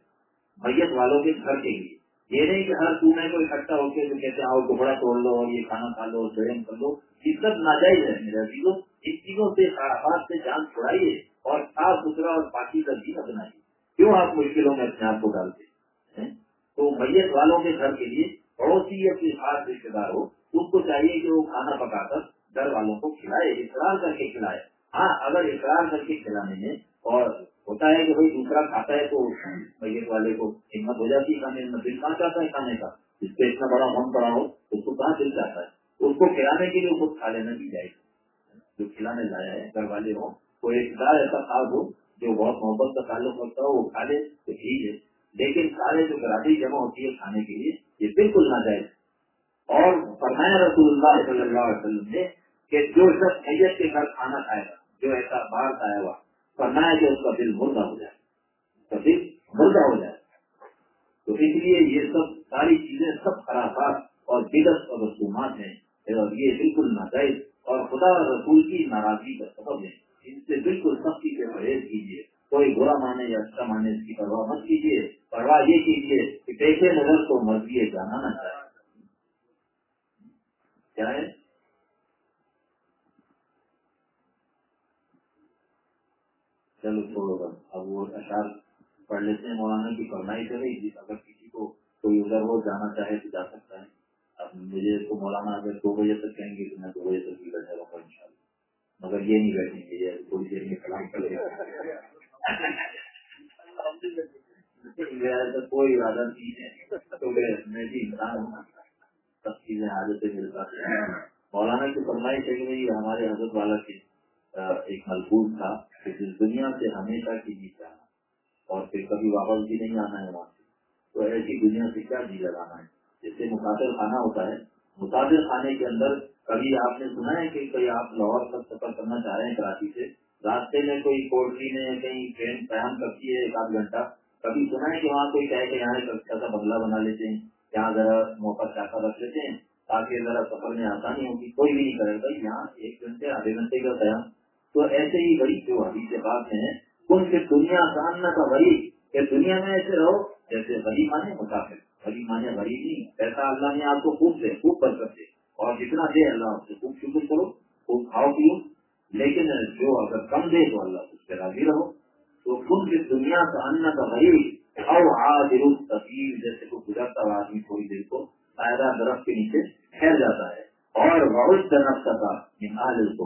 میت والوں کے گھر کے لیے۔ یہ نہیں کہ ہر سونے کو اکٹھا ہو کے کہتے آؤ ٹکڑا توڑ لو اور یہ کھانا کھا لو سوئم کر لو۔ یہ سب ناجائز ہے میرے چیزوں ان چیزوں سے سے جان چھڑائیے اور صاف ستھرا اور پاکی کا جی بنائیے کیوں آپ مشکلوں میں اپنے آپ کو ڈالتے تو میت والوں کے گھر کے لیے پڑوسی یا کوئی خاص رشتے دار ہو، اس کو چاہیے کہ وہ کھانا پکا کر گھر والوں کو کھلائے، اقرار کر کے کھلائے۔ ہاں اگر اقرار کر کے کھلانے میں اور ہوتا ہے کہ بھائی دوسرا کھاتا ہے تو میت والے کو ہمت ہو جاتی ہے کھانے میں دل کہاں چاہتا ہے کھانے کا؟ جس پہ اتنا بڑا من پڑا ہو، اس کو کہاں دل چاہتا ہے؟ اس کو کھلانے کے لیے خود کھا لینا بھی جائے گی جو کھلانے لایا ہے، گھر والے ہو کوئی ایک دار ایسا خاص ہو، جو بہت محبت کا تعلق رکھتا ہو، وہ کھا لے، تو ٹھیک ہے۔ لیکن سارے جو گراٹی جمع ہوتی ہے کھانے کے لیے، یہ بالکل نہ جائے اور فرمایا رسول اللہ صلی اللہ علیہ وسلم نے کہ جو شخص میت کے گھر کھانا کھائے گا، جو ایسا باہر آیا ہوا فرمایا کہ اس کا دل مردہ ہو جائے۔ اس کا دل مردہ ہو جائے۔ تو اس لیے یہ سب ساری چیزیں سب خرافات اور بدت اور رسومات ہیں۔ اور یہ بالکل ناجائز اور خدا رسول کی ناراضگی کا سبب ہے ان سے بالکل سختی سے پرہیز کیجیے۔ کوئی برا مانے یا اچھا مانے، اس کی پرواہ مت کیجیے۔ پرواہ یہ کیجیے کہ پیسے نظر کو مرضی جانا نہ چاہے کیا ہے؟ چلو چھوڑو گا اب وہ اشار پڑھ لیتے ہیں۔ مولانا کی فرمائی سے رہی اگر کسی کو کوئی ادھر وہ جانا چاہے تو جا سکتا ہے۔ اب مجھے تو مولانا اگر دو بجے تک کہیں گے تو میں دو بجے تک بھی بیٹھا رہوں گا ان شاء اللہ مگر یہ نہیں بیٹھیں گے تھوڑی دیر میں کلام کر کوئی ارادہ نہیں ہے۔ تو میں بھی انسان ہوں۔ سب چیزیں حاجتیں مل پاتی ہیں۔ مولانا کی فرمائش ہے کہ ہمارے حضرت والا کے ایک ملبوز تھا کہ جس دنیا سے ہمیشہ کی جی جانا اور پھر کبھی واپس بھی نہیں آنا ہے وہاں سے۔ تو ایسی دنیا سے کیا جی لگانا ہے؟ جس سے مسافر خانہ ہوتا ہے مسافر خانے کے اندر کبھی آپ نے سنا ہے کہ کوئی آپ لاہور تک سفر کرنا چاہ رہے ہیں کراچی سے؟ راستے میں کوئی پولٹری میں کہیں ٹرین قیام کرتی ہے ایک آدھ گھنٹہ؟ کبھی سنا ہے کہ وہاں کوئی کہے کہ یہاں ایک اچھا سا بنگلہ بنا لیتے ہیں، یہاں ذرا موقع چاقا رکھ لیتے ہیں تاکہ ذرا سفر میں آسانی ہوگی۔ کوئی بھی نہیں کرے گا، یہاں ایک گھنٹے، آدھے گھنٹے کا قیام تو ایسے ہی بڑی جو ابھی سے بات ہیں، ان سے دنیا جاننا کا بڑی کہ دنیا میں ایسے رہو جیسے غریب مانے مسافر، غریب مانے غریب نہیں پیسہ اللہ نے آپ کو خوب دے خوب کر سکتے اور جتنا دے اللہ آپ سے، خوب شکر کرو، خوب کھاؤ پیو۔ لیکن جو اگر کم دے تو اللہ اس پہ راضی رہو۔ تو خود کی دنیا کا ان کا غریب، او حاضر تفیل جیسے کو گزرتا ہوا آدمی تھوڑی دیر کو فائدہ درخت کے نیچے ٹھہر جاتا ہے۔ اور بہت درخت کا نمال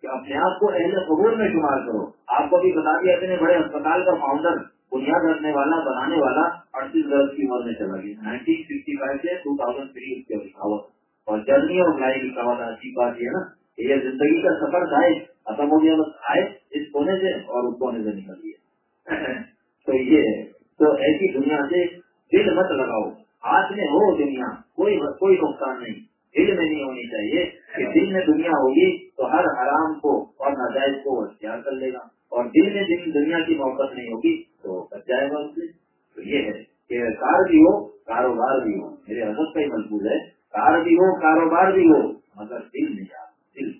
کہ اپنے آپ کو اہل قبور میں شمار کرو۔ آپ کو بھی بتا دیا اتنے بڑے اسپتال کا فاؤنڈر بنیاد رکھنے والا، بنانے والا، اڑتیس برس کی عمر میں چلا گیا۔ نائنٹین سکسٹی فائیو سے ٹو تھاؤزینڈ تھری اس کے لکھاوت اور جرنی اور لائی لکھاوت اچھی بات یہ نا یہ زندگی کا سفر جائے ختم ہو گیا، بس آئے، اس کونے سے اور اس کونے سے نکل گیا۔ تو یہ تو ایسی دنیا سے دل مت لگاؤ۔ ہاتھ میں ہو دنیا، کوئی کوئی نقصان نہیں۔ دل میں نہیں ہونی چاہیے کہ دل میں دنیا ہوگی تو ہر حرام کو اور ناجائز کو اختیار کر لے گا۔ اور دل میں جن دنیا کی محبت نہیں ہوگی تو بچ جائے گا اس سے تو یہ ہے کہ کار بھی ہو، کاروبار بھی ہو۔ میرے حضرت کا ہی مضبوط ہے، کار بھی ہو، کاروبار بھی ہو، مگر دل نہیں آ دل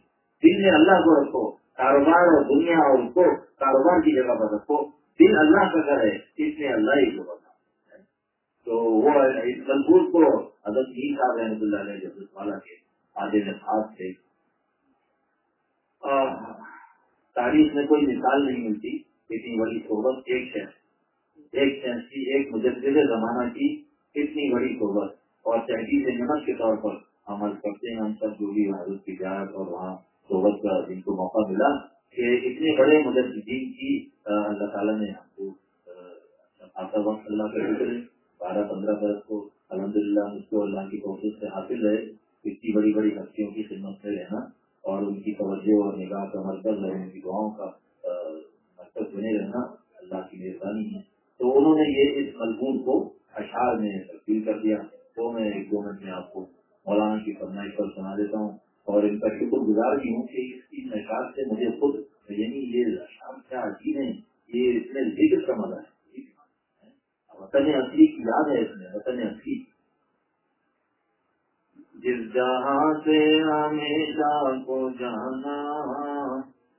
دل میں اللہ کو رکھو، کاروبار اور دنیا اور اس کو، کاروبار کی جگہ پر رکھو۔ دل اللہ کا گھر ہے، اس میں اللہ ہی کو بتا تو وہ اس مضبوط کو حضرت جی صاحب رحمۃ اللہ علیہ حضرت والا کے آدھے ہاتھ سے تاریخ میں کوئی مثال نہیں ملتی اتنی بڑی صحبت، ایک شہر ایک شہر کی، ایک مجدد زمانہ کی اتنی بڑی صحبت۔ اور تحقیق نمک کے طور پر عمل کرتے ہیں، ہم سب جو بھی حضرت کی جات اور وہاں صحبت کا جن کو موقع ملا کہ اتنے بڑے مجدین کی اللہ تعالیٰ نے ہم کو وقت اللہ کا شکر ہے۔ بارہ پندرہ برس کو الحمد للہ اس کو اللہ کی کوشش سے حاصل رہے اتنی بڑی بڑی ہستیوں کی خدمت میں رہنا اور ان کی توجہ اور نگاہ کا مرکز رہے ان کی دعاؤں کا مرکز بنے رہنا اللہ کی مہربانی ہے۔ تو انہوں نے یہ اس مضمون کو اشعار میں تبدیل کر دیا۔ تو میں ایک دو منٹ میں آپ کو مولانا کی فرمائش پر سنا دیتا ہوں اور ان کا شکر گزار بھی ہوں کہ اس کی نشاد سے مجھے خود یعنی یہ شام کیا عجیب ہے یہ اس میں ذکر کا مزہ ہے۔ وطن اصلی کی یاد ہے اس میں، وطن اصلی۔ جس جہاں سے ہمیشہ کو جانا،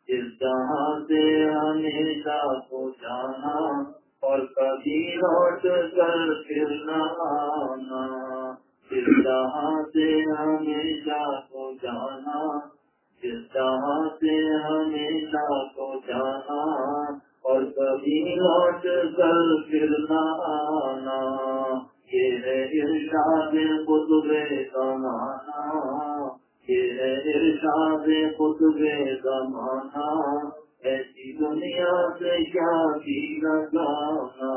جس جہاں سے ہمیشہ کو جانا، اور کبھی لوٹ کر پھرنا آنا۔ جس جہاں سے ہمیشہ کو جانا، جس جہاں سے ہمیشہ کو جانا اور کبھی لوٹ کر پھرنا آنا۔ یہ ہے ارشاد قطب زمانہ۔ یہ ہے ارشاد قطب زمانہ۔ ایسی دنیا سے کیا کی لگانا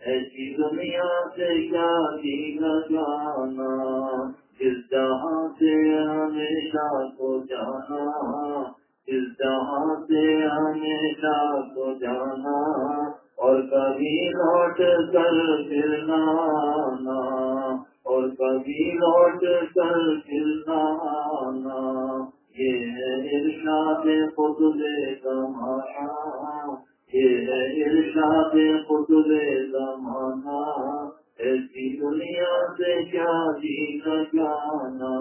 ایسی دنیا سے کیا کی لگانا جس جہاں سے ہمیشہ کو جانا۔ جہاں سے ہمیشہ کو جانا اور کبھی لوٹ کر پھرنا اور کبھی لوٹ کر پھرنا یہ ارشاد خود زمانہ، یہ ارشاد قطب زمانہ، ایسی دنیا سے کیا جینا جانا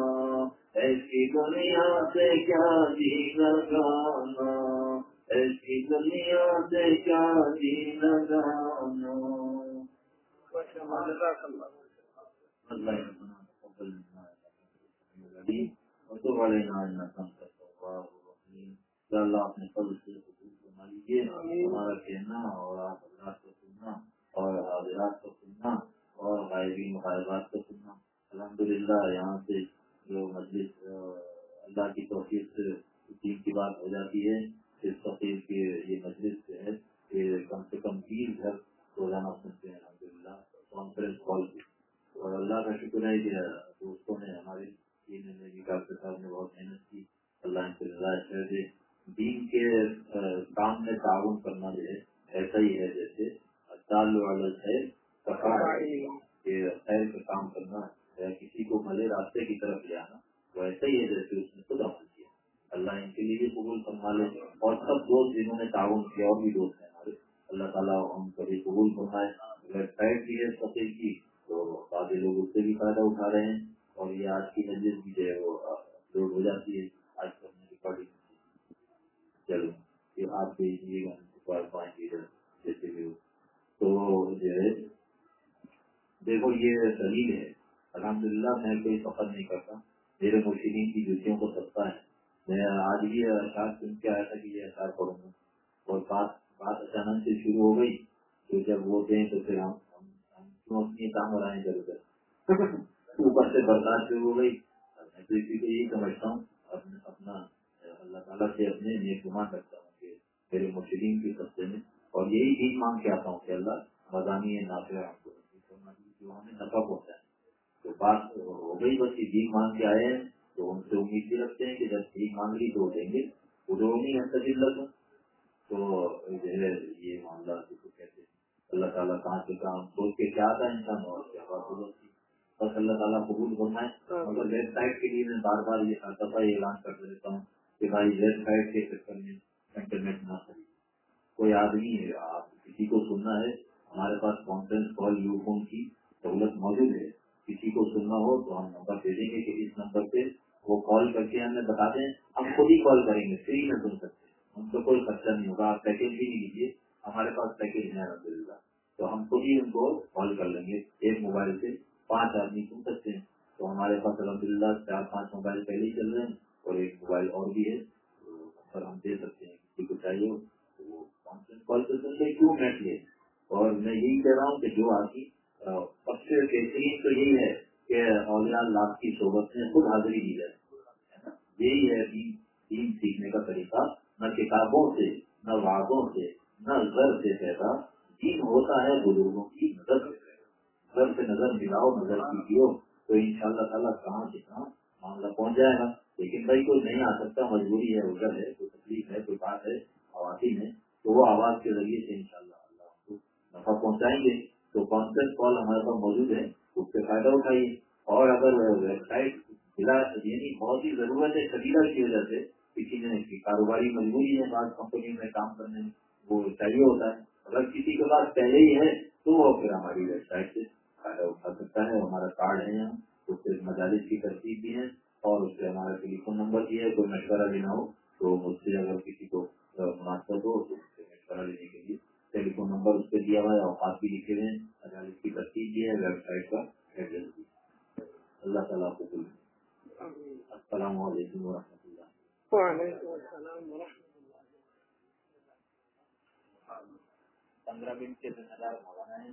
ایسی دنیا سے کیا جینا جانا ایسی دنیا سے کیا جینا جانا اللہ اپنے فضل سے یہ ہمارا کہنا اور آپ حضرات کو سننا اور حاضرات کو سننا اور غائبی مغائبات کو سننا الحمد للہ یہاں سے جو مجلس اللہ کی توفیق سے دین کی بات ہو جاتی ہے اس تفصیل کے یہ مجلس سے ہے کہ کم سے کم تین گھر روزانہ سنتے ہیں الحمد للہ کانفرنس کال کی اور اللہ کا شکر ہے کہ دوستوں نے ہمارے تین ایم ڈاکٹر صاحب نے بہت محنت کی۔ اللہ ان سے کر دے۔ دین کے کام میں تعاون کرنا جو ہے ایسا ہی ہے جیسے۔ تعلق ہے خیر کا کام کرنا۔ یا کسی کو بھلے راستے کی طرف لے آنا، وہ ہی ہے جیسے اس نے خود عمل کیا۔ اللہ ان کے لیے بھی قبول فرما لے۔ اور سب دوست جنہوں نے تعاون کیا، اور بھی دوست ہیں ہمارے۔ اللہ تعالیٰ ہم کبھی قبول فرمائے۔ ویب سائٹ بھی ہے فصل کی، تو سارے لوگ اس سے بھی فائدہ اٹھا رہے ہیں۔ اور یہ آج کی نجر بھی جو ہے وہ اپلوڈ ہو جاتی ہے۔ آج کل ریکارڈنگ چلو یہ آپ بھیجیے گا پائیں گے جیسے بھی تو جو ہے، دیکھو یہ دلیل ہے۔ الحمد للہ میں کوئی فخر نہیں کرتا۔ میرے مرشدین کی جوتیوں کو سستا ہے۔ میں آج بھی اشعار سن کے آیا تھا کہ یہ اشعار پڑھوں گا۔ اور بات بات اچانک سے شروع ہو گئی تو جب وہ دیں تو پھر ہم کیوں اپنی کام بنائیں ادھر ادھر اوپر سے برداشت شروع ہو گئی۔ میں تو اسی کو یہی سمجھتا ہوں۔ اپنا اللہ تعالیٰ سے اپنے نیک گمان رکھتا ہوں کہ میرے مرشدین کے سستے میں۔ اور یہی چیز مانگ کے آتا ہوں کہ اللہ، مضامین نافع ہم کو جو ہمیں نفع پہنچا تو بات ہو گئی بس یہ بھیک مانگ کے آئے ہیں تو ان سے امید بھی رکھتے ہیں کہ جب بھیک مانگ لی تو دیں گے۔ ہے تجلت تو جو ہے یہ معاملہ کہتے ہیں۔ اللہ تعالیٰ کہاں سے کہاں سوچ کے کیا آتا ہے انسان اور کیا بات بس اللہ تعالیٰ قبول فرمائے۔ مگر ویب سائٹ کے لیے میں بار بار یہ ہر دفعہ اعلان کر دیتا ہوں کہ بھائی ویب سائٹ کے چکر میں انٹرنیٹ نہ خرید کوئی آدمی ہے آپ کسی کو سننا ہے ہمارے پاس کانفرنس کال یو فون کی سہولت موجود ہے۔ کسی کو سننا ہو تو ہم نمبر دے دیں گے کہ اس نمبر پہ وہ کال کر کے ہمیں بتاتے ہیں ہم خود ہی کال کریں گے، فری میں سن سکتے ہیں۔ ان کو کوئی خرچہ نہیں ہوگا، آپ پیکیج بھی نہیں لیجیے ہمارے پاس پیکیج ہے الحمد للہ تو ہم خود ہی ان کو کال کر لیں گے۔ ایک موبائل سے پانچ آدمی سن سکتے ہیں۔ تو ہمارے پاس الحمد للہ چار پانچ موبائل پہلے ہی چل رہے ہیں اور ایک موبائل اور بھی ہے۔ تو ہم دے سکتے ہیں، کسی کو چاہیے تو وہ کانفرنس کال پہ سن لے کیوں بیٹھ لے اور میں یہی کہہ رہا ہوں کہ جو آپ کی سب سے بہترین تو یہی ہے کہ اولیاء اللہ کی صحبت میں خود حاضری دی جائے یہی ہے دین سیکھنے کا طریقہ۔ نہ کتابوں سے، نہ وعدوں سے، نہ زر سے پیدا۔ دین ہوتا ہے بزرگوں کی نظر زر سے نظر ملاؤ نظر کیجیے۔ تو ان شاء اللہ تعالیٰ کہاں سے کہاں معاملہ پہنچ جائے گا۔ لیکن بھائی، کوئی نہیں آ سکتا، مجبوری ہے ادھر ہے، کوئی تکلیف ہے، کوئی بات ہے خواتین ہے تو وہ آواز کے ذریعے سے ان اللہ اللہ کو نفع پہنچائیں گے۔ تو کانفرنس کال ہمارے پاس موجود ہے اس سے فائدہ اٹھائیے۔ اور اگر ویب سائٹ یعنی بہت ہی ضرورت ہے شدیدہ کی وجہ سے کسی نے کاروباری مجبوری ہے، بعض کمپنی میں کام کرنے میں وہ چاہیے ہوتا ہے۔ اگر کسی کے پاس پہلے ہی ہے، تو وہ پھر ہماری ویب سائٹ سے فائدہ اٹھا سکتا ہے۔ ہمارا کارڈ ہے یہاں اس سے مجالس کی ترتیب بھی ہے، اور اس سے ہمارا ٹیلی فون نمبر بھی ہے۔ کوئی مشورہ لینا ہو، تو مجھ سے اگر کسی کو مناسب ہو، تو مشورہ لینے کے لیے ٹیلی فون نمبر اس پہ دیا ہوا ہے اوقات بھی لکھے ہوئے ہیں۔ مجالس کی ترتیب بھی ہے ویب سائٹ کا ایڈریس بھی۔ اللہ تعالیٰ کو بول السلام علیکم و رحمۃ اللہ۔ وعلیکم السلام ورحمۃ اللہ۔ پندرہ منٹ کے ذمہ دار مولانا ہے۔